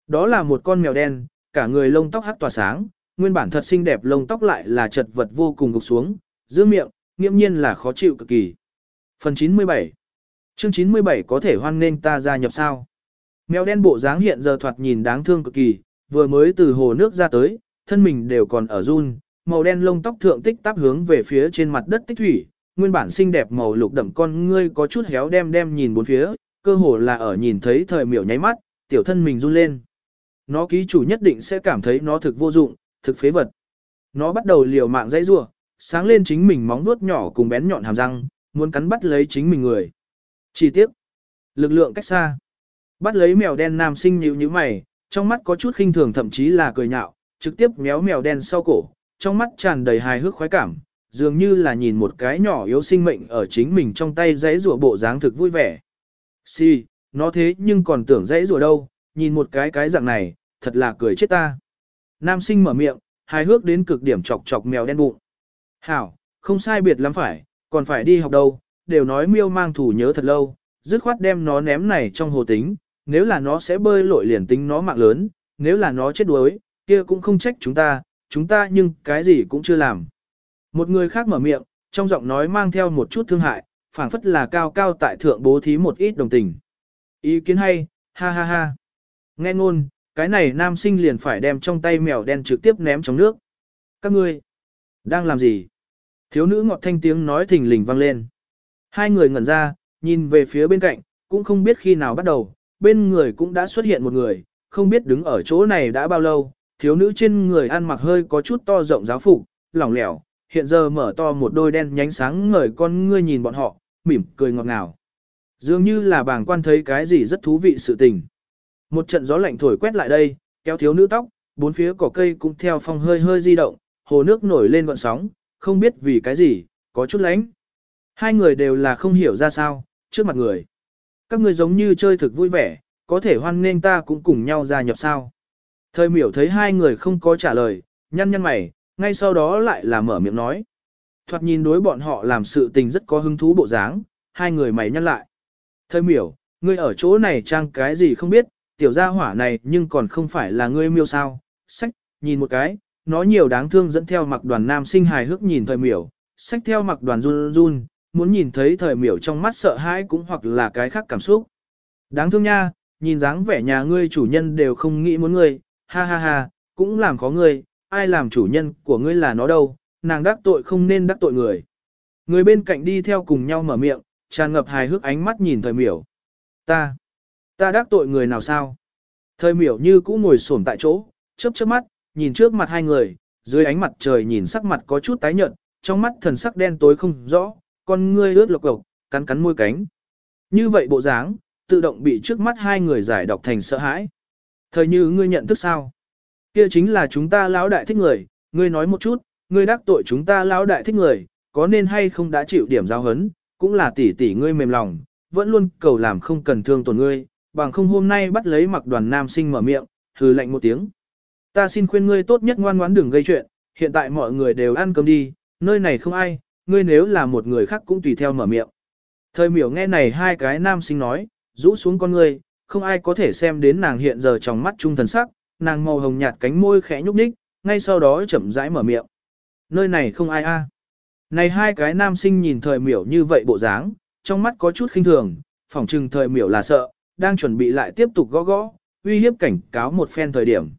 Đó là một con mèo đen, cả người lông tóc hắt tỏa sáng, nguyên bản thật xinh đẹp lông tóc lại là chật vật vô cùng gục xuống, giữ miệng, nghiễm nhiên là khó chịu cực kỳ. Phần 97 Chương 97 có thể hoan nên ta gia nhập sao? Mèo đen bộ dáng hiện giờ thoạt nhìn đáng thương cực kỳ, vừa mới từ hồ nước ra tới, thân mình đều còn ở run, màu đen lông tóc thượng tích tắp hướng về phía trên mặt đất tích thủy, nguyên bản xinh đẹp màu lục đậm con ngươi có chút héo đem đem nhìn bốn phía, cơ hồ là ở nhìn thấy thời miểu nháy mắt, tiểu thân mình run lên. Nó ký chủ nhất định sẽ cảm thấy nó thực vô dụng, thực phế vật. Nó bắt đầu liều mạng dãy rủa, sáng lên chính mình móng vuốt nhỏ cùng bén nhọn hàm răng, muốn cắn bắt lấy chính mình người. Chi tiết. Lực lượng cách xa. Bắt lấy mèo đen nam sinh nhíu nhíu mày, trong mắt có chút khinh thường thậm chí là cười nhạo, trực tiếp méo mèo đen sau cổ, trong mắt tràn đầy hài hước khoái cảm, dường như là nhìn một cái nhỏ yếu sinh mệnh ở chính mình trong tay dãy rùa bộ dáng thực vui vẻ. Si, nó thế nhưng còn tưởng dãy rùa đâu, nhìn một cái cái dạng này, thật là cười chết ta. Nam sinh mở miệng, hài hước đến cực điểm chọc chọc mèo đen bụng. Hảo, không sai biệt lắm phải, còn phải đi học đâu, đều nói miêu mang thủ nhớ thật lâu, dứt khoát đem nó ném này trong hồ tính, nếu là nó sẽ bơi lội liền tính nó mạng lớn, nếu là nó chết đuối, kia cũng không trách chúng ta, chúng ta nhưng cái gì cũng chưa làm. Một người khác mở miệng, trong giọng nói mang theo một chút thương hại, phảng phất là cao cao tại thượng bố thí một ít đồng tình. Ý kiến hay, ha ha ha. Nghe ngôn, cái này nam sinh liền phải đem trong tay mèo đen trực tiếp ném trong nước. Các ngươi, đang làm gì? Thiếu nữ ngọt thanh tiếng nói thình lình vang lên. Hai người ngẩn ra, nhìn về phía bên cạnh, cũng không biết khi nào bắt đầu, bên người cũng đã xuất hiện một người, không biết đứng ở chỗ này đã bao lâu, thiếu nữ trên người ăn mặc hơi có chút to rộng giáo phục, lỏng lẻo, hiện giờ mở to một đôi đen nhánh sáng ngời con ngươi nhìn bọn họ, mỉm cười ngọt ngào. Dường như là bàng quan thấy cái gì rất thú vị sự tình. Một trận gió lạnh thổi quét lại đây, kéo thiếu nữ tóc, bốn phía cỏ cây cũng theo phong hơi hơi di động, hồ nước nổi lên gọn sóng, không biết vì cái gì, có chút lánh. Hai người đều là không hiểu ra sao, trước mặt người. Các người giống như chơi thực vui vẻ, có thể hoan nên ta cũng cùng nhau gia nhập sao. Thời miểu thấy hai người không có trả lời, nhăn nhăn mày, ngay sau đó lại là mở miệng nói. Thoạt nhìn đối bọn họ làm sự tình rất có hứng thú bộ dáng, hai người mày nhăn lại. Thời miểu, ngươi ở chỗ này trang cái gì không biết, tiểu gia hỏa này nhưng còn không phải là ngươi miêu sao. Sách, nhìn một cái, nó nhiều đáng thương dẫn theo mặc đoàn nam sinh hài hước nhìn thời miểu, sách theo mặc đoàn run run, muốn nhìn thấy thời miểu trong mắt sợ hãi cũng hoặc là cái khác cảm xúc. Đáng thương nha, nhìn dáng vẻ nhà ngươi chủ nhân đều không nghĩ muốn ngươi, ha ha ha, cũng làm khó ngươi, ai làm chủ nhân của ngươi là nó đâu, nàng đắc tội không nên đắc tội người. Người bên cạnh đi theo cùng nhau mở miệng, tràn ngập hài hước ánh mắt nhìn thời miểu. Ta, ta đắc tội người nào sao? Thời miểu như cũ ngồi xổm tại chỗ, chớp chớp mắt, nhìn trước mặt hai người, dưới ánh mặt trời nhìn sắc mặt có chút tái nhợt, trong mắt thần sắc đen tối không rõ, con ngươi ướt lộc cộc, cắn cắn môi cánh. Như vậy bộ dáng, tự động bị trước mắt hai người giải đọc thành sợ hãi. Thời như ngươi nhận thức sao? Kia chính là chúng ta lão đại thích người, ngươi nói một chút, ngươi đắc tội chúng ta lão đại thích người, có nên hay không đã chịu điểm giao hấn, cũng là tỷ tỷ ngươi mềm lòng, vẫn luôn cầu làm không cần thương tổn ngươi, bằng không hôm nay bắt lấy mặc đoàn nam sinh mở miệng, hừ lạnh một tiếng. Ta xin khuyên ngươi tốt nhất ngoan ngoãn đừng gây chuyện, hiện tại mọi người đều ăn cơm đi, nơi này không ai, ngươi nếu là một người khác cũng tùy theo mở miệng. Thời miểu nghe này hai cái nam sinh nói, rũ xuống con ngươi, không ai có thể xem đến nàng hiện giờ trong mắt trung thần sắc, nàng màu hồng nhạt cánh môi khẽ nhúc nhích, ngay sau đó chậm rãi mở miệng. Nơi này không ai a. Này hai cái nam sinh nhìn thời miểu như vậy bộ dáng, trong mắt có chút khinh thường, phỏng trừng thời miểu là sợ, đang chuẩn bị lại tiếp tục gõ gõ, uy hiếp cảnh cáo một phen thời điểm.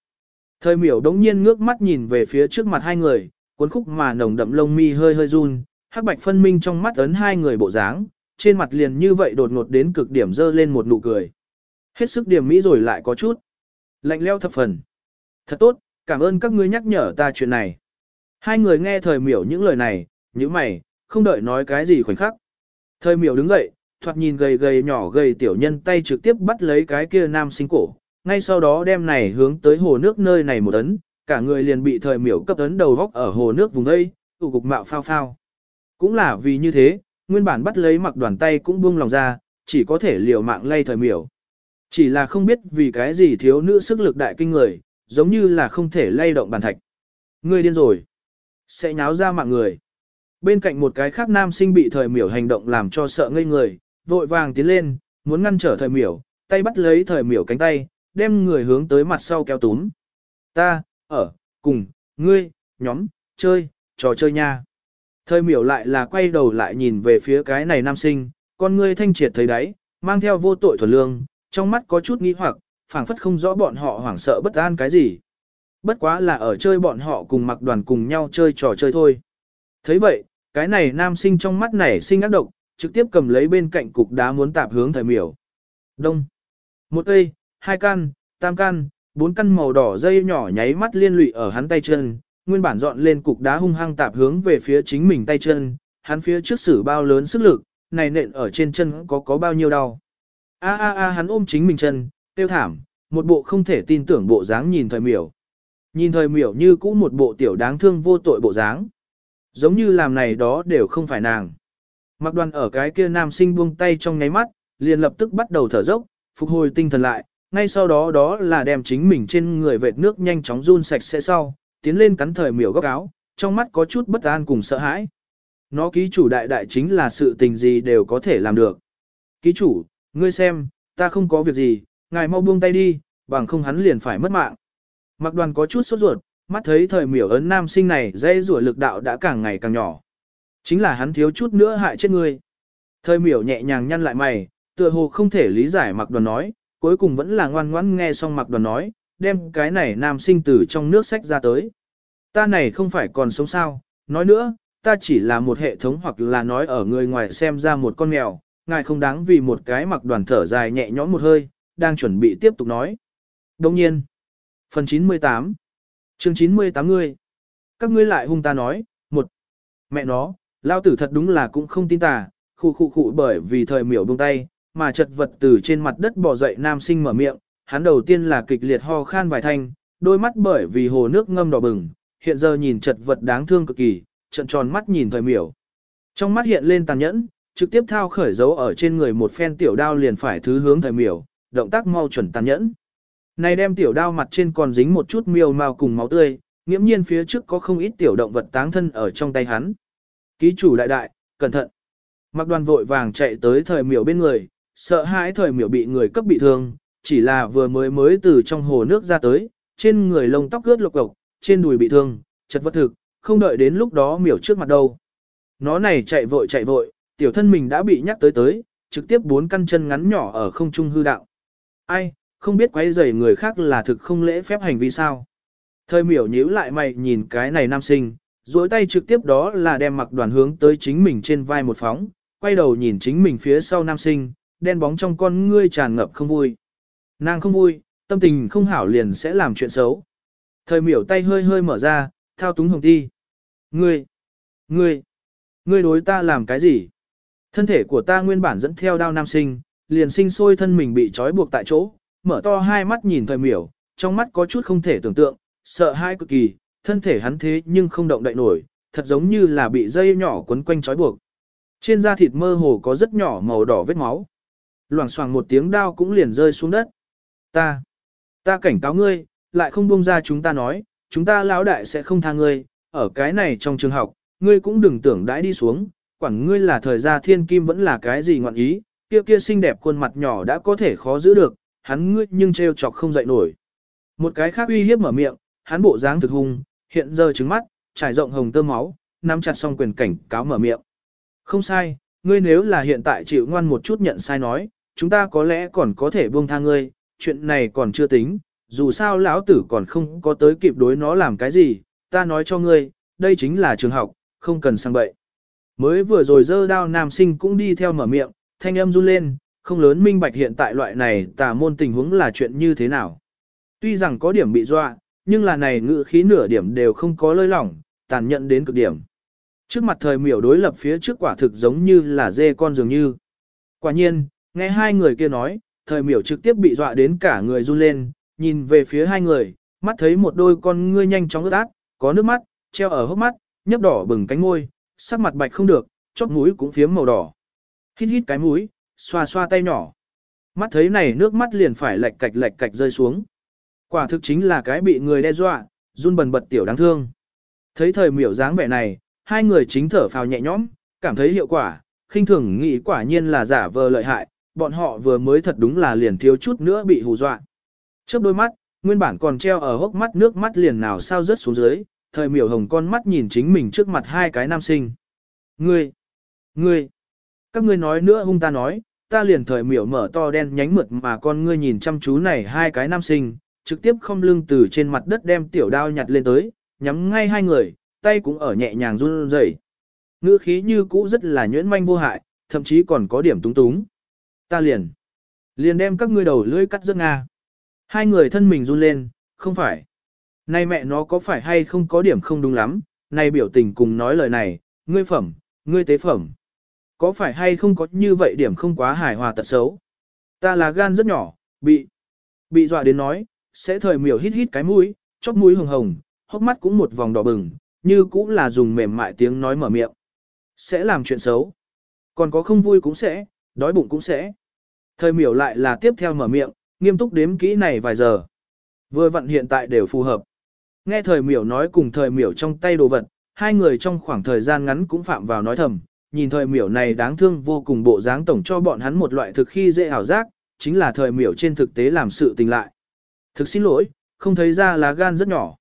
Thời miểu đống nhiên ngước mắt nhìn về phía trước mặt hai người, cuốn khúc mà nồng đậm lông mi hơi hơi run, hắc bạch phân minh trong mắt ấn hai người bộ dáng, trên mặt liền như vậy đột ngột đến cực điểm dơ lên một nụ cười. Hết sức điểm mỹ rồi lại có chút. Lạnh leo thập phần. Thật tốt, cảm ơn các ngươi nhắc nhở ta chuyện này. Hai người nghe thời miểu những lời này, như mày, không đợi nói cái gì khoảnh khắc. Thời miểu đứng dậy, thoạt nhìn gầy gầy nhỏ gầy tiểu nhân tay trực tiếp bắt lấy cái kia nam sinh cổ, ngay sau đó đem này hướng tới hồ nước nơi này một ấn, cả người liền bị thời miểu cấp ấn đầu góc ở hồ nước vùng đây, tụ cục mạo phao phao. Cũng là vì như thế, nguyên bản bắt lấy mặc đoàn tay cũng buông lòng ra, chỉ có thể liều mạng lay thời miểu. Chỉ là không biết vì cái gì thiếu nữ sức lực đại kinh người, giống như là không thể lay động bàn thạch. Người điên rồi. Sẽ nháo ra mạng người. Bên cạnh một cái khác nam sinh bị thời miểu hành động làm cho sợ ngây người, vội vàng tiến lên, muốn ngăn trở thời miểu, tay bắt lấy thời miểu cánh tay, đem người hướng tới mặt sau kéo túm. Ta, ở, cùng, ngươi, nhóm, chơi, trò chơi nha. Thời miểu lại là quay đầu lại nhìn về phía cái này nam sinh, con ngươi thanh triệt thấy đáy, mang theo vô tội thuần lương, trong mắt có chút nghi hoặc, phảng phất không rõ bọn họ hoảng sợ bất an cái gì. Bất quá là ở chơi bọn họ cùng mặc đoàn cùng nhau chơi trò chơi thôi. thấy vậy, cái này nam sinh trong mắt nảy sinh ác độc, trực tiếp cầm lấy bên cạnh cục đá muốn tạp hướng thời miểu. Đông. Một cây, hai căn, tam căn, bốn căn màu đỏ dây nhỏ nháy mắt liên lụy ở hắn tay chân, nguyên bản dọn lên cục đá hung hăng tạp hướng về phía chính mình tay chân, hắn phía trước sử bao lớn sức lực, này nện ở trên chân có có bao nhiêu đau. A a a hắn ôm chính mình chân, tiêu thảm, một bộ không thể tin tưởng bộ dáng nhìn thời miểu. Nhìn thời miểu như cũ một bộ tiểu đáng thương vô tội bộ dáng. Giống như làm này đó đều không phải nàng. Mặc đoàn ở cái kia nam sinh buông tay trong nháy mắt, liền lập tức bắt đầu thở dốc, phục hồi tinh thần lại, ngay sau đó đó là đem chính mình trên người vệt nước nhanh chóng run sạch sẽ sau, tiến lên cắn thời miểu góc áo, trong mắt có chút bất an cùng sợ hãi. Nó ký chủ đại đại chính là sự tình gì đều có thể làm được. Ký chủ, ngươi xem, ta không có việc gì, ngài mau buông tay đi, bằng không hắn liền phải mất mạng. Mặc đoàn có chút sốt ruột, mắt thấy thời miểu ấn nam sinh này dây rủa lực đạo đã càng ngày càng nhỏ. Chính là hắn thiếu chút nữa hại chết ngươi. Thời miểu nhẹ nhàng nhăn lại mày, tựa hồ không thể lý giải mặc đoàn nói, cuối cùng vẫn là ngoan ngoãn nghe xong mặc đoàn nói, đem cái này nam sinh từ trong nước sách ra tới. Ta này không phải còn sống sao, nói nữa, ta chỉ là một hệ thống hoặc là nói ở người ngoài xem ra một con mèo, ngài không đáng vì một cái mặc đoàn thở dài nhẹ nhõm một hơi, đang chuẩn bị tiếp tục nói. Đồng nhiên, phần 98, chương 98 ngươi, các ngươi lại hung ta nói, một, mẹ nó, lao tử thật đúng là cũng không tin tà, khu khu khu bởi vì thời miểu buông tay, mà chật vật từ trên mặt đất bò dậy nam sinh mở miệng, hắn đầu tiên là kịch liệt ho khan vài thanh, đôi mắt bởi vì hồ nước ngâm đỏ bừng, hiện giờ nhìn chật vật đáng thương cực kỳ, trận tròn mắt nhìn thời miểu. Trong mắt hiện lên tàn nhẫn, trực tiếp thao khởi dấu ở trên người một phen tiểu đao liền phải thứ hướng thời miểu, động tác mau chuẩn tàn nhẫn. Này đem tiểu đao mặt trên còn dính một chút miêu màu cùng máu tươi, nghiễm nhiên phía trước có không ít tiểu động vật táng thân ở trong tay hắn. Ký chủ đại đại, cẩn thận. Mặc đoàn vội vàng chạy tới thời miểu bên người, sợ hãi thời miểu bị người cấp bị thương, chỉ là vừa mới mới từ trong hồ nước ra tới, trên người lông tóc ướt lộc cộc, trên đùi bị thương, chật vật thực, không đợi đến lúc đó miểu trước mặt đâu. Nó này chạy vội chạy vội, tiểu thân mình đã bị nhắc tới tới, trực tiếp bốn căn chân ngắn nhỏ ở không trung hư đạo. Ai, không biết quấy rầy người khác là thực không lễ phép hành vi sao. Thời miểu nhíu lại mày nhìn cái này nam sinh, duỗi tay trực tiếp đó là đem mặc đoàn hướng tới chính mình trên vai một phóng, quay đầu nhìn chính mình phía sau nam sinh, đen bóng trong con ngươi tràn ngập không vui. Nàng không vui, tâm tình không hảo liền sẽ làm chuyện xấu. Thời miểu tay hơi hơi mở ra, thao túng hồng ti. Ngươi, ngươi, ngươi đối ta làm cái gì? Thân thể của ta nguyên bản dẫn theo đao nam sinh, liền sinh sôi thân mình bị trói buộc tại chỗ, mở to hai mắt nhìn thời miểu, trong mắt có chút không thể tưởng tượng, sợ hãi cực kỳ, thân thể hắn thế nhưng không động đậy nổi, thật giống như là bị dây nhỏ quấn quanh trói buộc. Trên da thịt mơ hồ có rất nhỏ màu đỏ vết máu. Loảng xoảng một tiếng đao cũng liền rơi xuống đất. Ta, ta cảnh cáo ngươi, lại không buông ra chúng ta nói, chúng ta lão đại sẽ không tha ngươi, ở cái này trong trường học, ngươi cũng đừng tưởng đãi đi xuống, quản ngươi là thời gia thiên kim vẫn là cái gì ngoạn ý, kia kia xinh đẹp khuôn mặt nhỏ đã có thể khó giữ được, hắn ngươi nhưng trêu chọc không dậy nổi. Một cái khác uy hiếp mở miệng, hắn bộ dáng thực hung, hiện giờ trứng mắt, trải rộng hồng tơ máu, nắm chặt song quyền cảnh cáo mở miệng. Không sai, ngươi nếu là hiện tại chịu ngoan một chút nhận sai nói, chúng ta có lẽ còn có thể buông tha ngươi, chuyện này còn chưa tính, dù sao lão tử còn không có tới kịp đối nó làm cái gì, ta nói cho ngươi, đây chính là trường học, không cần sang bậy. Mới vừa rồi dơ đao nam sinh cũng đi theo mở miệng, thanh âm run lên, không lớn minh bạch hiện tại loại này tà môn tình huống là chuyện như thế nào. Tuy rằng có điểm bị dọa, nhưng là này ngự khí nửa điểm đều không có lơi lỏng, tàn nhẫn đến cực điểm. Trước mặt thời miểu đối lập phía trước quả thực giống như là dê con dường như. Quả nhiên, nghe hai người kia nói, thời miểu trực tiếp bị dọa đến cả người run lên, nhìn về phía hai người, mắt thấy một đôi con ngươi nhanh chóng ướt át, có nước mắt, treo ở hốc mắt, nhấp đỏ bừng cánh môi, sắc mặt bạch không được, chóp mũi cũng phiếm màu đỏ. Hít hít cái mũi, xoa xoa tay nhỏ. Mắt thấy này nước mắt liền phải lệch cạch lệch cạch rơi xuống. Quả thực chính là cái bị người đe dọa, run bần bật tiểu đáng thương. Thấy thời miểu dáng vẻ này, hai người chính thở phào nhẹ nhõm, cảm thấy hiệu quả, khinh thường nghĩ quả nhiên là giả vờ lợi hại, bọn họ vừa mới thật đúng là liền thiếu chút nữa bị hù dọa. Chớp đôi mắt, nguyên bản còn treo ở hốc mắt nước mắt liền nào sao rớt xuống dưới, thời miểu hồng con mắt nhìn chính mình trước mặt hai cái nam sinh. Ngươi, ngươi, các ngươi nói nữa hung ta nói, ta liền thời miểu mở to đen nhánh mượt mà con ngươi nhìn chăm chú này hai cái nam sinh, trực tiếp không lưng từ trên mặt đất đem tiểu đao nhặt lên tới, nhắm ngay hai người, tay cũng ở nhẹ nhàng run rẩy. Ngữ khí như cũ rất là nhuyễn manh vô hại, thậm chí còn có điểm túng túng. Ta liền, liền đem các ngươi đầu lưỡi cắt rất nga. Hai người thân mình run lên, không phải. Này mẹ nó có phải hay không có điểm không đúng lắm, này biểu tình cùng nói lời này, ngươi phẩm, ngươi tế phẩm. Có phải hay không có như vậy điểm không quá hài hòa tật xấu. Ta là gan rất nhỏ, bị, bị dọa đến nói, sẽ thời miểu hít hít cái mũi, chóp mũi hồng hồng, hốc mắt cũng một vòng đỏ bừng, như cũng là dùng mềm mại tiếng nói mở miệng. Sẽ làm chuyện xấu. Còn có không vui cũng sẽ, đói bụng cũng sẽ. Thời miểu lại là tiếp theo mở miệng, nghiêm túc đếm kỹ này vài giờ. Vừa vặn hiện tại đều phù hợp. Nghe thời miểu nói cùng thời miểu trong tay đồ vật, hai người trong khoảng thời gian ngắn cũng phạm vào nói thầm, nhìn thời miểu này đáng thương vô cùng bộ dáng tổng cho bọn hắn một loại thực khi dễ ảo giác, chính là thời miểu trên thực tế làm sự tình lại. Thực xin lỗi, không thấy ra là gan rất nhỏ.